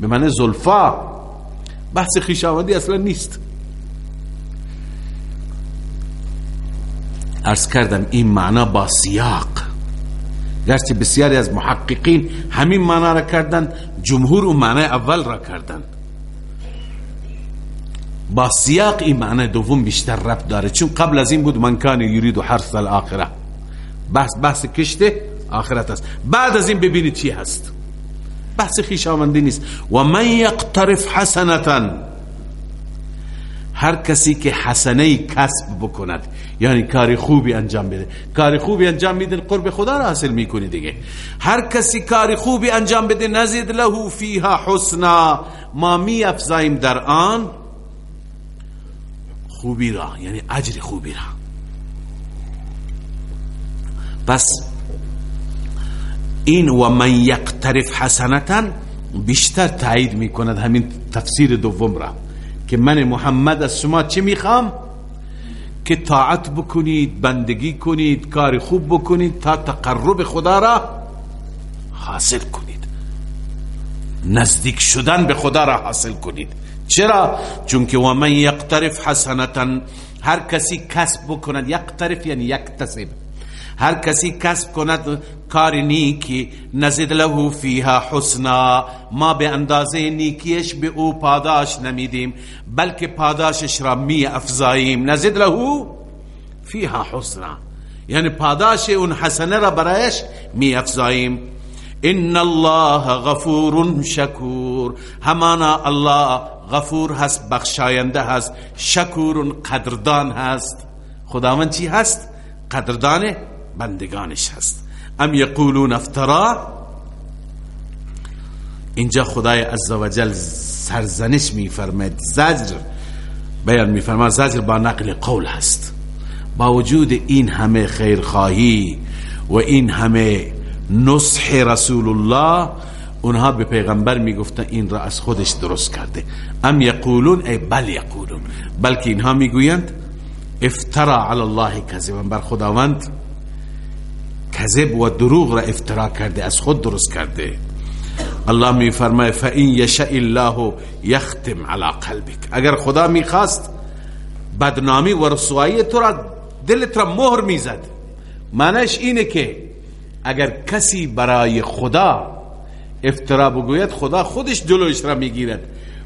به معنی زلفا. بحث خیشاوندی اصلا نیست. ارز کردم این معنا با سیاق. گرچه بسیاری از محققین همین معنا را کردن جمهور اون معنی اول را کردن با سیاق این معنی دوم بیشتر ربط داره. چون قبل از این بود من کان یرید و حرث الاخره. بحث بحث کشته آخرت است. بعد از این ببینید چی هست. بحث خیشاوندی نیست. و من یقترف حسنتا. هر کسی که حسنه کسب بکند یعنی کاری خوبی انجام بده. کاری خوبی انجام میده قرب خدا را حاصل می‌کنی دیگه. هر کسی کاری خوبی انجام بده نزید له فیها حسنا. ما می افزایم در آن خوبی را یعنی اجر خوبی را. پس این و من یقترف حسنتا بیشتر تایید می‌کند همین تفسیر دوم را. که من محمد از شما چی می‌خوام؟ که طاعت بکنید بندگی کنید کار خوب بکنید تا تقرب خدا را حاصل کنید. نزدیک شدن به خدا را حاصل کنید. چرا؟ چون که و من یقترف حسنتا هر کسی کسب بکند یقترف یعنی یکتسب. هر کسی کسب کند کار نیکی نزد له فیها حسنا. ما به اندازه نیکیش به او پاداش نمیدیم بلکه پاداشش را می افزاییم. نزد له فیها حسنا. یعنی پاداش اون حسنه را برایش می افزاییم. ان الله غفور شکور. همانا الله غفور هست بخشاینده هست شکور قدردان هست. خداوند چی هست؟ قدردان بندگانش هست. ام یقولون افترا؟ اینجا خدای عزوجل سرزنش میفرماید. زجر بیان میفرماید زجر با نقل قول هست. با وجود این همه خیرخواهی و این همه نصح رسول الله اونها به پیغمبر می‌گفتن این را از خودش درست کرده. ام یقولون؟ ای بل یقولون. بلکه اینها می‌گویند افترا علی الله کذبا. بر خداوند کذب و دروغ را افترا کرده از خود درست کرده. الله می فرماید فاین یشاء الله یختم علی قلبک. اگر خدا می‌خواست بدنامی و رسوایی تو را دلت را مهر می‌زد. معنیش اینه که اگر کسی برای خدا افترا بگوید خدا خودش جلوش را می‌گیرد.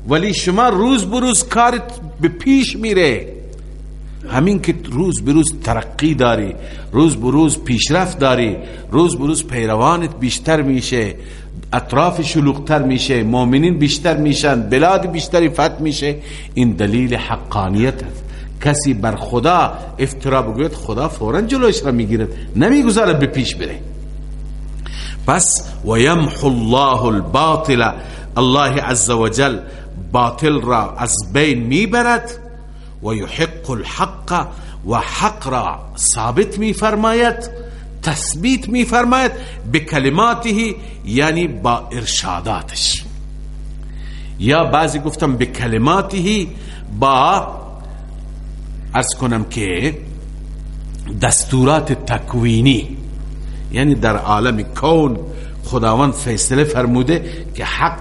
ولی شما روز بروز کارت به پیش میره. همین که روز به روز ترقی داری روز به روز پیشرفت داری روز به روز پیروانت بیشتر میشه اطراف شلوغتر میشه مؤمنین بیشتر میشن بلاد بیشتری فتح میشه. این دلیل حقانیت است. کسی بر خدا افترا بگوید خدا فورا جلوش را می‌گیرد. نمی‌گذارد به پیش بره. پس و یمحو الله الباطل. الله عز وجل باطل را از بین می‌برد و یحق الحق و حق را ثابت می فرماید تثبیت می فرماید به یعنی با ارشاداتش. یا بعضی گفتم به با ارز کنم که دستورات تکوینی. یعنی در عالم کون خداوند فیصله فرموده که حق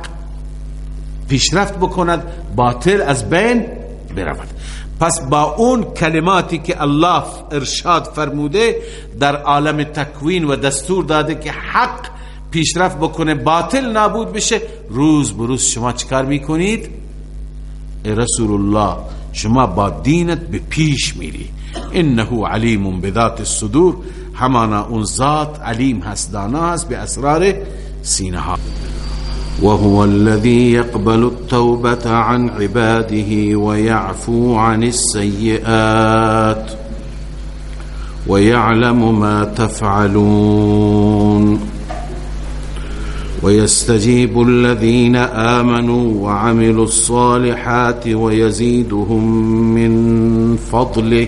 پیشرفت بکند باطل از بین برود. پس با اون کلماتی که الله ارشاد فرموده در عالم تکوین و دستور داده که حق پیشرفت بکنه باطل نابود بشه روز بروز شما چکار می‌کنید؟ رسول الله شما با دینت به پیش میری. انه علیم بذات الصدور. همانا اون ذات علیم هست دانا هست به اسرار سینه ها. وهو الذي يقبل التوبة عن عباده ويعفو عن السيئات ويعلم ما تفعلون ويستجيب الذين آمنوا وعملوا الصالحات ويزيدهم من فضله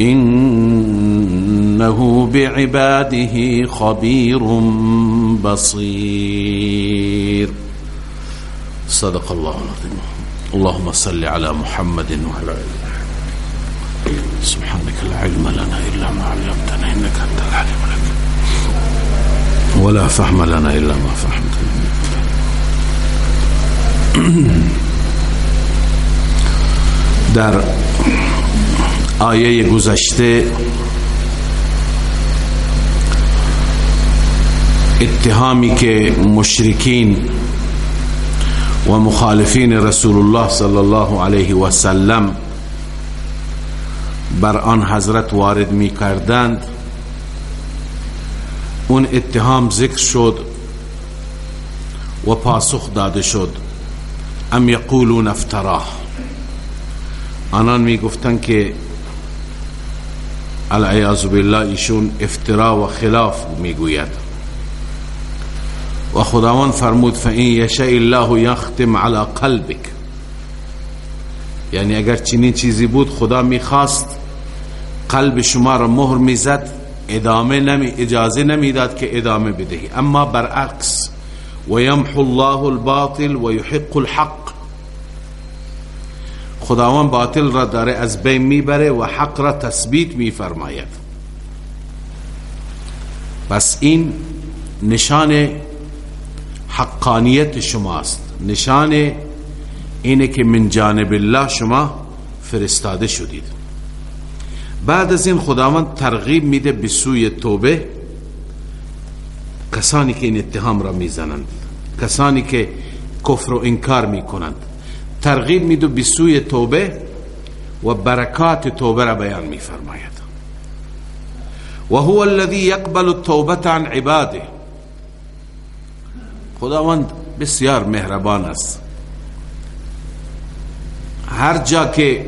إنه بعباده خبير بصير. صدق الله العظيم. اللهم صل على محمد وعلى آله سبحانك لا علم لنا إلا ما علمتنا إنك أنت العليم الحكيم. ولا فهم لنا إلا ما فهمتنا. در آیه گذشته. اتهامی که مشرکین و مخالفین رسول الله صلی الله علیه و سلم بر آن حضرت وارد می کردند. اون اتهام ذکر شد و پاسخ داده شد. ام یقولون افتراه. آنان می گفتن که العیاذ بالله ایشون افترا و خلاف می گوید و خداوند فرمود فین یشاء الله یختم علی قلبک. یعنی اگر چنین چیزی بود خدا می‌خواست قلب شما را مهر می‌زد ادامه نمی اجازه نمی‌داد که ادامه بدهی. اما برعکس و یمحو الله الباطل و یحق الحق. خداوند باطل را داره از بین می‌بره و حق را تثبیت میفرماید. پس این نشان حقانیت شماست. نشان اینه که من جانب الله شما فرستاده شدید. بعد از این خداوند ترغیب میده به سوی توبه کسانی که این اتهام را می‌زنند کسانی که کفر و انکار می‌کنند. ترغیب میده به سوی توبه و برکات توبه را بیان میفرماید. و هو الذي يقبل التوبه عن عباده. خداوند بسیار مهربان است. هر جا که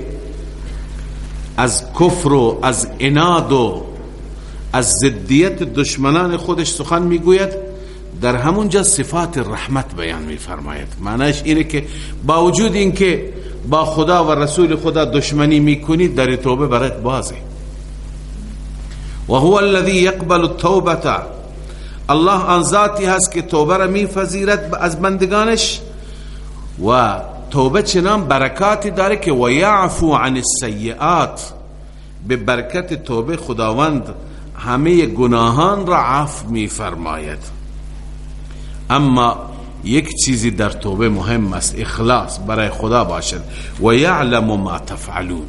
از کفر و از اناد و از ضدیت دشمنان خودش سخن می‌گوید در همونجا صفات رحمت بیان میفرماید. معنیش اینه که با وجود اینکه با خدا و رسول خدا دشمنی می‌کنی در توبه برات بازه. و هو الذي يقبل التوبه الله آن ذاتی هست که توبه را میفذیرد از بندگانش و توبه چنان برکاتی داره که و یعفو عن السیئات. به برکت توبه خداوند همه گناهان را عفو میفرماید. اما یک چیزی در توبه مهم است اخلاص برای خدا باشد. و یعلم ما تفعلون.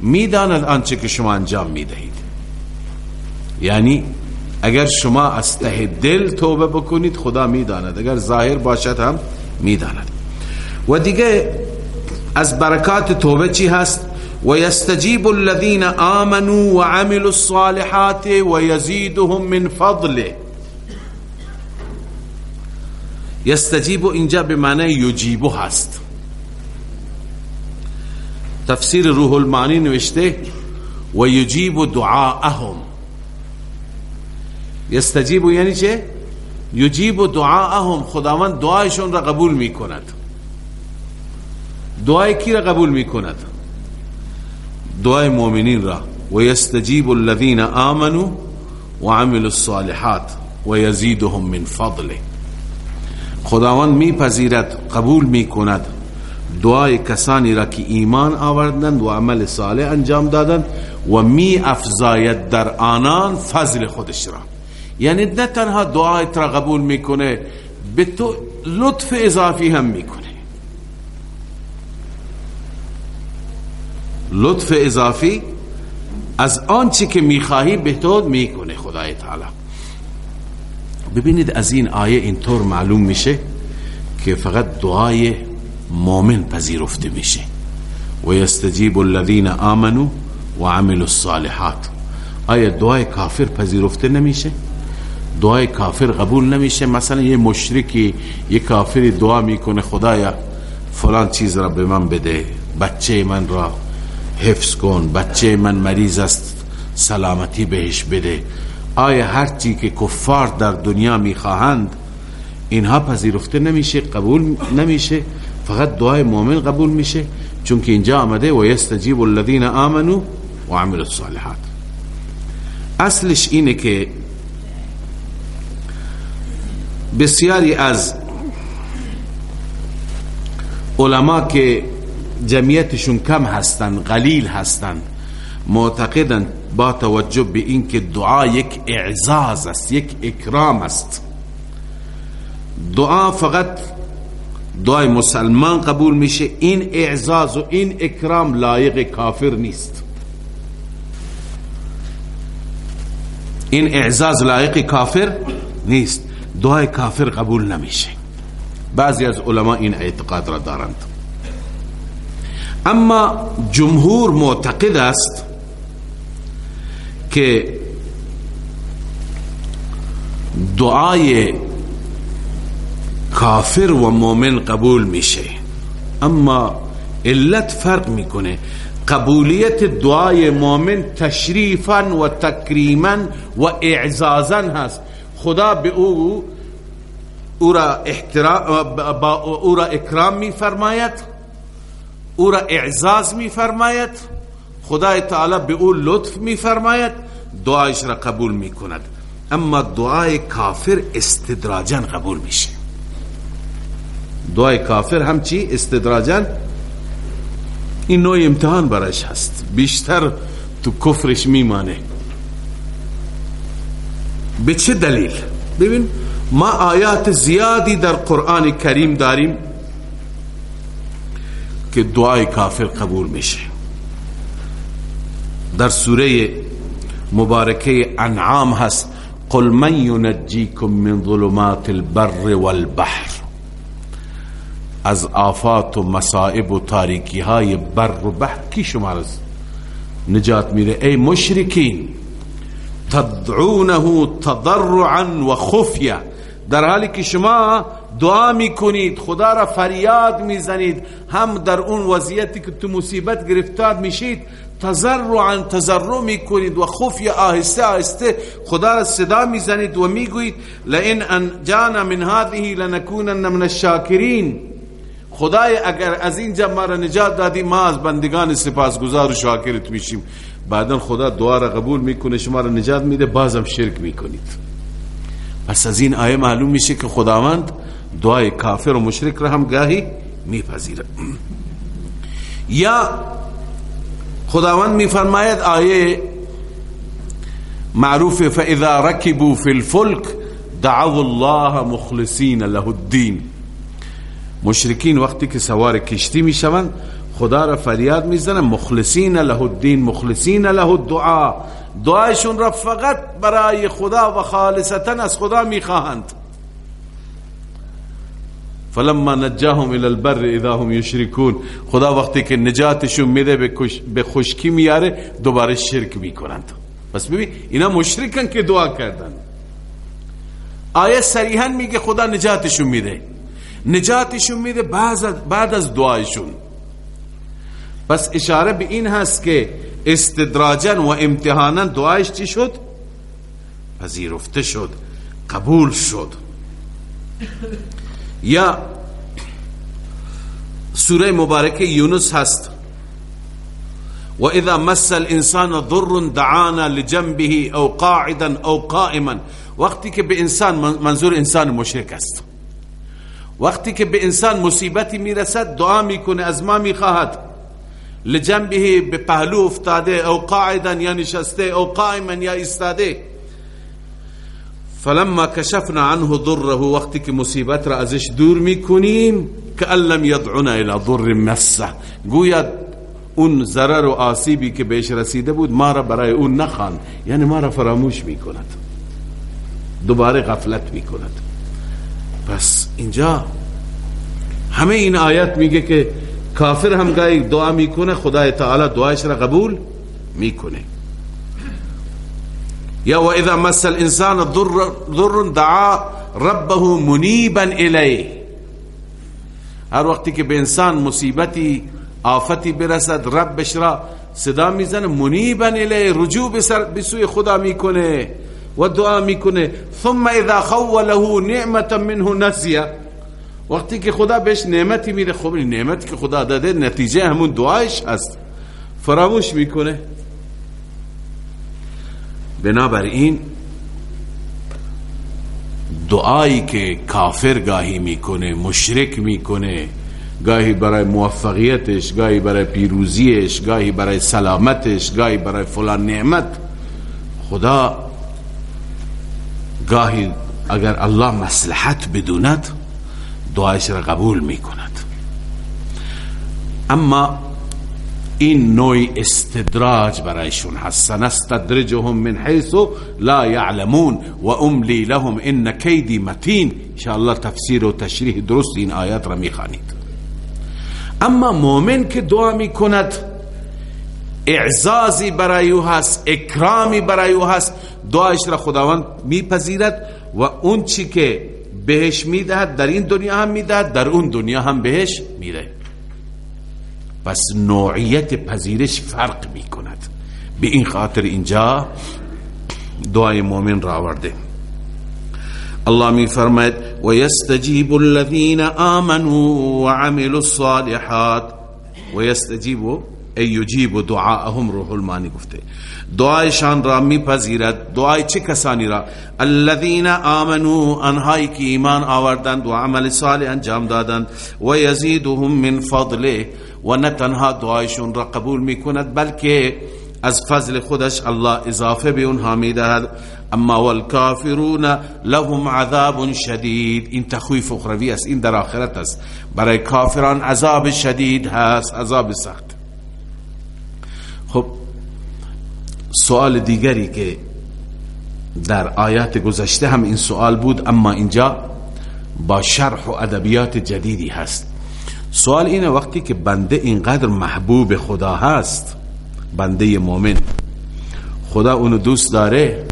می‌داند آنچه که شما انجام می‌دهید. یعنی اگر شما از ته دل توبه بکنید خدا می‌داند. اگر ظاهر باشد هم می‌داند. و دیگه از برکات توبه چی هست؟ و یستجیب الذین آمنوا و عملوا الصالحات و یزیدهم من فضله. یستجیب اینجا به معنی یجیبو هست. تفسیر روح المعانی نوشته و یجیب دعاءهم. یستجیب یعنی چه؟ یجیب دعاءهم خداوند دعایشون را قبول می کند دعای کی را قبول می‌کند؟ دعای مؤمنین را. و یستجیب الذین آمنوا وعملوا الصالحات و یزیدهم من فضله. خداوند میپذیرد قبول می‌کند. دعای کسانی را که ایمان آوردند و عمل صالح انجام دادند و می افزاید در آنان فضل خودش را. یعنی نه تنها دعایت را قبول می‌کنه به تو لطف اضافی هم می‌کنه. لطف اضافی از آنچه که می‌خواهی به تو می‌کنه خدای تعالی. ببینید از این آیه اینطور معلوم میشه که فقط دعای مؤمن پذیرفته میشه. و یستجیب الذین آمنوا و عملوا الصالحات. آیا دعای کافر پذیرفته نمیشه؟ دعای کافر قبول نمیشه؟ مثلا یه مشرکی یه کافری دعا می‌کنه خدایا فلان چیز را به من بده بچه من را حفظ کن بچه من مریض است سلامتی بهش بده. آیا هرچی که کفار در دنیا می‌خواهند اینها پذیرفته نمیشه قبول نمیشه فقط دعای مؤمن قبول میشه؟ چون که اینجا آمده و یستجیب الذین آمنوا و عملوا الصالحات. اصلش اینه که بسیاری از علما که جمعیتشون کم هستن قلیل هستن معتقدن با توجه به این که دعا یک اعزاز است یک اکرام است. دعا فقط دعای مسلمان قبول میشه این اعزاز و این اکرام لایق کافر نیست. این اعزاز لایق کافر نیست دعای کافر قبول نمیشه. بعضی از علما این اعتقاد را دارند. اما جمهور معتقد است که دعای کافر و مؤمن قبول میشه. اما علت فرق می‌کنه. قبولیت دعای مؤمن تشریفا و تکریما و اعزازا هست. خدا به او او را, او را اکرام می فرماید او را اعزاز می فرماید خدای تعالی به او لطف می فرماید دعایش را قبول می کند اما دعای کافر استدراجن قبول میشه. دعای کافر هم چی؟ استدراجن این نوع امتحان برش هست. بیشتر تو کفرش میمانه. به چه دلیل؟ ببین ما آیات زیادی در قرآن کریم داریم که دعای کافر قبول میشه. در سوره مبارکه انعام هست. قل من ينجيكم من ظلمات البر والبحر. از آفات و مصائب و تاریکی های بر و بحر. کی شما نجات میره ای مشرکین تدعونه تضرعا و خفیه. در حالی که شما دعا می‌کنید خدا را فریاد می‌زنید. هم در اون وضعیتی که تو مصیبت گرفتار میشید تضرعا تضرع می‌کنید و خفیه آهسته آهسته خدا را صدا می‌زنید و می‌گویید لئن انجانا من هذه لنكونن من الشاکرین. خدای اگر از این ما را نجات دادی ما از بندگان سپاسگزار و شاکرت میشیم. بعدا خدا دعا را قبول می‌کنه شما را نجات میده بازم شرک می‌کنید. پس از این آیه معلوم میشه که خداوند دعای کافر و مشرک را هم گاهی میپذیره یا خداوند میفرماید آیه معروف فاذا ركبوا في الفلك دعوا الله مخلصین له الدین مشرکین وقتی که سوار کشتی می‌شوند خدا را فریاد می‌زنن مخلصین له الدین مخلصین له الدعا دعایشون را فقط برای خدا و خالصتا از خدا می‌خواهند. فلما نجاهم الى البر اذا هم یشرکون خدا وقتی که نجاتشون میده به خشکی میاره دوباره شرک می‌کنند بس ببین اینا مشرکن که دعا کردن. آیه صریحا میگه خدا نجاتشون میده. نجاتشون میده بعد از دعایشون. پس اشاره به این هست که استدراجا و امتحانا دعایش چی شد؟ پذیرفته شد. قبول شد. یا سوره مبارکه یونس هست. و اذا مس الانسان ضر دعانا لجنبه او قاعدا او قائما. وقتی که به انسان منظور انسان مشرک است. وقتی که به انسان مصیبتی می‌رسد دعا می‌کنه از ما می‌خواهد. لجنبه به پهلو افتاده او قاعدا یا نشسته او قائما یا استاده فلما کشفنا عنه ضره وقتی که مصیبت را ازش دور می‌کنیم که لم یدعنا الى ضر مسه گویا اون ضرر و آسیبی که بهش رسیده بود ما را برای اون نخوان. یعنی ما را فراموش می‌کند. دوباره غفلت می‌کند. پس اینجا همه این آیت میگه که کافر هم گاهی دعا می‌کنه خدای تعالی دعایش را قبول می‌کنه. یا و اذا مس الانسان ضر دعا ربه منیبا الیه هر وقتی که به انسان مصیبتی آفتی برسد ربش را صدا می‌زنه منیبا الیه رجوع به سوی خدا می‌کنه و دعا می‌کنه. ثم اذا خوله نعمتا منه نسیه. وقتی که خدا بهش نعمتی میده خب نعمتی که خدا داده نتیجه همون دعایش هست. فراموش می‌کنه. بنابراین دعایی که کافر گاهی می‌کنه مشرک می‌کنه گاهی برای موفقیتش گاهی برای پیروزیش گاهی برای سلامتش گاهی برای فلان نعمت خدا گاهی اگر الله مصلحت بدوند دعایش را قبول می‌کند. اما این نوع استدراج برایشون هست سنستدرجهم من حیث لا یعلمون و املی لهم ان کیدی متین. الله تفسیر و تشریح درست این آیات را می‌خوانید. اما مؤمن که دعا می‌کند اعزازی برای او هست اکرامی برای او هست دعایش را خداوند میپذیرد و اون چی که بهش می‌دهد در این دنیا هم می‌دهد در اون دنیا هم بهش میده پس نوعیت پذیرش فرق می‌کند. به این خاطر اینجا دعای مؤمن را آورده. الله می فرماید و یستجیب الذین آمنوا وعملوا الصالحات و یستجیبوا ای یجیب دعاهم روح المانی گفته. دعایشان را میپذیرد. دعای چه کسانی را؟ الذين آمنوا انهایی که ایمان آوردند و عمل صالح انجام دادند. و یزیدهم من فضله. و نه تنها دعایشون را قبول می‌کند بلکه از فضل خودش الله اضافه به اونها می‌دهد. اما والکافرون لهم عذاب شدید. این تخویف اخروی است این در آخرت است. برای کافران عذاب شدید هست عذاب سخت. خب سوال دیگری که در آیات گذشته هم این سوال بود اما اینجا با شرح و ادبیات جدیدی هست. سوال اینه وقتی که بنده اینقدر محبوب خدا هست بنده مؤمن خدا اونو دوست داره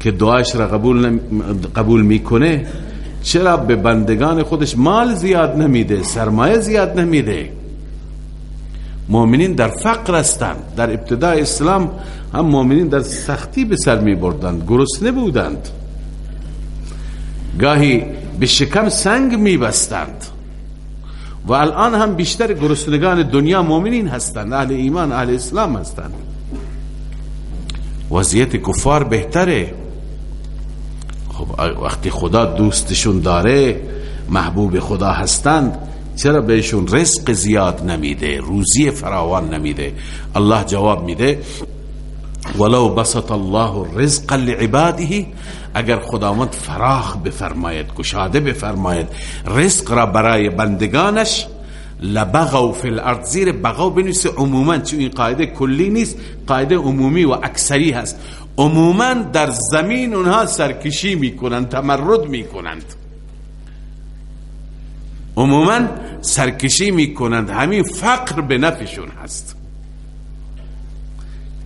که دعاش را قبول, قبول می‌کنه چرا به بندگان خودش مال زیاد نمیده سرمایه زیاد نمیده؟ مؤمنین در فقر هستند در ابتدای اسلام هم مؤمنین در سختی به سر می بردند گرسنه بودند گاهی به شکم سنگ می بستند و الان هم بیشتر گرسنگان دنیا مؤمنین هستند اهل ایمان اهل اسلام هستند. وضعیت کفار بهتره. خب وقتی خدا دوستشون داره محبوب خدا هستند چرا بهشون رزق زیاد نمیده روزی فراوان نمیده؟ الله جواب میده ولو بسط الله الرزق لعباده اگر خداوند فراخ بفرماید گشاده بفرماید رزق را برای بندگانش لبغوا فی الارض زیر بغاو بنویسه. عموما چون این قاعده کلی نیست قاعده عمومی و اکثری هست. عموما در زمین اونها سرکشی می‌کنند تمرد می‌کنند. عموما سرکشی می‌کنند. همین فقر به نفعشون هست.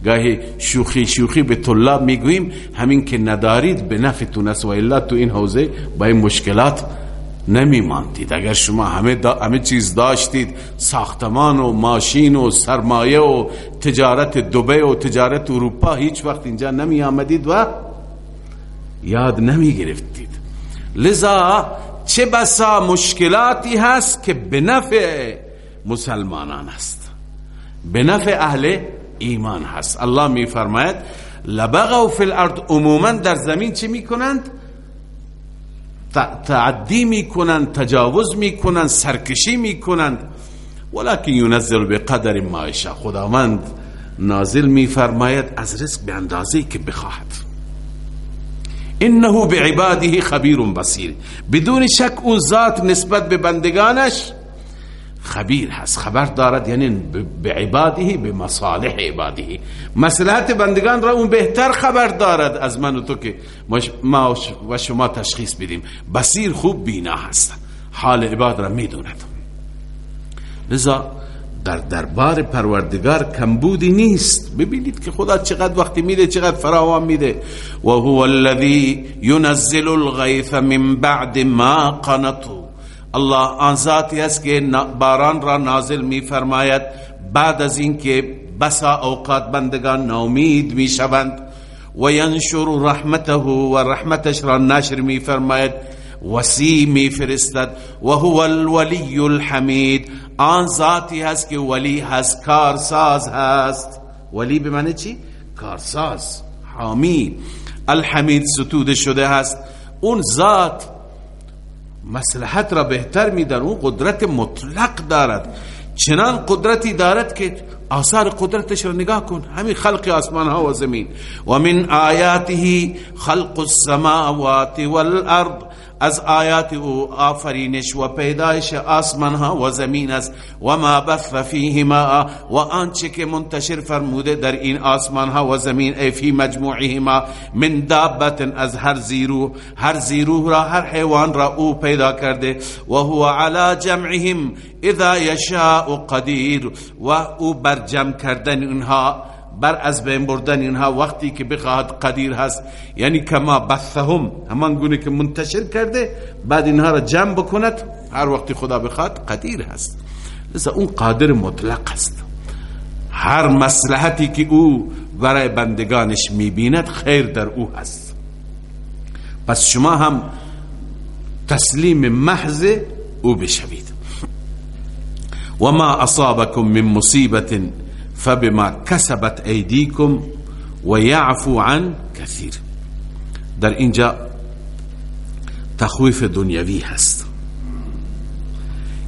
گاهی شوخی شوخی به طلاب می‌گوییم همین که ندارید به نفعتون است و الا تو این حوزه با این مشکلات نمیماندید. اگر شما همه, همه چیز داشتید ساختمان و ماشین و سرمایه و تجارت دوبه و تجارت اروپا هیچ وقت اینجا نمی آمدید و یاد نمی گرفتید لذا چه بسا مشکلاتی هست که به نفع مسلمانان است. به نفع اهل ایمان هست. الله می فرماید لبغوا فی الارض عموما در زمین چه می‌کنند؟ تعدی می‌کنند تجاوز می‌کنند سرکشی می‌کنند. ولكن ينزل بقدر ما يشاء خداوند نازل میفرماید از رزق به اندازه که بخواهد. انه بعباده خبیر بصیر. بدون شک اون ذات نسبت به بندگانش خبیر هست. خبر دارد یعنی به عباده به مصالح عباده. مسلحت بندگان را اون بهتر خبر دارد از من و تو که ما و شما تشخیص بدیم. بصیر خوب بینا هست. حال عباد را می‌دوند. لذا در دربار پروردگار کمبودی نیست. ببینید که خدا چقدر وقتی میده چقدر فراوان میده. و هو الذی ينزل الغیث من بعد ما قنطوا. الله آن ذاتی است که باران را نازل می فرماید بعد از اینکه بسا اوقات بندگان ناامید می شوند و ینشر رحمته و رحمتش را نشر می فرماید وسیع می فرستد و هو الولی الحمید. آن ذاتی هست که ولی هست کارساز هست. ولی به معنی چی؟ کارساز حامی. الحمید ستوده شده هست اون ذات مسلحت را بهتر می در اون قدرت مطلق دارد. چنان قدرتی دارد که آثار قدرتش را نگاه کن. همین خلق آسمان ها و زمین. و من آیاته خلق السماوات والارض. از آیات او آفرینش و پیدایش آسمان ها و زمین است. و ما بث فیهما و آنچه که منتشر فرموده در این آسمان ها و زمین ای فی مجموعهما من دابت از هر زیرو. هر زیرو را هر حیوان را او پیدا کرده. و هو علی جمعهم اذا یشاء قدیر. و او بر جمع کردن اونها بر از بین بردن اینها وقتی که بخواهد قدیر هست. یعنی کما بثهم همان گونه که منتشر کرده بعد اینها را جمع بکند هر وقتی خدا بخواد قدیر هست. لذا اون قادر مطلق است. هر مصلحتی که او برای بندگانش می‌بیند خیر در او هست. پس شما هم تسلیم محض او بشوید. و ما اصابكم من مصیبت فبما کسبت ایدیکم و یعفو عن کثیر در اینجا تخویف دنیوی هست.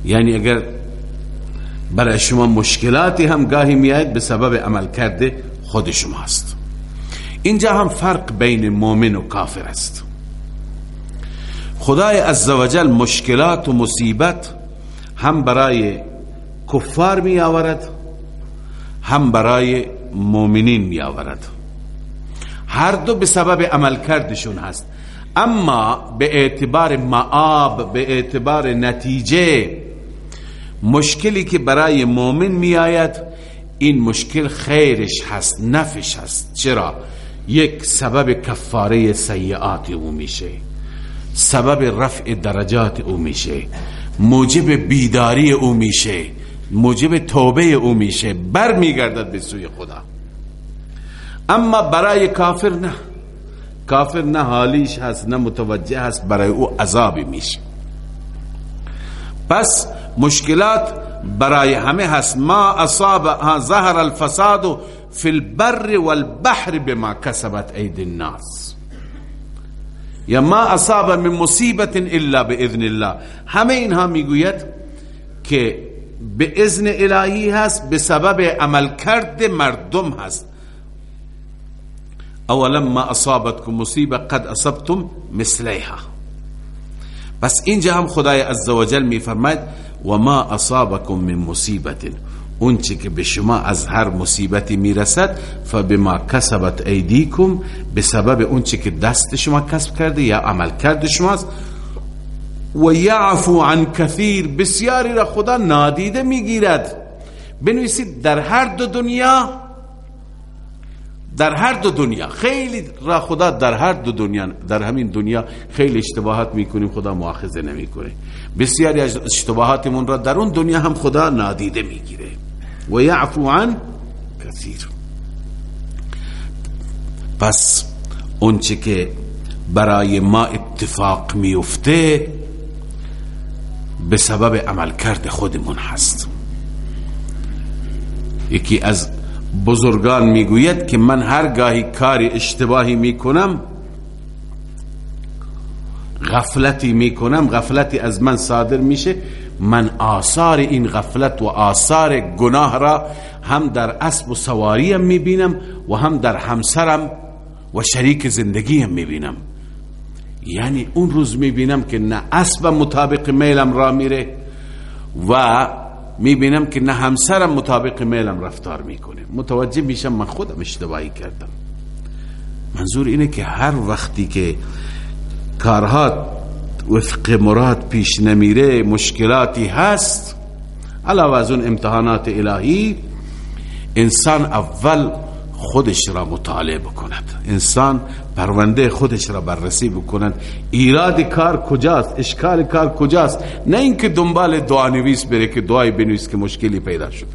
یعنی اگر برای شما مشکلاتی هم گاهی میاید به سبب عمل کرده خود شما است اینجا هم فرق بین مؤمن و کافر است. خدای عزوجل مشکلات و مصیبت هم برای کفار می آورد هم برای مؤمنین می آورد هر دو به سبب عمل کردشون هست. اما به اعتبار معاب به اعتبار نتیجه مشکلی که برای مؤمن می آید این مشکل خیرش هست نفش هست. چرا؟ یک سبب کفاره سیعات او میشه. سبب رفع درجات او میشه. موجب بیداری او میشه. موجب توبه او میشه بر میگردد به سوی خدا. اما برای کافر نه. کافر نه حالیش هست نه متوجه هست برای او عذابی میشه. پس مشکلات برای همه هست. ما اصاب ظهر الفساد فی البر والبحر بما کسبت اید الناس. یا ما اصاب من مصیبت الا باذن الله. همه اینها می‌گوید که به اذن الهی هست به سبب عمل کرد مردم هست. اولا ما اصابتكم مصیبه قد اصبتم مثلیها. پس اینجا هم خدای عزوجل میفرماید و ما اصابكم من مصیبت اونچه که به شما از هر مصیبتی می‌رسد فبما کسبت ایدیکم به سبب اونچه که دست شما کسب کرده یا عمل کرده شماست و یعفو عن کثیر بسیاری را خدا نادیده می‌گیرد. بنویسید در هر دو دنیا در هر دو دنیا. خیلی را خدا در هر دو دنیا در همین دنیا خیلی اشتباهات می‌کنیم خدا مؤاخذه نمی‌کنه. بسیاری از اشتباهاتمون را در اون دنیا هم خدا نادیده می‌گیره. و یعفو عن کثیر. پس اونچه که برای ما اتفاق میفته به سبب عملکرد خودمون هست. یکی از بزرگان می‌گوید که من هر گاهی کاری اشتباهی می‌کنم غفلتی می‌کنم غفلتی از من صادر میشه. من آثار این غفلت و آثار گناه را هم در اسب و سواریم می‌بینم و هم در همسرم و شریک زندگیم می‌بینم. یعنی اون روز می‌بینم که نه اسب مطابق میلم را میره و می‌بینم که نه همسرم مطابق میلم رفتار می‌کنه. متوجه میشم من خودم اشتباهی کردم. منظور اینه که هر وقتی که کارها وفق مراد پیش نمیره مشکلاتی هست علاوه از اون امتحانات الهی انسان اول خودش را مطالعه بکند. انسان پرونده خودش را بررسی بکند ایراد کار کجاست؟ اشکال کار کجاست؟ نه اینکه دنبال دعا نویس بره که دعای بنویس که مشکلی پیدا شده.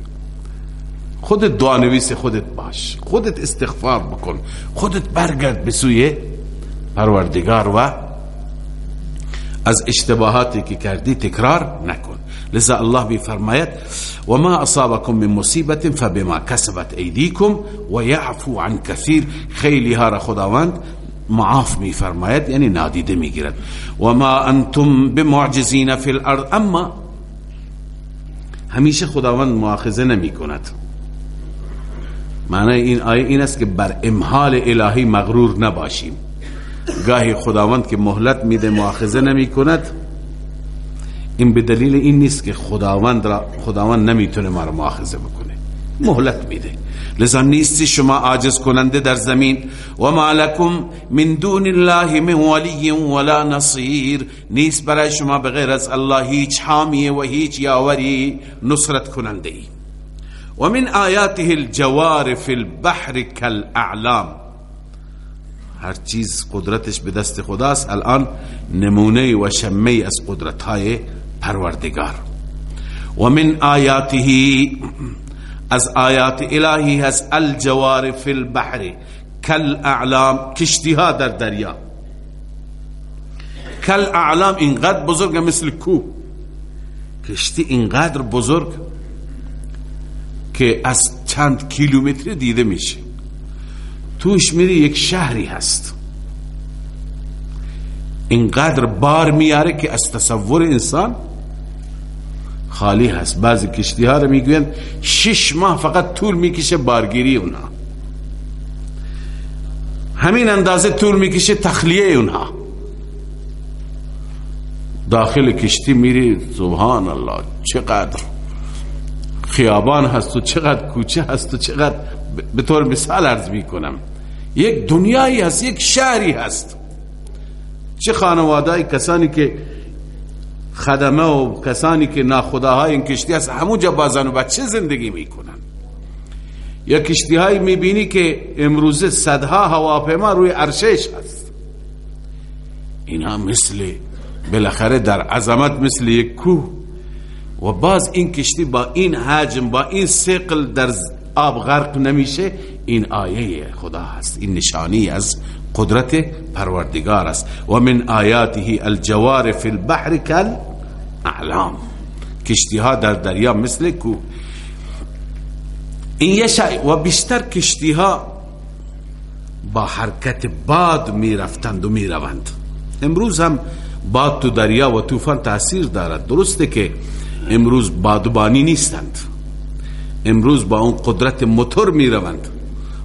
خودت دعا نویس خودت باش. خودت استغفار بکن. خودت برگرد به سوی پروردگار و از اشتباهاتی که کردی تکرار نکن. لذا الله بی فرماید و ما اصابكم من مصیبت فبما کسبت ایدیکم و یعفو عن کثیر. خیلی ها را خداوند معاف می فرماید یعنی نادیده می گیرد و ما انتم بمعجزین فی الارض. اما همیشه خداوند مؤاخذه نمی کند معنی این آیه این است که بر امحال الهی مغرور نباشیم. گاهی خداوند که مهلت میده مؤاخذه نمی کند این به دلیل این نیست که خداوند را خداوند نمی‌تونه ما را مؤاخذه بکنه. مهلت میده. لذا نیستی شما عاجز کننده در زمین. و ما لکم من دون الله من ولی ولا نصیر. نیست برای شما بغیر از الله هیچ حامیه و هیچ یاوری نصرت کننده و من آیاته الجوار فی البحر کالاعلام. هر چیز قدرتش به دست خداست. الان نمونه و شمه از قدرت های پروردگار. و من آیاته از آیات الهی هست الجوار فی البحر کل اعلام کشتی ها در دریا. کل اعلام اینقدر بزرگ مثل کو. کشتی اینقدر بزرگ که از چند کیلومتر دیده میشه. توش میری یک شهری هست. اینقدر بار میاره که از تصور انسان خالی هست. بعضی کشتی ها رو می‌گوین شش ماه فقط طول می‌کشه بارگیری اونا همین اندازه طول می‌کشه تخلیه اونها. داخل کشتی میری سبحان الله چقدر خیابان هست و چقدر کوچه هست و چقدر به طور مثال عرض می‌کنم. یک دنیایی هست یک شهری هست. چه خانواده کسانی که خدمه و کسانی که ناخداهای این کشتی هست همونجا بازن و بچه زندگی می‌کنن. یا کشتی های می‌بینی که امروزه صدها هواپیما روی ارشش هست. اینا مثل بالاخره در عظمت مثل یک کوه. و باز این کشتی با این حجم با این سقل در آب غرق نمیشه. این آیه خدا هست این نشانی از قدرت پروردگار است. و من آیاته الجوار فی البحر کل اعلام کشتی ها در دریا مثل کو. این یه و بیشتر کشتی ها با حرکت باد می رفتند و می روند امروز هم باد تو دریا و طوفان تاثیر دارد. درسته که امروز بادبانی نیستند. امروز با اون قدرت موتور می روند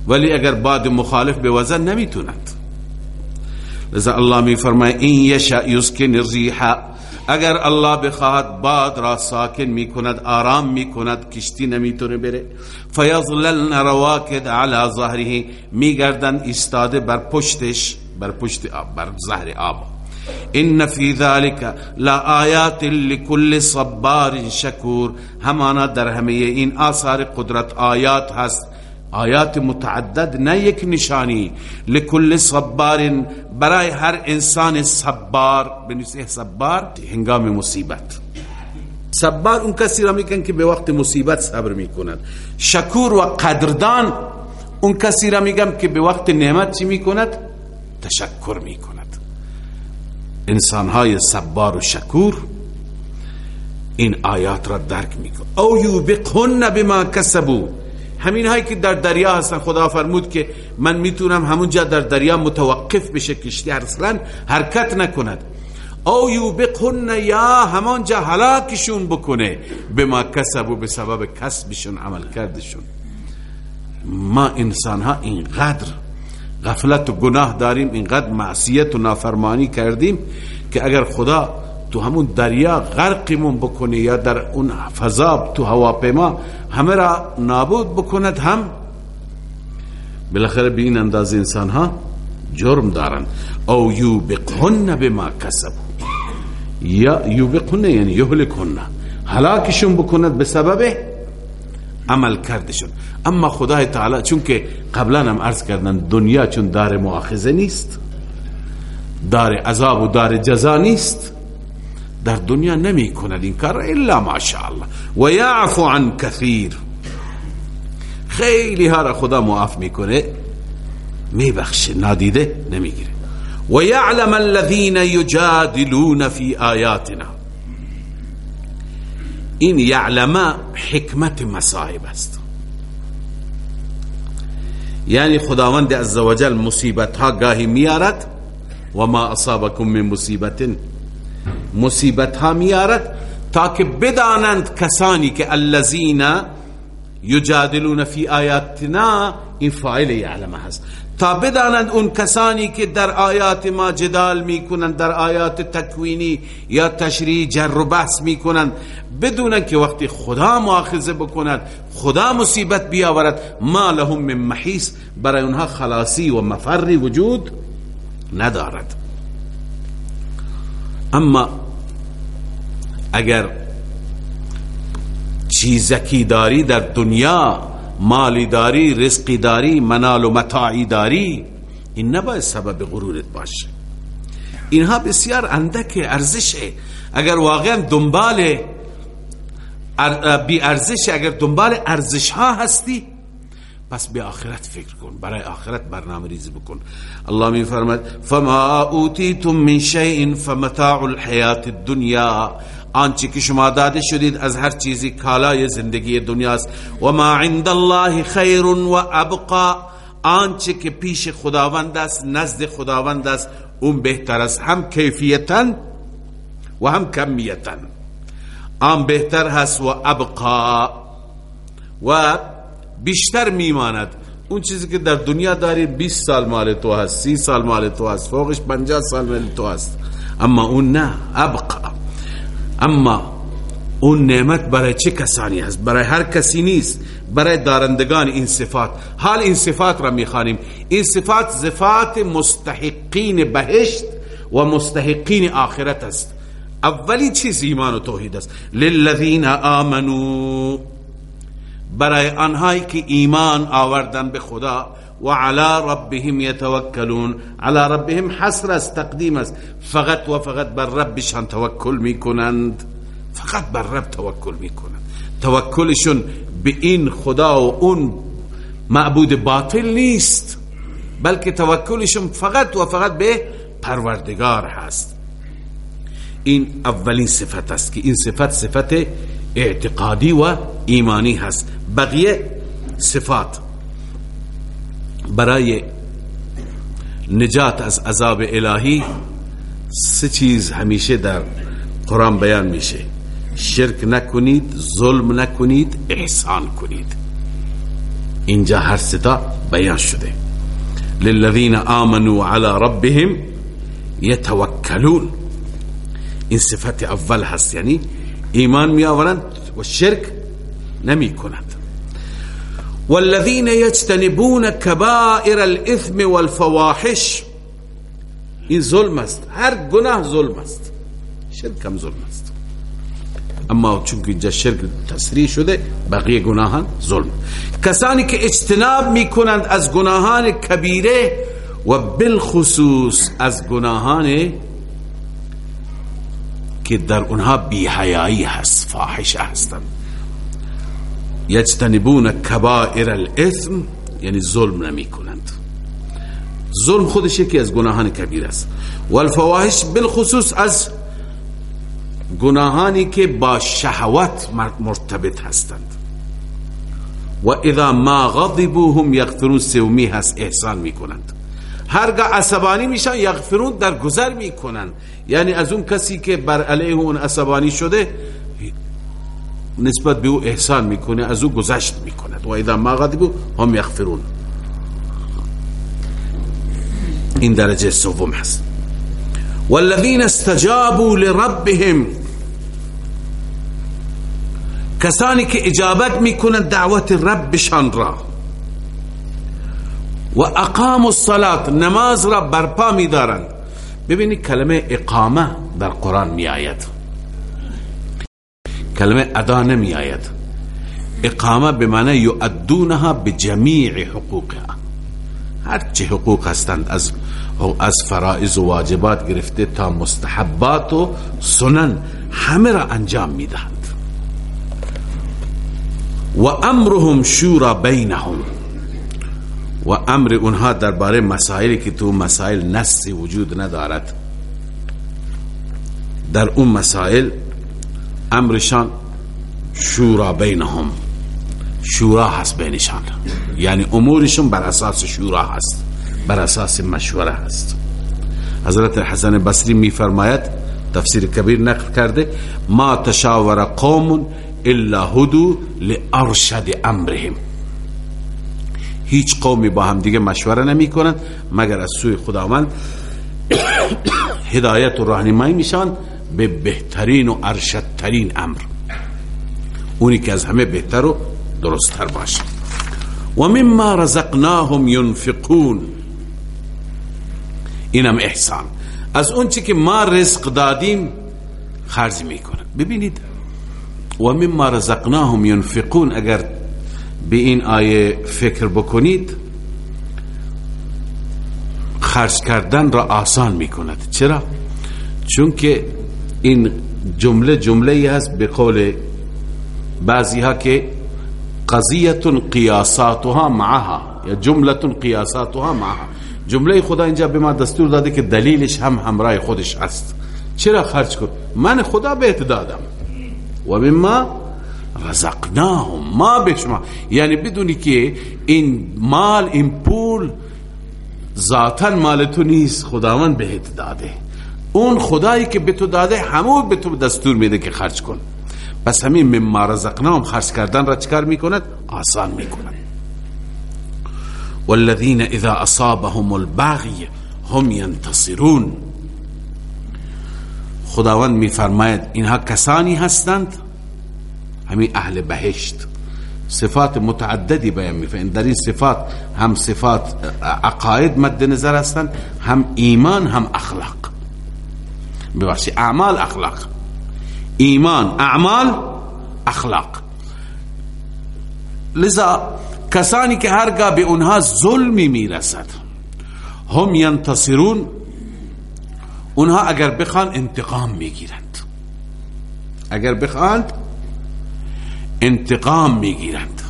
ولی اگر باد مخالف به وزن نمی‌تونند. لذا الله می فرمای این یشا یسکن الریح اگر الله بخواهد باد را ساکن می کند آرام می کند کشتی نمی‌تونه بره. فیظللن رواکد علی ظهره. میگردن ایستاده بر پشتش بر پشت آب بر ظهر آب. ان فی لا آیات لكل صبار شکور. همانا در همه این آثار قدرت آیات هست. آیات متعدد نه یک نشانی لکل صبار برای هر انسان صبار بنویسه صبار هنگام مصیبت. صبار اون کسی را میکن که به وقت مصیبت صبر می‌کند. شکور و قدردان اون کسی را میگم که به وقت نعمت چی می‌کند؟ تشکر می‌کند. انسان های صبار و شکور این آیات را درک میکن او یوبقهن بما کسبو همین هایی که در دریا هستن. خدا فرمود که من می‌تونم همونجا در دریا متوقف بشه کشتی اصلا حرکت نکند. او یوبقهن یا همانجا هلاکشون بکنه. به ما کسبو به سبب کسبشون عمل کردشون. ما انسان ها اینقدر غفلت و گناه داریم اینقدر معصیت و نافرمانی کردیم که اگر خدا تو همون دریا غرقمون بکنه یا در اون فضا تو هواپیما همه را نابود بکند هم. بالاخره به این اندازه انسان ها جرم دارن. او یوبقهن بما کسب یا یوبقهن یعنی یهلکهن. هلاکشون بکند به سبب عمل کردشون. اما خدای تعالی چون که قبلا هم عرض کردن دنیا چون دار مؤاخذه نیست دار عذاب و دار جزا نیست در دنیا نمی کند این کار الا ماشاءالله. و یعفو عن کثیر. خیلی ها را خدا معاف می‌کنه میبخشه نادیده نمی‌گیره. و یعلم الذین یجادلون فی آیاتنا. این یعلم حکمت مصائب است. یعنی خداوند عزوجل مصیبت ها گاهی میارد و ما اصابکم من مصیبت مصیبت ها میارد تا بدانند کسانی که الذین یجادلون فی آیاتنا این فاعل یعلمه هست. تا بدانند اون کسانی که در آیات ما جدال می‌کنند در آیات تکوینی یا تشریع جر و بحث می‌کنند بدونن که وقتی خدا مؤاخذه بکند خدا مصیبت بیاورد ما لهم من محیص برای اونها خلاصی و مفری وجود ندارد. اما اگر چیزکی داری در دنیا مالی داری رزقی داری منال و متاعی داری این نباید سبب غرورت باشه. اینها بسیار اندک ارزشه. اگر واقعا دنبال بی ارزش اگر دنبال ارزش ها هستی پس به آخرت فکر کن برای آخرت برنامه ریزی بکن. الله می فرماید فما اوتیتم من شیء فمتاع الحیات الدنیا. آنچه که شما داده شدید از هر چیزی کالای زندگی دنیاست و ما عند الله خیر و ابقا. آنچه که پیش خداوند است نزد خداوند است اون بهتر است. هم کیفیتا و هم کمیتا. آن بهتر هست و ابقا. و بیشتر میماند. اون چیزی که در دنیا داری 20 سال مال تو هست 30 سال مال تو هست فوقش 50 سال مال تو هست. اما اون نه ابقا. اما اون نعمت برای چه کسانی هست؟ برای هر کسی نیست. برای دارندگان این صفات. حال این صفات را می‌خوانیم. این صفات صفات مستحقین بهشت و مستحقین آخرت است. اولی چیز ایمان و توحید است. للذین آمنو برای آنهایی که ایمان آوردن به خدا و علی ربهم یتوکلون. علی ربهم حسر است تقدیم است. فقط و فقط بر ربشان توکل می‌کنند. فقط بر رب توکل می‌کنند. توکلشون به این خدا و اون معبود باطل نیست بلکه توکلشون فقط و فقط به پروردگار هست. این اولین صفت است که این صفت صفت اعتقادی و ایمانی هست. بقیه صفات. برای نجات از عذاب الهی سه چیز همیشه در قرآن بیان میشه. شرک نکنید ظلم نکنید احسان کنید. اینجا هر ستا بیان شده. للذین آمنوا على ربهم یتوکلون. این صفت اول هست یعنی ایمان می آورند و شرک نمی کنند والذین یجتنبون کبائر الاثم والفواحش این ظلم است. هر گناه ظلم است. شرک هم ظلم است. اما چون که اینجا شرک تصریح شده بقیه گناهان ظلم. کسانی که اجتناب می‌کنند از گناهان کبیره و بالخصوص از گناهان که در اونها بیحیایی هست فاحشه هستند یجتنبون کبائر الاثم یعنی ظلم نمی کنند. ظلم خودش یکی از گناهان کبیر است. والفواحش بالخصوص از گناهانی که با شهوت مرتبط هستند. و اذا ما غضبوا هم یغفرون سومی هست احسان می‌کنند هرگاه عصبانی میشن یغفرون در گذر می‌کنند یعنی از اون کسی که بر علیه اون عصبانی شده نسبت به او احسان می‌کنه از او گذشت می‌کند. و اذا ما غضبوا هم یغفرون. این درجه سوم هست. والذین استجابوا لربهم کسانی که اجابت می‌کنند دعوت ربشان را. و اقام الصلاة نماز را برپا میدارند. ببینید کلمه اقامه در قرآن می آید کلمه ادا نمی آید اقامه به معنی یؤدونها بجمیع حقوقها. هر چه حقوق هستند از از فرائض و واجبات گرفته تا مستحبات و سنن همه را انجام می‌دهند. و امرهم شورا بینهم. و امر اونها درباره مسائلی که تو مسائل نصی وجود ندارد. در اون مسائل امرشان شورا بینهم. شورا هست بینشان. یعنی امورشون بر اساس شورا هست. بر اساس مشوره هست. حضرت حسن بصری می فرماید تفسیر کبیر نقل کرده ما تشاور قوم الا هدو لارشد امرهم. هیچ قومی با هم دیگه مشوره نمی کنند مگر از سوی خداوند هدایت و راهنمایی میشن به بهترین و ارشدترین امر. اونی که از همه بهتر و درستتر باشه. و مما رزقناهم ينفقون. اینم احسان. از اون که ما رزق دادیم خرج می‌کنن ببینید. و مما رزقناهم ينفقون اگر به این آیه فکر بکنید خرج کردن را آسان می‌کند. چرا؟ چون که این جمله جمله ای هست به قول بعضی ها که قضیت قیاساتها معها یا جمله قیاساتها معها. جمله خدا اینجا به ما دستور داده که دلیلش هم همراه خودش هست. چرا خرج کن؟ من خدا بهت دادم و مما رزقناهم ما به شما یعنی بدونی که این مال این پول ذاتا مال تو نیست خداوند بهت داده. اون خدایی که به تو داده همون به تو دستور میده که خرج کن. پس همین مما رزقناهم خرج کردن را چکار می‌کند؟ آسان می‌کند. والذین اذا اصابهم البغی هم ینتصرون. خداوند میفرماید اینها کسانی هستند همین اهل بهشت. صفات متعددی بیان میفرماید در این صفات هم صفات عقاید مد نظر هستند هم ایمان هم اخلاق. ببخشید اعمال اخلاق. ایمان اعمال اخلاق. لذا کسانی که هرگاه به اونها ظلمی می‌رسد هم ینتصرون اونها اگر بخوان انتقام می‌گیرند. اگر بخواند انتقام می‌گیرند.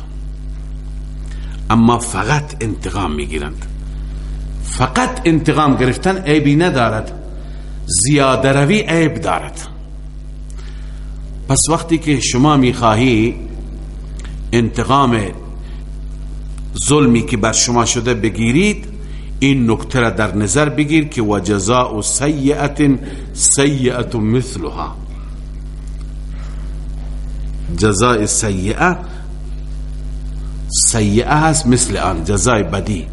اما فقط انتقام می‌گیرند. فقط انتقام گرفتن عیبی ندارد. زیاده روی عیب دارد. پس وقتی که شما می‌خواهی انتقام ظلمی که بر شما شده بگیرید این نکته را در نظر بگیر که و جزاء سیئت سیئت مثلها. جزای سیئه. سیئه هست مثل آن جزای بدی.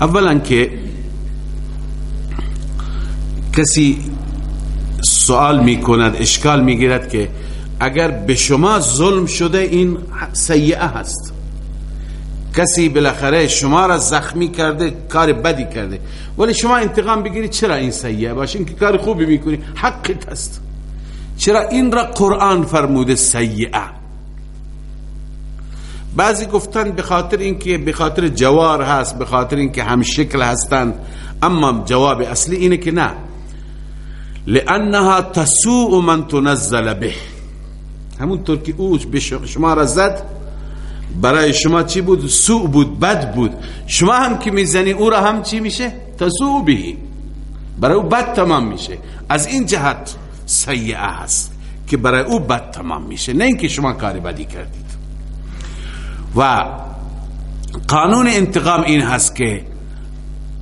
اولا که کسی سوال می کند اشکال می گیرد که اگر به شما ظلم شده این سیئه هست. کسی بالاخره شما را زخمی کرده کار بدی کرده. ولی شما انتقام بگیرید چرا این سیئه؟ باشه این که کار خوبی می‌کنی حقت هست. چرا این را قرآن فرموده سیئه؟ بعضی گفتن به خاطر اینکه به خاطر جوار هست به خاطر اینکه هم شکل هستند اما جواب اصلی اینه که نه. لانها تسوء من تنزل به. همونطور که اوش به شما را زد برای شما چی بود؟ سوء بود بد بود. شما هم که می‌زنی او را هم چی میشه؟ تسوء بهی برای او بد تمام میشه. از این جهت سیعه هست که برای او بد تمام میشه. نه اینکه شما کاری بدی کردید. و قانون انتقام این هست که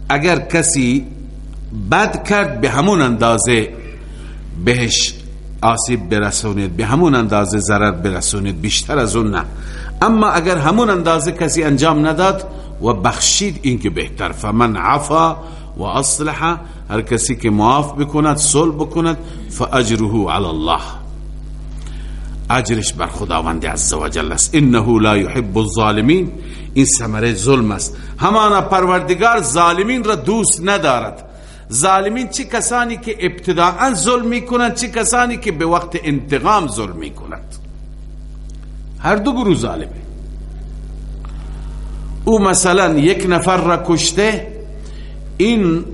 اگر کسی بد کرد به همون اندازه بهش آسیب برسونید به همون اندازه ضرر برسونید بیشتر از اون نه. اما اگر همون اندازه کسی انجام نداد و بخشید این که بهتر. فمن عفا و اصلح هر کسی که معاف بکند صلح بکند فاجره علی الله. اجرش بر خداوند عزوجل است. انه لا يحب الظالمین. این ثمره ظلم است. همانا پروردگار ظالمین را دوست ندارد. ظالمین چه کسانی که ابتداعا ظلم می‌کنند چه کسانی که به وقت انتقام ظلم می‌کنند. هر دو گروه ظالمه. او مثلا یک نفر را کشته این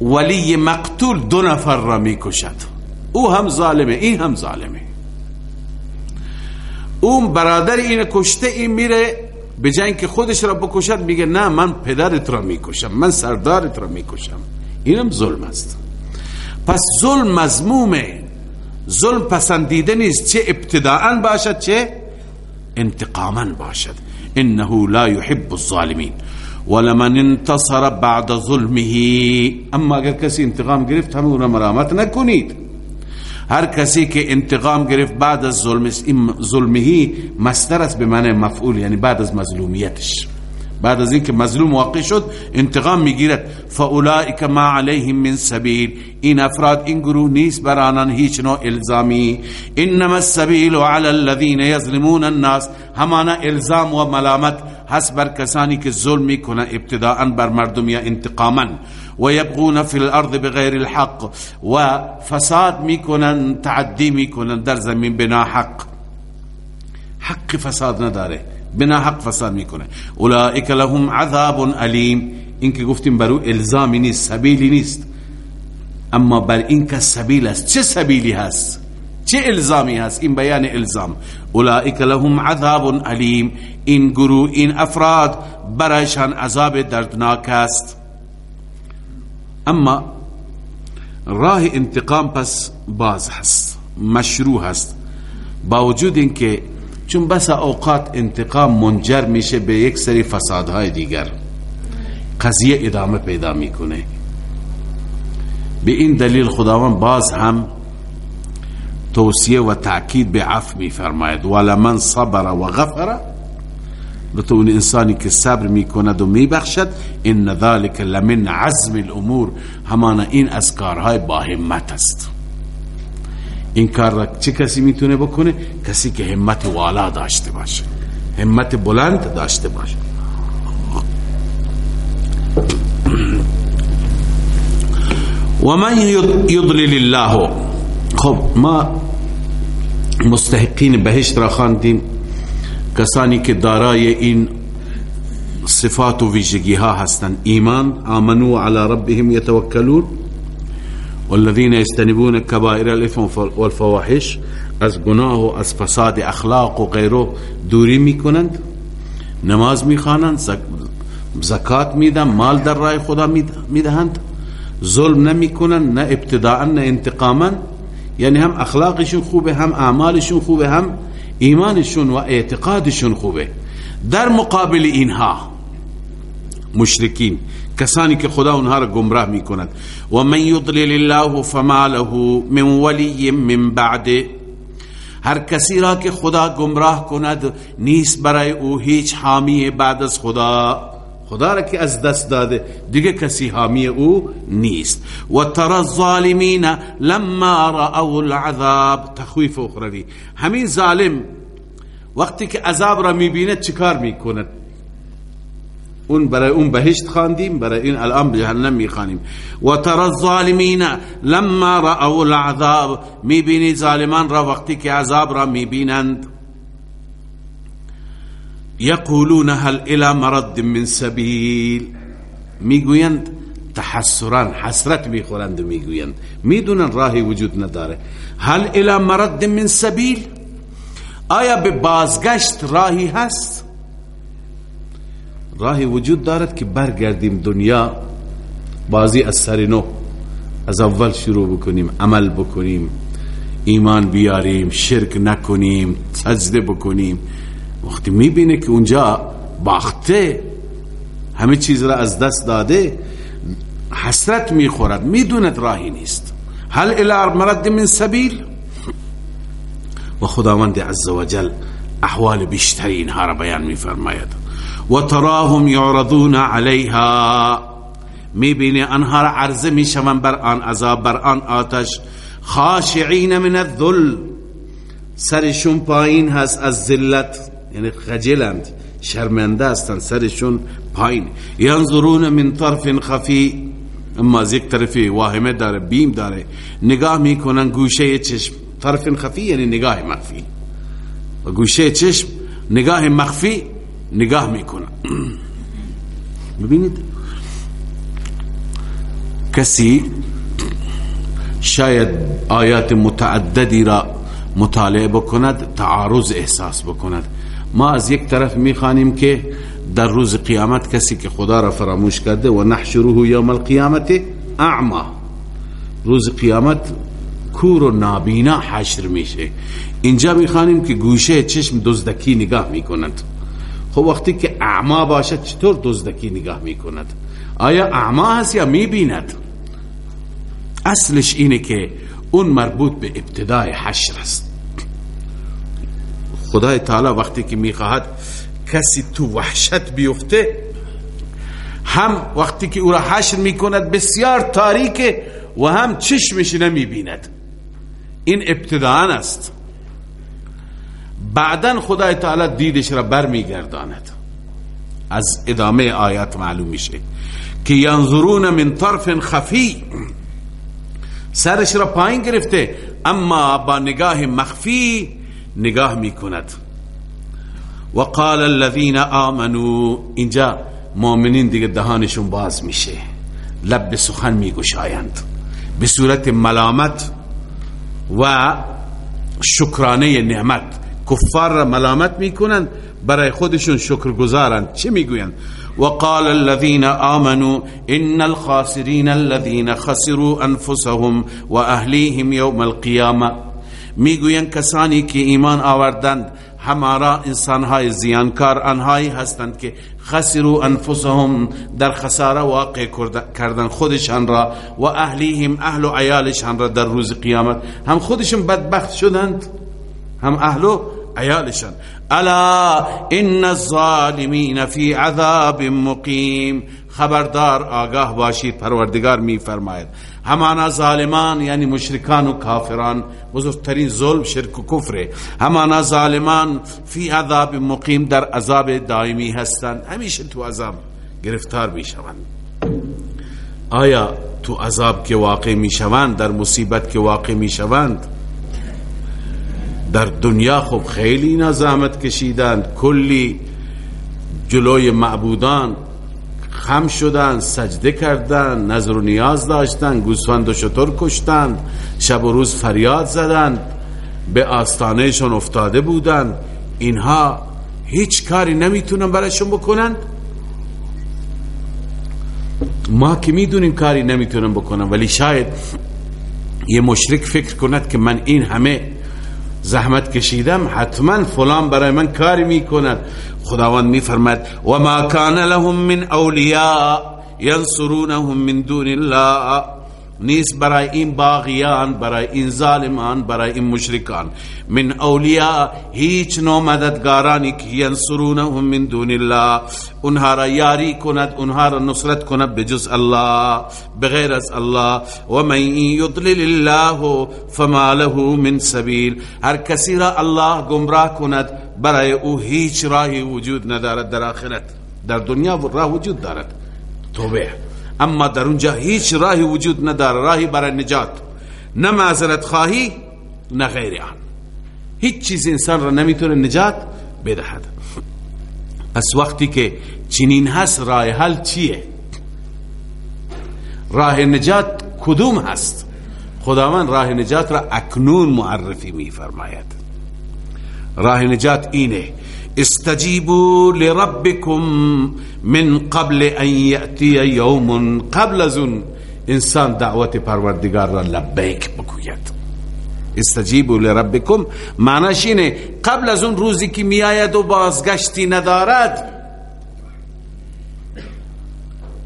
ولی مقتول دو نفر را می‌کشد. او هم ظالمه این هم ظالمه. اون برادر این کشته این میره به جای که خودش را بکشد میگه نه من پدرت را می‌کشم من سردارت را می‌کشم. اینم ظلم است. پس ظلم مضمومه ظلم پسندیده نیست. چه ابتداعا باشد چه انتقاما باشد. انه لا يحب الظالمین. ولمن انتصر بعد ظلمه. اما اگر کسی انتقام گرفت همون مرامت نکنید. هر کسی که انتقام گرفت بعد از ظلم ظلمهی مصدر است به معنی مفعول یعنی بعد از مظلومیتش. بعد از اینکه مظلوم واقع شد انتقام می‌گیرد. فاولئک ما علیهم من سبیل. این افراد این گروه نیست بر آنان هیچ نوع الزامی. انما السبیل علی الذین یظلمون الناس. همانا الزام و ملامت. هست بر کسانی که ظلم میکنن ابتداء بر مردم یا انتقاما. و یبغون فی الأرض بغیر الحق. و فساد میکنن تعدی میکنن در زمین بنا حق. حق فساد نداره بنا حق فساد میکنه. اولئک لهم عذاب علیم. این که گفتیم برو الزامی نیست سبیلی نیست. اما بر این که سبیل است چه سبیلی هست؟ چه الزامی هست؟ این بیان الزام. اولئک لهم عذاب علیم. این گروه این افراد برایشان عذاب دردناک است. اما راه انتقام پس باز هست مشروع هست. با وجود اینکه چون بس اوقات انتقام منجر میشه به یک سری فسادهای دیگر قضیه ادامه پیدا می‌کنه. به این دلیل خداوند باز هم توصیه و تاکید به عفو میفرماید. ولمن صبر و غفر. لطو اون انسانی که صبر می‌کند و میبخشد این ذالک لمن عزم الامور. همانا این از کارهای با همت است. این کار را چه کسی می‌تونه بکنه؟ کسی که همت والا داشته باشه. همت بلند داشته باشه. و من یضلل الله خب ما مستحقین بهشت را خواندیم. کسانی که دارای این صفات و ویژگی ها هستند. ایمان آمنو علی ربهم یتوکلون. والذین یستنبون کبائر الاثم والفواحش. از گناه و از فساد اخلاق و غیره دوری می‌کنند. نماز می‌خوانند زکات میدن مال در راه خدا می‌دهند. ظلم نمی‌کنند نه ابتداء نه انتقاما. یعنی هم اخلاقشون خوبه هم اعمالشون خوبه هم ایمانشون و اعتقادشون خوبه. در مقابل اینها مشرکین کسانی که خدا اونها را گمراه می کند و من یضلل الله فما له من ولی من بعد. هر کسی را که خدا گمراه کند نیست برای او هیچ حامی بعد از خدا. خدا را که از دست داده. دیگه کسی حامی او نیست. و ترى الظالمین لما رأوا العذاب. تخویف اخروی. همین ظالم وقتی که عذاب را می‌بینه چیکار می‌کند؟ اون برای اون بهشت خواندیم برای این الان جهنم می‌خوانیم. و ترى الظالمین لما رأوا العذاب. می‌بینی ظالمان را وقتی که عذاب را می‌بینند یقولون هل الى مرد من سبیل می‌گویند تحسران حسرت می‌خورند و می‌گویند می‌دونن راهی وجود نداره. هل الى مرد من سبیل آیا به بازگشت راهی هست؟ راهی وجود دارد که برگردیم دنیا بازی از سر نو از اول شروع بکنیم عمل بکنیم ایمان بیاریم شرک نکنیم سجده بکنیم. وقتی می‌بینه که اونجا باخته همه چیز را از دست داده حسرت می‌خورد می‌دوند راهی نیست. هل الى مرد من سبیل؟ و خداوند عز وجل احوال بیشتری اینها را بیان میفرماید. و تراهم یعرضون علیها. می‌بینی آنها را عرضه می‌شوند بر آن عذاب بر آن آتش. خاشعین من الذل. سرشون پایین هست از ذلت. یعنی خجلند شرمنده هستند سرشون پایین. ینظرون من طرف خفی اما از یک طرفی واهمه داره بیم داره. نگاه می‌کنن گوشه چشم. طرف خفی یعنی نگاه مخفی. و گوشه چشم نگاه مخفی نگاه می‌کنن. ببینید. کسی شاید آیات متعددی را مطالعه بکند تعارض احساس بکند. ما از یک طرف می‌خوانیم که در روز قیامت کسی که خدا را فراموش کرده و نحشره یوم القیامت اعما روز قیامت کور و نابینا حشر میشه. اینجا می‌خوانیم که گوشه چشم دزدکی نگاه می‌کند. خب وقتی که اعما باشد چطور دزدکی نگاه می‌کند؟ آیا اعما هست یا می‌بیند؟ اصلش اینه که اون مربوط به ابتدای حشر است. خدای تعالی وقتی که می‌خواهد کسی تو وحشت بیفته هم وقتی که او را حشر می‌کند بسیار تاریکه و هم چشمش نمی‌بیند. این ابتداعا است. بعدا خدای تعالی دیدش را بر میگرداند از ادامه آیات معلوم میشه که ینظرون من طرف خفی سرش را پایین گرفته اما با نگاه مخفی نگاه می‌کند. و قال الذين آمنوا اینجا مؤمنین دیگه دهانشون باز میشه. لب به سخن میگشایند. به صورت ملامت و شکرانه نعمت. کفار را ملامت می‌کنند برای خودشون شکر گذارند چه می‌گویند؟ وقال الذين آمنوا إن الخاسرين الذين خسروا أنفسهم وأهليهم يوم القيامة می‌گویند کسانی که ایمان آوردند همارا انسانهای زیانکار آنهایی هستند که خسروا انفسهم در خساره واقع کردن. خودشان را و اهلیهم اهل و عیالشان را در روز قیامت. هم خودشون بدبخت شدند هم اهل و عیالشان. الا ان الظالمین فی عذاب مقیم. خبردار آگاه باشید پروردگار می فرماید همانا ظالمان یعنی مشرکان و کافران. بزرگترین ظلم شرک و کفره. همانا ظالمان فی عذاب مقیم در عذاب دائمی هستند. همیشه تو عذاب گرفتار می شوند آیا تو عذاب که واقع می شوند در مصیبت که واقع می شوند در دنیا خب خیلی نظامت کشیدند. کلی جلوی معبودان خم شدن سجده کردن نظر و نیاز داشتن گوسفند و شطور کشتن شب و روز فریاد زدن به آستانهشون افتاده بودن. اینها هیچ کاری نمی‌تونن برایشون بکنن. ما که می‌دونیم کاری نمی‌تونن بکنن ولی شاید یه مشرک فکر کند که من این همه زحمت کشیدم حتما فلان برای من کاری می‌کند. خداوند میفرماد و ما کان لهم من اولیاء ینصرونهم من دون الله. نیست برای این باغیان برای این ظالمان برای این مشرکان. من اولیاء هیچ نوع مددگارانی که ینصرونهم من دون الله. اونها را یاری کند اونها را نصرت کند بجز الله بغیر از الله. و من یضلل الله فما له من سبیل. هر کسی را الله گمراه کند برای او هیچ راهی وجود ندارد در آخرت. در دنیا راه وجود دارد. توبه. اما در اونجا هیچ راهی وجود نداره راهی برای نجات. نه معذرت خواهی نه غیر آن. هیچ چیز انسان را نمی‌تونه نجات بدهد. پس وقتی که چنین هست راه حل چیه؟ راه نجات کدوم هست؟ خداوند راه نجات را اکنون معرفی می فرماید راه نجات اینه استجیبوا لربكم من قبل أن یأتی یوم قبل اون إنسان دعوت پروردگار را لبیک بگوید. استجیبوا لربکم. معناش اینه قبل از اون روزی که میآید و بازگشتی ندارد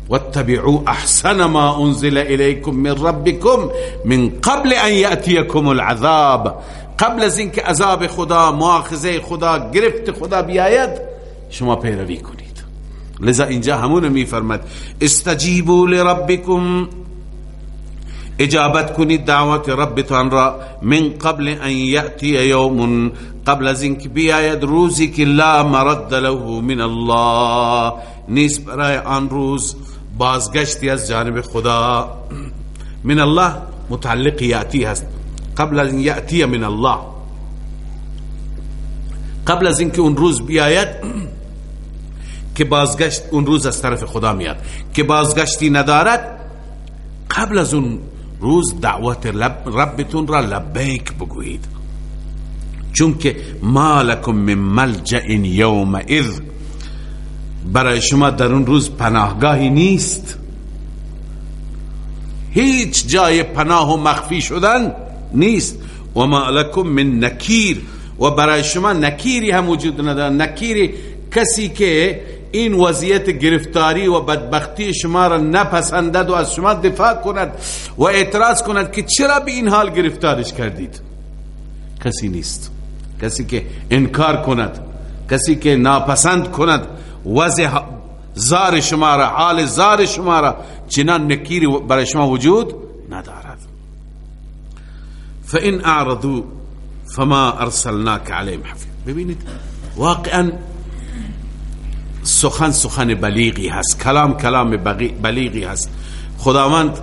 واتبعوا احسن ما انزل اليكم من ربكم من قبل ان ياتيكم العذاب. قبل از اینکه عذاب خدا مؤاخذه خدا گرفت خدا بیاید شما پیروی کنید. لذا اینجا همون میفرمد استجیبوا لربکم. اجابت کنید دعوت ربتان را. من قبل ان یأتی یوم. قبل از اینکه بیاید روزی که لا مرد له من الله. نیست برای آن روز بازگشتی از جانب خدا. من الله متعلق یأتی هست. قبل از یأتی من الله. قبل از اینکه اون روز بیاید که بازگشت اون روز از طرف خدا میاد. که بازگشتی ندارد قبل از اون روز دعوت ربتون را لبیک بگویید. چون که ما لکم من ملجع یوم اذ برای شما در اون روز پناهگاهی نیست. هیچ جای پناه و مخفی شدن نیست. و ما لکم من نکیر و برای شما نکیری هم وجود ندارد نکیری کسی که این وضعیت گرفتاری و بدبختی شما را نپسندد و از شما دفاع کند و اعتراض کند که چرا به این حال گرفتارش کردید. کسی نیست. کسی که انکار کند. کسی که ناپسند کند. وضع زار شما را حال زار شما را چنان نکیری برای شما وجود فان اعرضوا فما ارسلناك عليهم حفيظ. ببینید واقعا سخن سخن بلیغی هست کلام کلام بلیغی هست. خداوند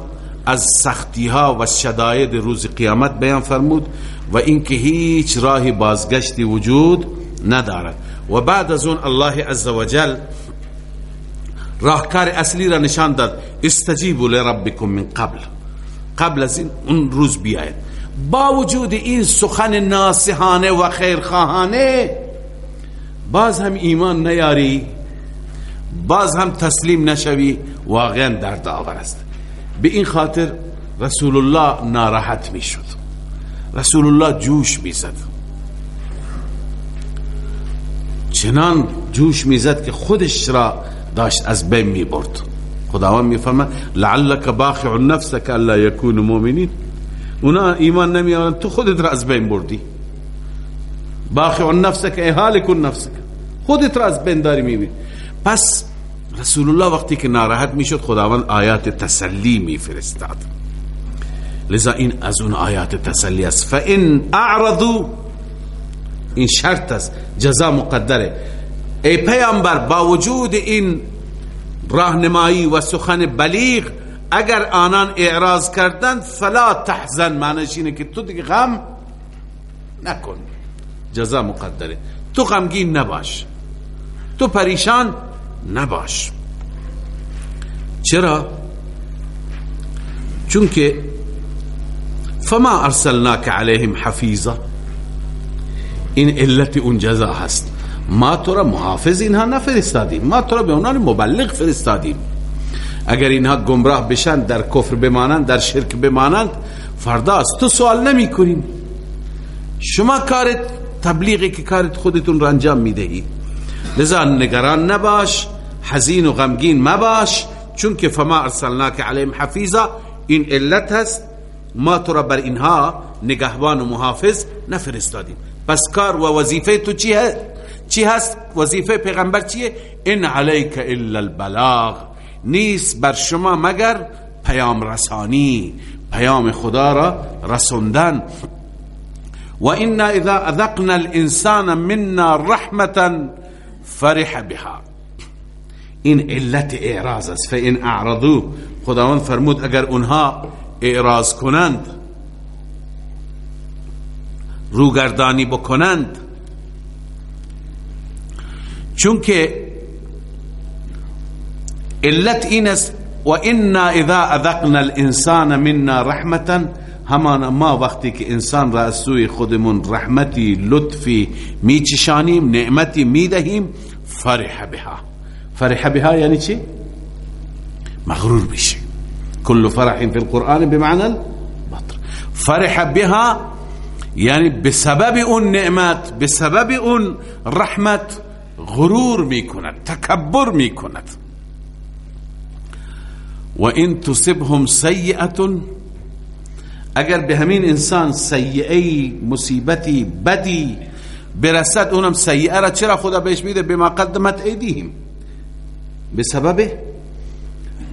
از سختی ها و شداید روز قیامت بیان فرمود و اینکه هیچ راه بازگشتی وجود ندارد. و بعد از اون الله عزوجل راهکار اصلی را نشان داد استجیبوا لربکم من قبل. قبل از این اون روز بیاید. با وجود این سخن ناسحانه و خیرخواهانه باز هم ایمان نیاری باز هم تسلیم نشوی واقعا درد آور است. به این خاطر رسول الله ناراحت می شد رسول الله جوش می زد چنان جوش می زد که خودش را داشت از بین می برد خداوند می لعلک باخع نفسك الا يكون مؤمنین. اونا ایمان نمی آورن تو خودت را از بین بردی. باخع نفسك ای کن نفسك خودت را از بین داری می پس رسول الله وقتی که ناراحت می‌شد خداوند آیات تسلی میفرستاد. لذا این از اون آیات تسلی است. فان اعرضوا این شرط است. جزا مقدره. ای پیامبر با وجود این راهنمایی و سخن بلیغ اگر آنان اعراض کردند فلا تحزن. معنیش اینه که تو دیگه غم نکن. جزا مقدره. تو غمگین نباش. تو پریشان نباش. چرا؟ چون که فما ارسلناک علیهم حفیظا. این علت اون جزا هست. ما تو را محافظ اینها نفرستادیم. ما تو را به عنوان مبلغ فرستادیم. اگر اینها گمراه بشن در کفر بمانند در شرک بمانند فردا است تو سوال نمی کنیم شما کارت تبلیغی که کارت خودتون را انجام می‌دهید لذا نگران نباش حزین و غمگین مباش چون که فما ارسلناک علیهم حفیظا این علت هست. ما تو را بر اینها نگهبان و محافظ نفرستادیم. پس کار و وظیفه تو چی هست؟ چی هست؟ وظیفه پیغمبر چیه؟ ان علیک الا البلاغ. نیست بر شما مگر پیام رسانی پیام خدا را رسوندن. و انا اذا اذقنا الانسان منا رحمتا فرح بها. این علت اعراض است. فان اعرضو خداوند فرمود اگر اونها اعراض کنند روگردانی بکنند. چون که علت این است و أنا إذا أذقنا الإنسان منا رحمتا همان ما وقتی که انسان را از سوی خودمون رحمتی لطفی میچشانیم نعمتی میدهیم فرح بها. فرح بها یعنی چی؟ مغرور بشه كل فرح في القرآن بمعنى البطر. فرح بها یعنی به سبب اون نعمت به سبب اون رحمت غرور میکند تکبر میکند. و این تصبهم سیئتون اگر به همین انسان سیعی مصیبتی بدی برسد اونم سیعه را چرا خدا بهش میده؟ به ما قدمت ایدیهم. به سبب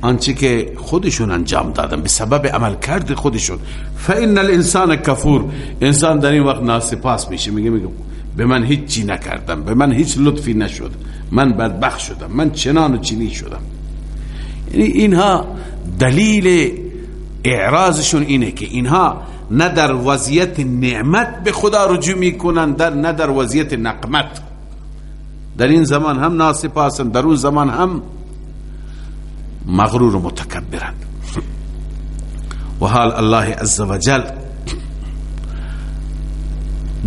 آنچه که خودشون انجام دادن به سبب عمل کرد خودشون. فان الانسان کفور. انسان در این وقت ناسپاس میشه. میگه میگه به من هیچ چی نکردم. به من هیچ لطفی نشد. من بدبخت شدم. من چنان و چینی شدم. اینها دلیل اعراضشون اینه که اینها نه در وضعیت نعمت به خدا رجوع می‌کنن در نه در وضعیت نقمت. در این زمان هم ناسپاسن در اون زمان هم مغرور و متکبرن. و حال الله عز وجل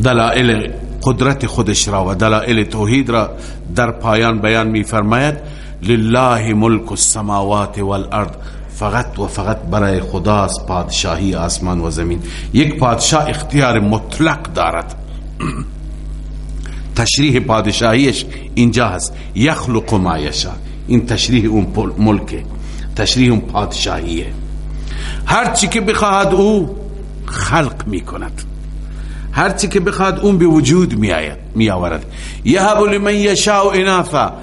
دلائل قدرت خودش را و دلائل توحید را در پایان بیان می فرماید لله ملک السماوات والارض. فقط و فقط برای خداست پادشاهی آسمان و زمین. یک پادشاه اختیار مطلق دارد. تشریح پادشاهیش اینجا هست. یخلق ما یشا این تشریح اون ملکه. تشریح اون پادشاهیه. هرچی که بخواهد او خلق می‌کند. هرچی که بخواهد اون به وجود میآید میآورد. یهب لمن یشاء اناثا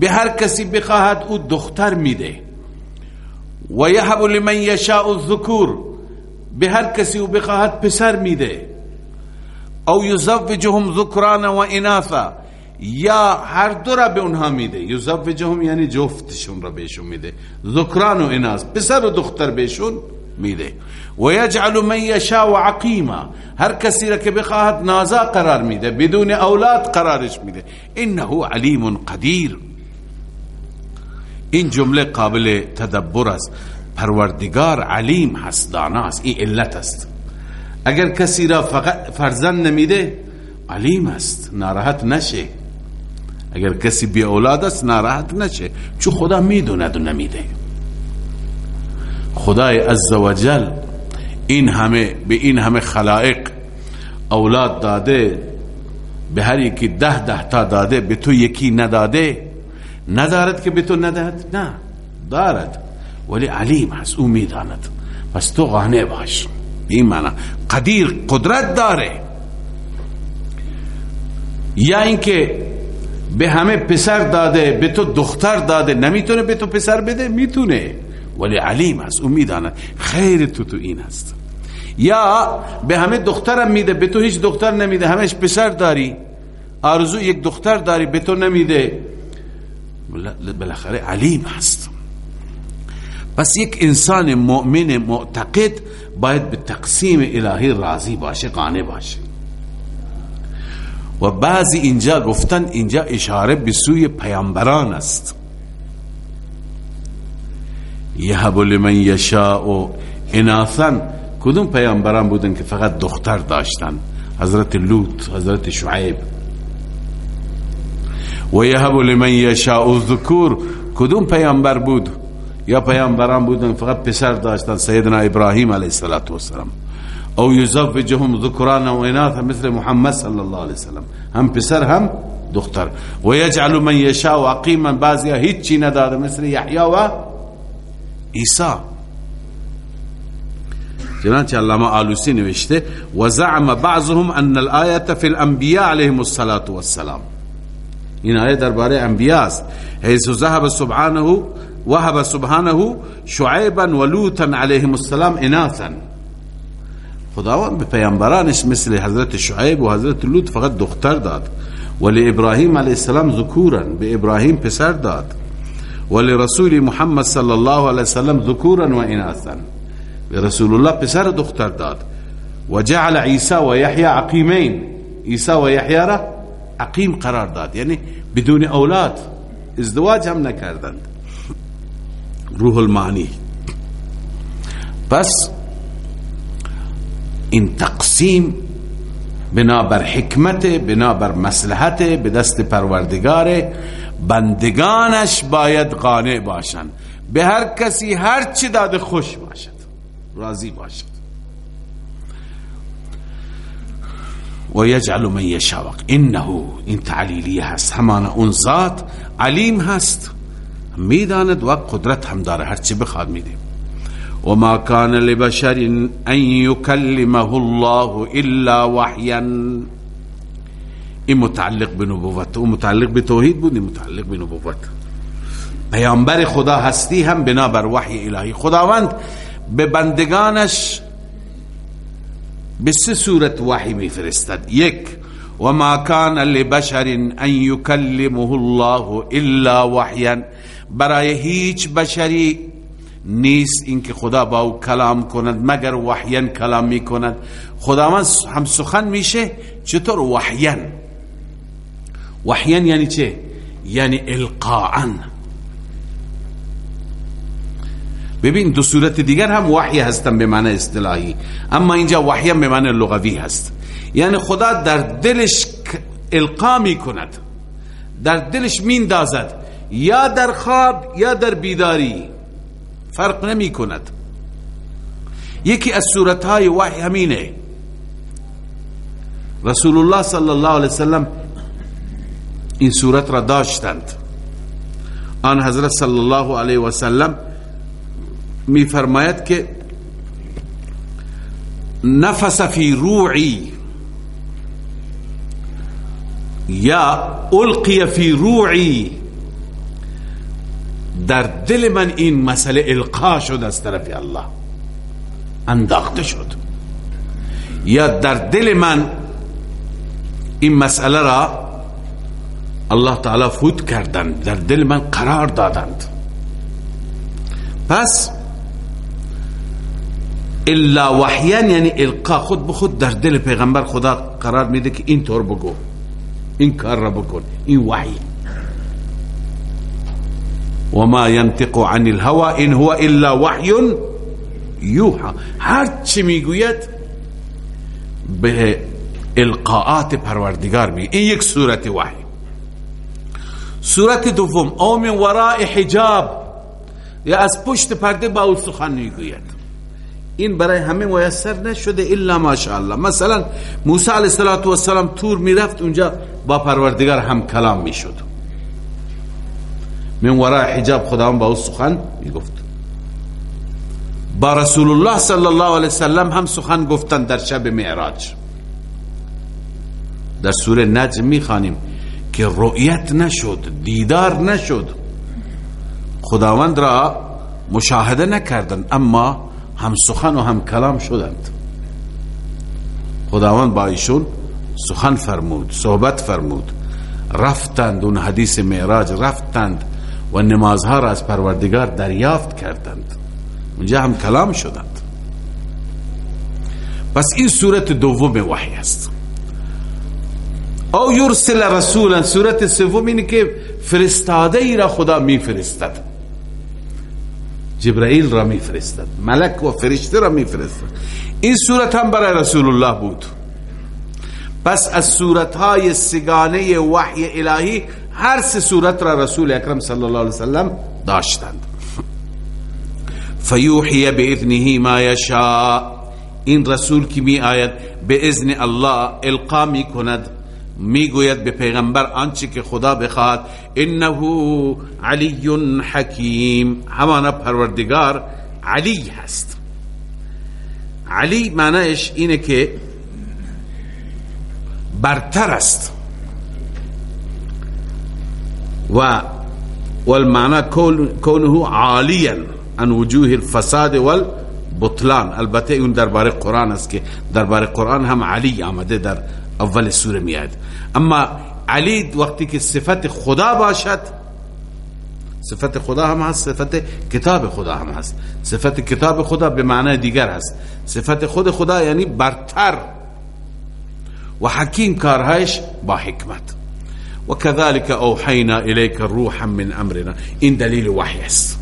به هر کسی بخواهد او دختر میده. و یهب لمن یشاء الذکور به هر کسی او بخواهد پسر میده. او یزوجهم ذکران و اناثا یا هر دو را به اونها میده. یزوجهم یعنی جفتشون را بهشون میده. ذکران و اناث پسر و دختر بهشون میده. و یجعل من یشاء عقیما هر کسی را که بخواهد نازا قرار میده بدون اولاد قرارش میده. انه علیم قدیر. این جمله قابل تدبر است. پروردگار علیم هست داناست این علت است. اگر کسی را فقط فرزند نمیده علیم است ناراحت نشه. اگر کسی بی اولاد است ناراحت نشه. چون خدا می‌دوند و نمیده. خدای عزوجل این همه به این همه خلائق اولاد داده به هر یکی ده ده تا داده به تو یکی نداده. ندارد که به تو ندهد؟ نه. دارد. ولی علیم هست او می‌داند. پس تو غانه باش. این معنی. قدیر قدرت داره. یا اینکه به همه پسر داده به تو دختر داده نمی‌تونه به تو پسر بده؟ می‌تونه. ولی علیم است او می‌داند. خیر تو تو این است. یا به همه دخترم میده به تو هیچ دختر نمیده همش پسر داری. آرزو یک دختر داری به تو نمیده. بالاخره علیم هست. پس یک انسان مؤمن معتقد باید به تقسیم الهی راضی باشه قانع باشه. و بعضی اینجا گفتن اینجا اشاره به سوی پیامبران است. یهب لمن یشاء اناثا کدوم پیامبران بودن که فقط دختر داشتن؟ حضرت لوط حضرت شعیب. و یهب لمن یشاء الذکور کدوم پیامبر بود؟ یا پیامبران بودن فقط پسر داشتن سیدنا ابراهیم علیه السلام او یزوجهم ذکران و اناث مثل محمد صلی الله علیه وسلم. هم پسر هم دختر. و یجعل من یشاء عقیما. بعضی هیچ چی نداده مثل یحیی و عیسی. چنانچه علامه آلوسی نوشته و زعم بعضهم ان الآیت فی الانبیاء علیهم الصلاة والسلام. این آیه درباره انبیاء است. حیث ذهب سبحانه وهب سبحانه شعیبا و لوطا علیهم السلام اناثا. خداوند به پیامبرانش مثل حضرت شعیب و حضرت لوط فقط دختر داد. ولی ابراهیم علیه السلام ذکورا به ابراهیم پسر داد. ولی رسول محمد صلی الله علیه وسلم ذکورا و اناثا. به رسول الله پسر دختر داد. و جعل عیسی و یحیی عقیمین. عیسی و یحیی را عقیم قرار داد. یعنی بدون اولاد ازدواج هم نکردند. روح المعنی. پس این تقسیم بنابر حکمت بنابر مسلحت به دست پروردگار بندگانش باید قانع باشند. به هر کسی هر چی داده خوش باشد. راضی باشد. و یجعل من یشاء انه این تعلیلیه هست. همان اون ذات علیم هست. می‌داند و قدرت هم داره هرچی بخواد میده. و ما کان لبشر ان یکلمه الله الا وحیا این متعلق به نبوت و متعلق به توحید بود متعلق به نبوت پیامبر خدا هستی هم بنابر وحی الهی. خداوند به بندگانش به سه صورت وحی میفرستد یک و ما کان لبشر ان یکلمه الله الا وحیا برای هیچ بشری نیست اینکه خدا با او کلام کند مگر وحیا کلام می‌کند خداوند هم سخن میشه چطور وحیا وحیا یعنی چه؟ یعنی القاعا ببین دو صورت دیگر هم وحی هستن به معنی اصطلاحی. اما اینجا وحی به معنی لغوی هست. یعنی خدا در دلش القا می کند در دلش میندازد. یا در خواب یا در بیداری. فرق نمی کند یکی از صورتهای وحی همینه. رسول الله صلی الله علیه وسلم این صورت را داشتند. آن حضرت صلی الله علیه وسلم می فرماید که نفس فی روعی یا القی فی روعی در دل من این مسئله القا شد از طرف الله انداخته شد. یا در دل من این مسئله را الله تعالی فوت کردند در دل من قرار دادند. پس الا وحیان یعنی القا خود به خود در دل پیغمبر خدا قرار میده که این طور بگو این کار را بکن این وحی. وما ينطق عن الهوى ان هو الا وحی یوحى. هر چی می‌گوید به القاءات پروردگار می این یک صورت وحی. صورت دوم او من وراء حجاب. یا از پشت پرده با او سخن می‌گوید. این برای همه میسر نشده الا ماشاءالله. مثلا موسی علیه السلام تور می‌رفت اونجا با پروردگار هم کلام می‌شد. من وراء حجاب خداوند با او سخن می‌گفت. با رسول الله صلی الله علیه وسلم هم سخن گفتن در شب معراج. در سوره نجم می‌خوانیم که رؤیت نشد دیدار نشد. خداوند را مشاهده نکردند اما هم سخن و هم کلام شدند. خداوند با ایشون سخن فرمود صحبت فرمود. رفتند اون حدیث معراج رفتند و نمازها را از پروردگار دریافت کردند. اونجا هم کلام شدند. پس این صورت دوم وحی است. او یرسل رسولا صورت سوم اینه که فرستاده ای را خدا میفرستد. جبرائیل را میفرستد ملک و فرشته را میفرستد. این صورت هم برای رسول الله بود. پس از صورت های سگانه وحی الهی هر سه صورت را رسول اکرم صلی الله علیه وسلم داشتند. فیوحی باذنه ما یشاء. این رسول کی می آید به اذن الله القا کند می‌گوید به پیغمبر آنچه که خدا بخواد انه علی حکیم. همانا پروردگار علی هست. علی معنیش اینه که برتر است. و والمعنى كونه عاليا عن وجوه الفساد والبطلان. البته اون درباره قرآن است که درباره قرآن هم علی آمده در اول سوره میاد. اما علی وقتی که صفت خدا باشد صفت خدا هم هست صفت کتاب خدا هم هست. صفت کتاب خدا به معنی دیگر هست. صفت خود خدا یعنی برتر و حکیم کارهایش با حکمت. و كذلك اوحینا الیک روحا من امرنا. این دلیل وحی است.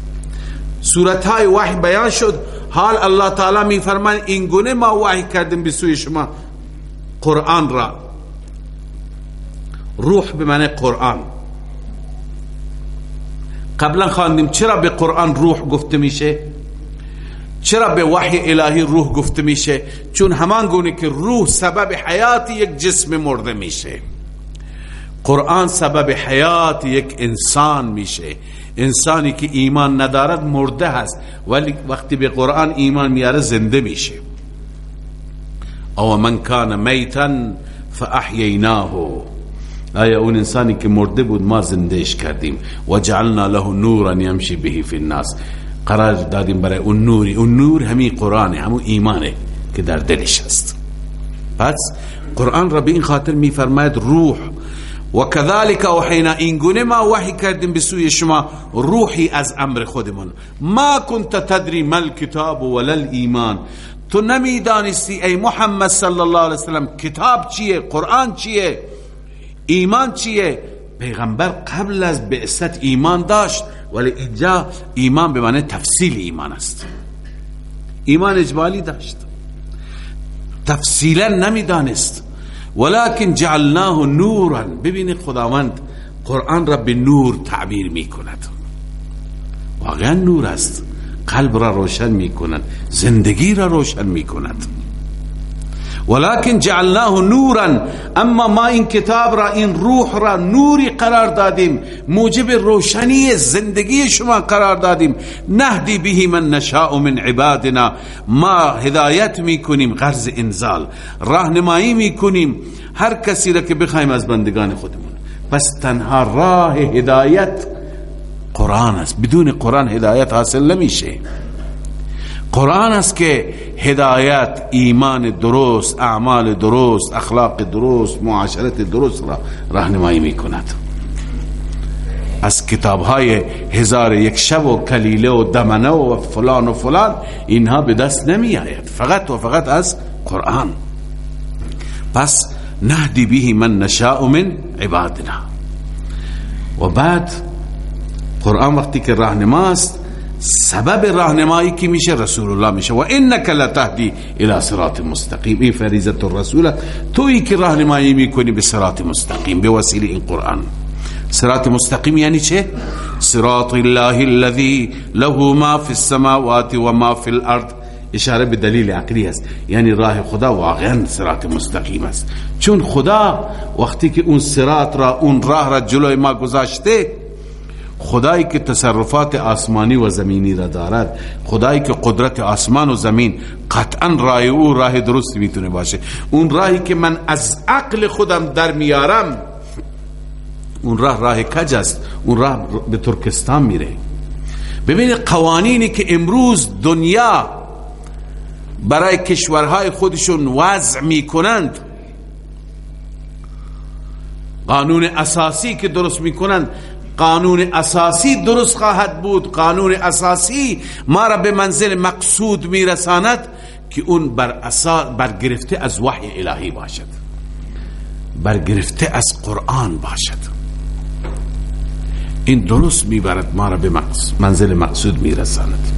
صورت های وحی بیان شد. حال الله تعالی می فرمان این گونه ما وحی کردیم به سوی شما. قرآن را. روح به معنی قرآن. قبلا خواندیم چرا به قرآن روح گفته میشه؟ چرا به وحی الهی روح گفته میشه؟ چون همان گونه که روح سبب حیات یک جسم مرده میشه. قرآن سبب حیات یک انسان میشه. انسانی که ایمان ندارد مرده هست ولی وقتی به قرآن ایمان میاره زنده میشه. أو من کان میتا فاحییناه آیا أون انسانی که مرده بود ما زندهش کردیم. و جعلنا له نورا یمشی به فی الناس. قرار دادیم برای اون نوری. اون نور همی قرآنه همون ایمانه که در دلش هست پس قرآن را به این خاطر میفرماید روح. و کذالک اوحینا این گونه ما وحی کردیم به سوی شما روحی از أمر خودمون. ما کنت تدری مل کتاب ولل ایمان. تو نمی‌دانستی ای محمد صلی الله علیه وسلم کتاب چیه؟ قرآن چیه؟ ایمان چیه؟ پیغمبر قبل از بعثت ایمان داشت ولی اینجا ایمان به معنی تفصیل ایمان است. ایمان اجمالی داشت. تفصیلا نمی‌دانست. ولكن جعلناه نورا. ببینید خداوند قرآن را به نور تعبیر می کند واقعا نور است. قلب را روشن می کند زندگی را روشن می کند ولكن جعلناه نورا اما ما این کتاب را این روح را نوری قرار دادیم. موجب روشنی زندگی شما قرار دادیم. نهدی به من نشاء من عبادنا. ما هدایت می‌کنیم غرض انزال. راهنمایی می‌کنیم. هر کسی را که بخوایم از بندگان خودمون. پس تنها راه هدایت قرآن است. بدون قرآن هدایت حاصل نمیشه. قرآن است که هدایت ایمان درست اعمال درست اخلاق درست معاشرت درست را راهنمایی می کند از کتاب های هزار یک شب و کلیله و دمنه و فلان و فلان اینها به دست نمی آید فقط و فقط از قرآن. پس نهدی به من نشاء من عبادنا. و بعد قرآن وقتی که راهنماست سبب راهنمایی کی میشه؟ رسول الله میشه. و انک لتهدی الى صراط مستقیم. این فریضه الرسول تویی که راهنمایی می‌کنی به صراط مستقیم به وسیله این قرآن. صراط مستقیم یعنی چه؟ صراط الله الذي له ما في السماوات و ما في الارض. اشاره به دلیل عقلی است. یعنی راه خدا واقعا صراط مستقیم است. چون خدا وقتی که اون صراط را اون راه را جلوی ما گذاشته خدایی که تصرفات آسمانی و زمینی را دارد خدایی که قدرت آسمان و زمین قطعا راه او راه درست می‌تونه باشه. اون راهی که من از عقل خودم در میارم اون راه راه کج است؟ اون راه به ترکستان میره. ببینید قوانینی که امروز دنیا برای کشورهای خودشون وضع می‌کنند قانون اساسی که درست می‌کنند قانون اساسی درست خواهد بود. قانون اساسی ما را به منزل مقصود میرساند که اون بر اساس برگرفته از وحی الهی باشد. برگرفته از قرآن باشد. این درست می‌برد ما را به منزل مقصود میرساند.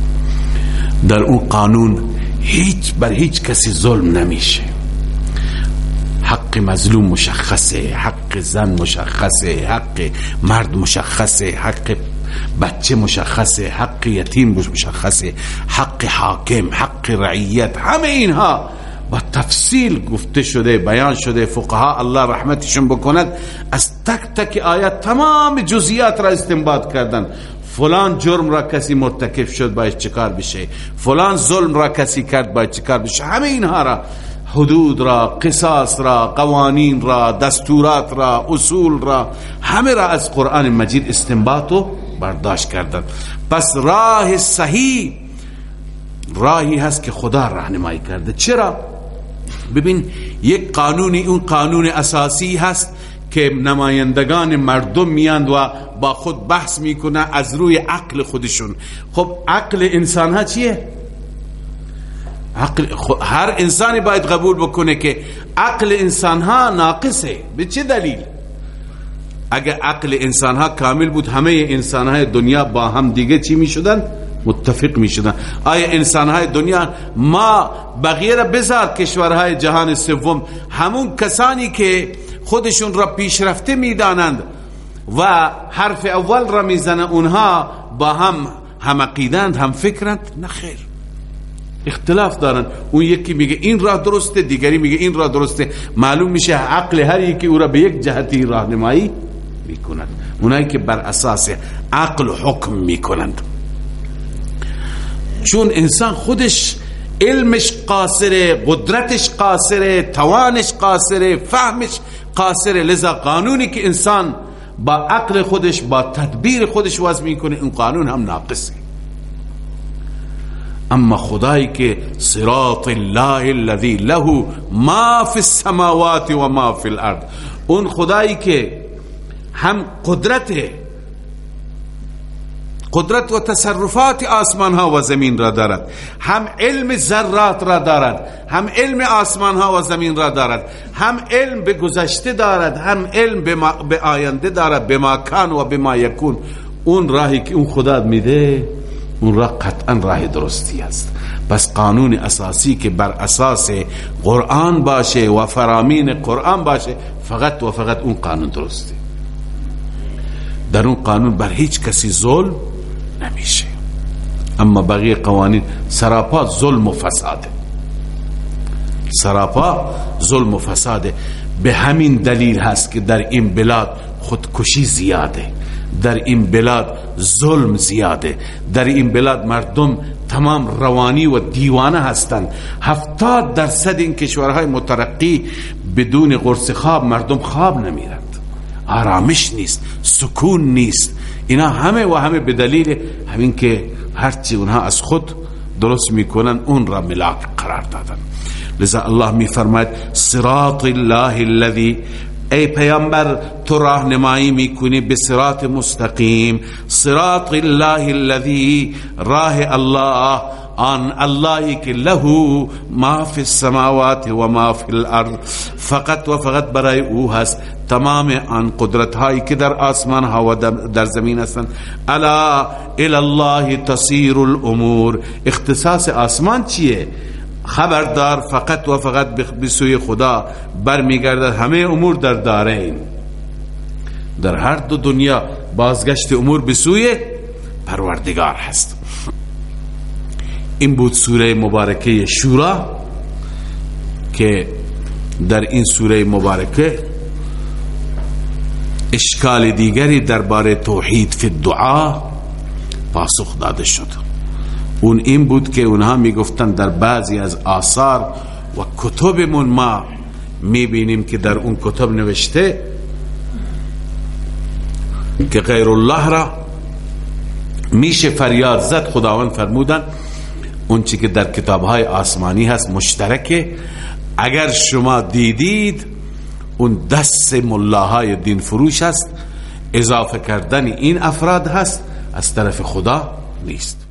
در اون قانون هیچ بر هیچ کسی ظلم نمیشه. حق مظلوم مشخصه حق زن مشخصه حق مرد مشخصه حق بچه مشخصه حق یتیم مشخصه حق حاکم حق رعیت همه اینها با تفصیل گفته شده بیان شده فقها الله رحمتشون بکند. از تک تک آیات تمام جزئیات را استنباط کردن. فلان جرم را کسی مرتکب شد باید چکار بشه؟ فلان ظلم را کسی کرد باید چکار بشه؟ همه اینها را. حدود را قصاص را قوانین را دستورات را اصول را همه را از قرآن مجید استنباط و برداشت کردن پس راه صحیح راهی هست که خدا راهنمایی کرده. چرا؟ ببین یک قانونی اون قانون اساسی هست که نمایندگان مردم میاند و با خود بحث می‌کنه از روی عقل خودشون. خب عقل انسان ها چیه؟ عقل هر انسانی باید قبول بکنه که عقل انسان ها ناقصه. به چه دلیل؟ اگر عقل انسان ها کامل بود همه انسان های دنیا با هم دیگه چی می شدن؟ متفق می شدن آیا انسان های دنیا ما بغیر بزار کشورهای جهان سوم؟ همون کسانی که خودشون را پیشرفته می دانند و حرف اول را می اونها با هم هم عقیدند هم فکرند نخیر اختلاف دارن. اون یکی میگه این راه درسته دیگری میگه این راه درسته. معلوم میشه عقل هر یکی او را به یک جهتی راهنمایی می‌کنند اونایی که بر اساس عقل حکم می‌کنند. چون انسان خودش علمش قاصره قدرتش قاصره توانش قاصره فهمش قاصره. لذا قانونی که انسان با عقل خودش با تدبیر خودش وضع می‌کنه این قانون هم ناقصه. اما خدایی که صراط الله الذي له ما في السماوات و ما في الارض. اون خدایی که هم قدرت قدرت و تصرفات آسمان ها و زمین را دارد هم علم ذرات را دارد هم علم آسمان ها و زمین را دارد هم علم به گذشته دارد هم علم به آینده دارد به ما کان و به ما یکون. اون راهی که اون خدا میده اون راه قطعا راه درستی است. بس قانون اساسی که بر اساس قرآن باشه و فرامین قرآن باشه فقط و فقط اون قانون درسته. در اون قانون بر هیچ کسی ظلم نمیشه. اما بقیه قوانین سراپا ظلم و فساده. سراپا ظلم و فساده. به همین دلیل هست که در این بلاد خودکشی زیاده. در این بلاد ظلم زیاده. در این بلاد مردم تمام روانی و دیوانه هستند. هفتاد درصد این کشورهای مترقی بدون قرص خواب مردم خواب نمیرند. آرامش نیست سکون نیست. اینا همه و همه به دلیل همین که هرچی اونها از خود درست می‌کنن اون را ملاک قرار دادن. لذا الله میفرماید صراط الله الذي ای پیامبر تو راهنمایی می‌کنی به صراط مستقیم. صراط الله الذي راه الله آن اللهی که له ما فی السماوات و ما فی الارض. فقط و فقط برای او هست. تمام آن قدرت هایی که در آسمان ها و در زمین هستند. الا الله تصیر الامور. اختصاص آسمان چیه؟ خبردار فقط و فقط به سوی خدا برمیگردد. همه امور در دارین. در هر دو دنیا بازگشت امور به سوی پروردگار هست. این بود سوره مبارکه شورا که در این سوره مبارکه اشکال دیگری درباره توحید فی دعا پاسخ داده شد. اون این بود که اونها می‌گفتن در بعضی از آثار و کتبمون ما می‌بینیم که در اون کتب نوشته که غیر الله را میشه فریاد زد خداوند فرمودن اون چی که در کتاب های آسمانی هست مشترکه. اگر شما دیدید اون دست ملاهای دین فروش است اضافه کردن این افراد هست از طرف خدا نیست.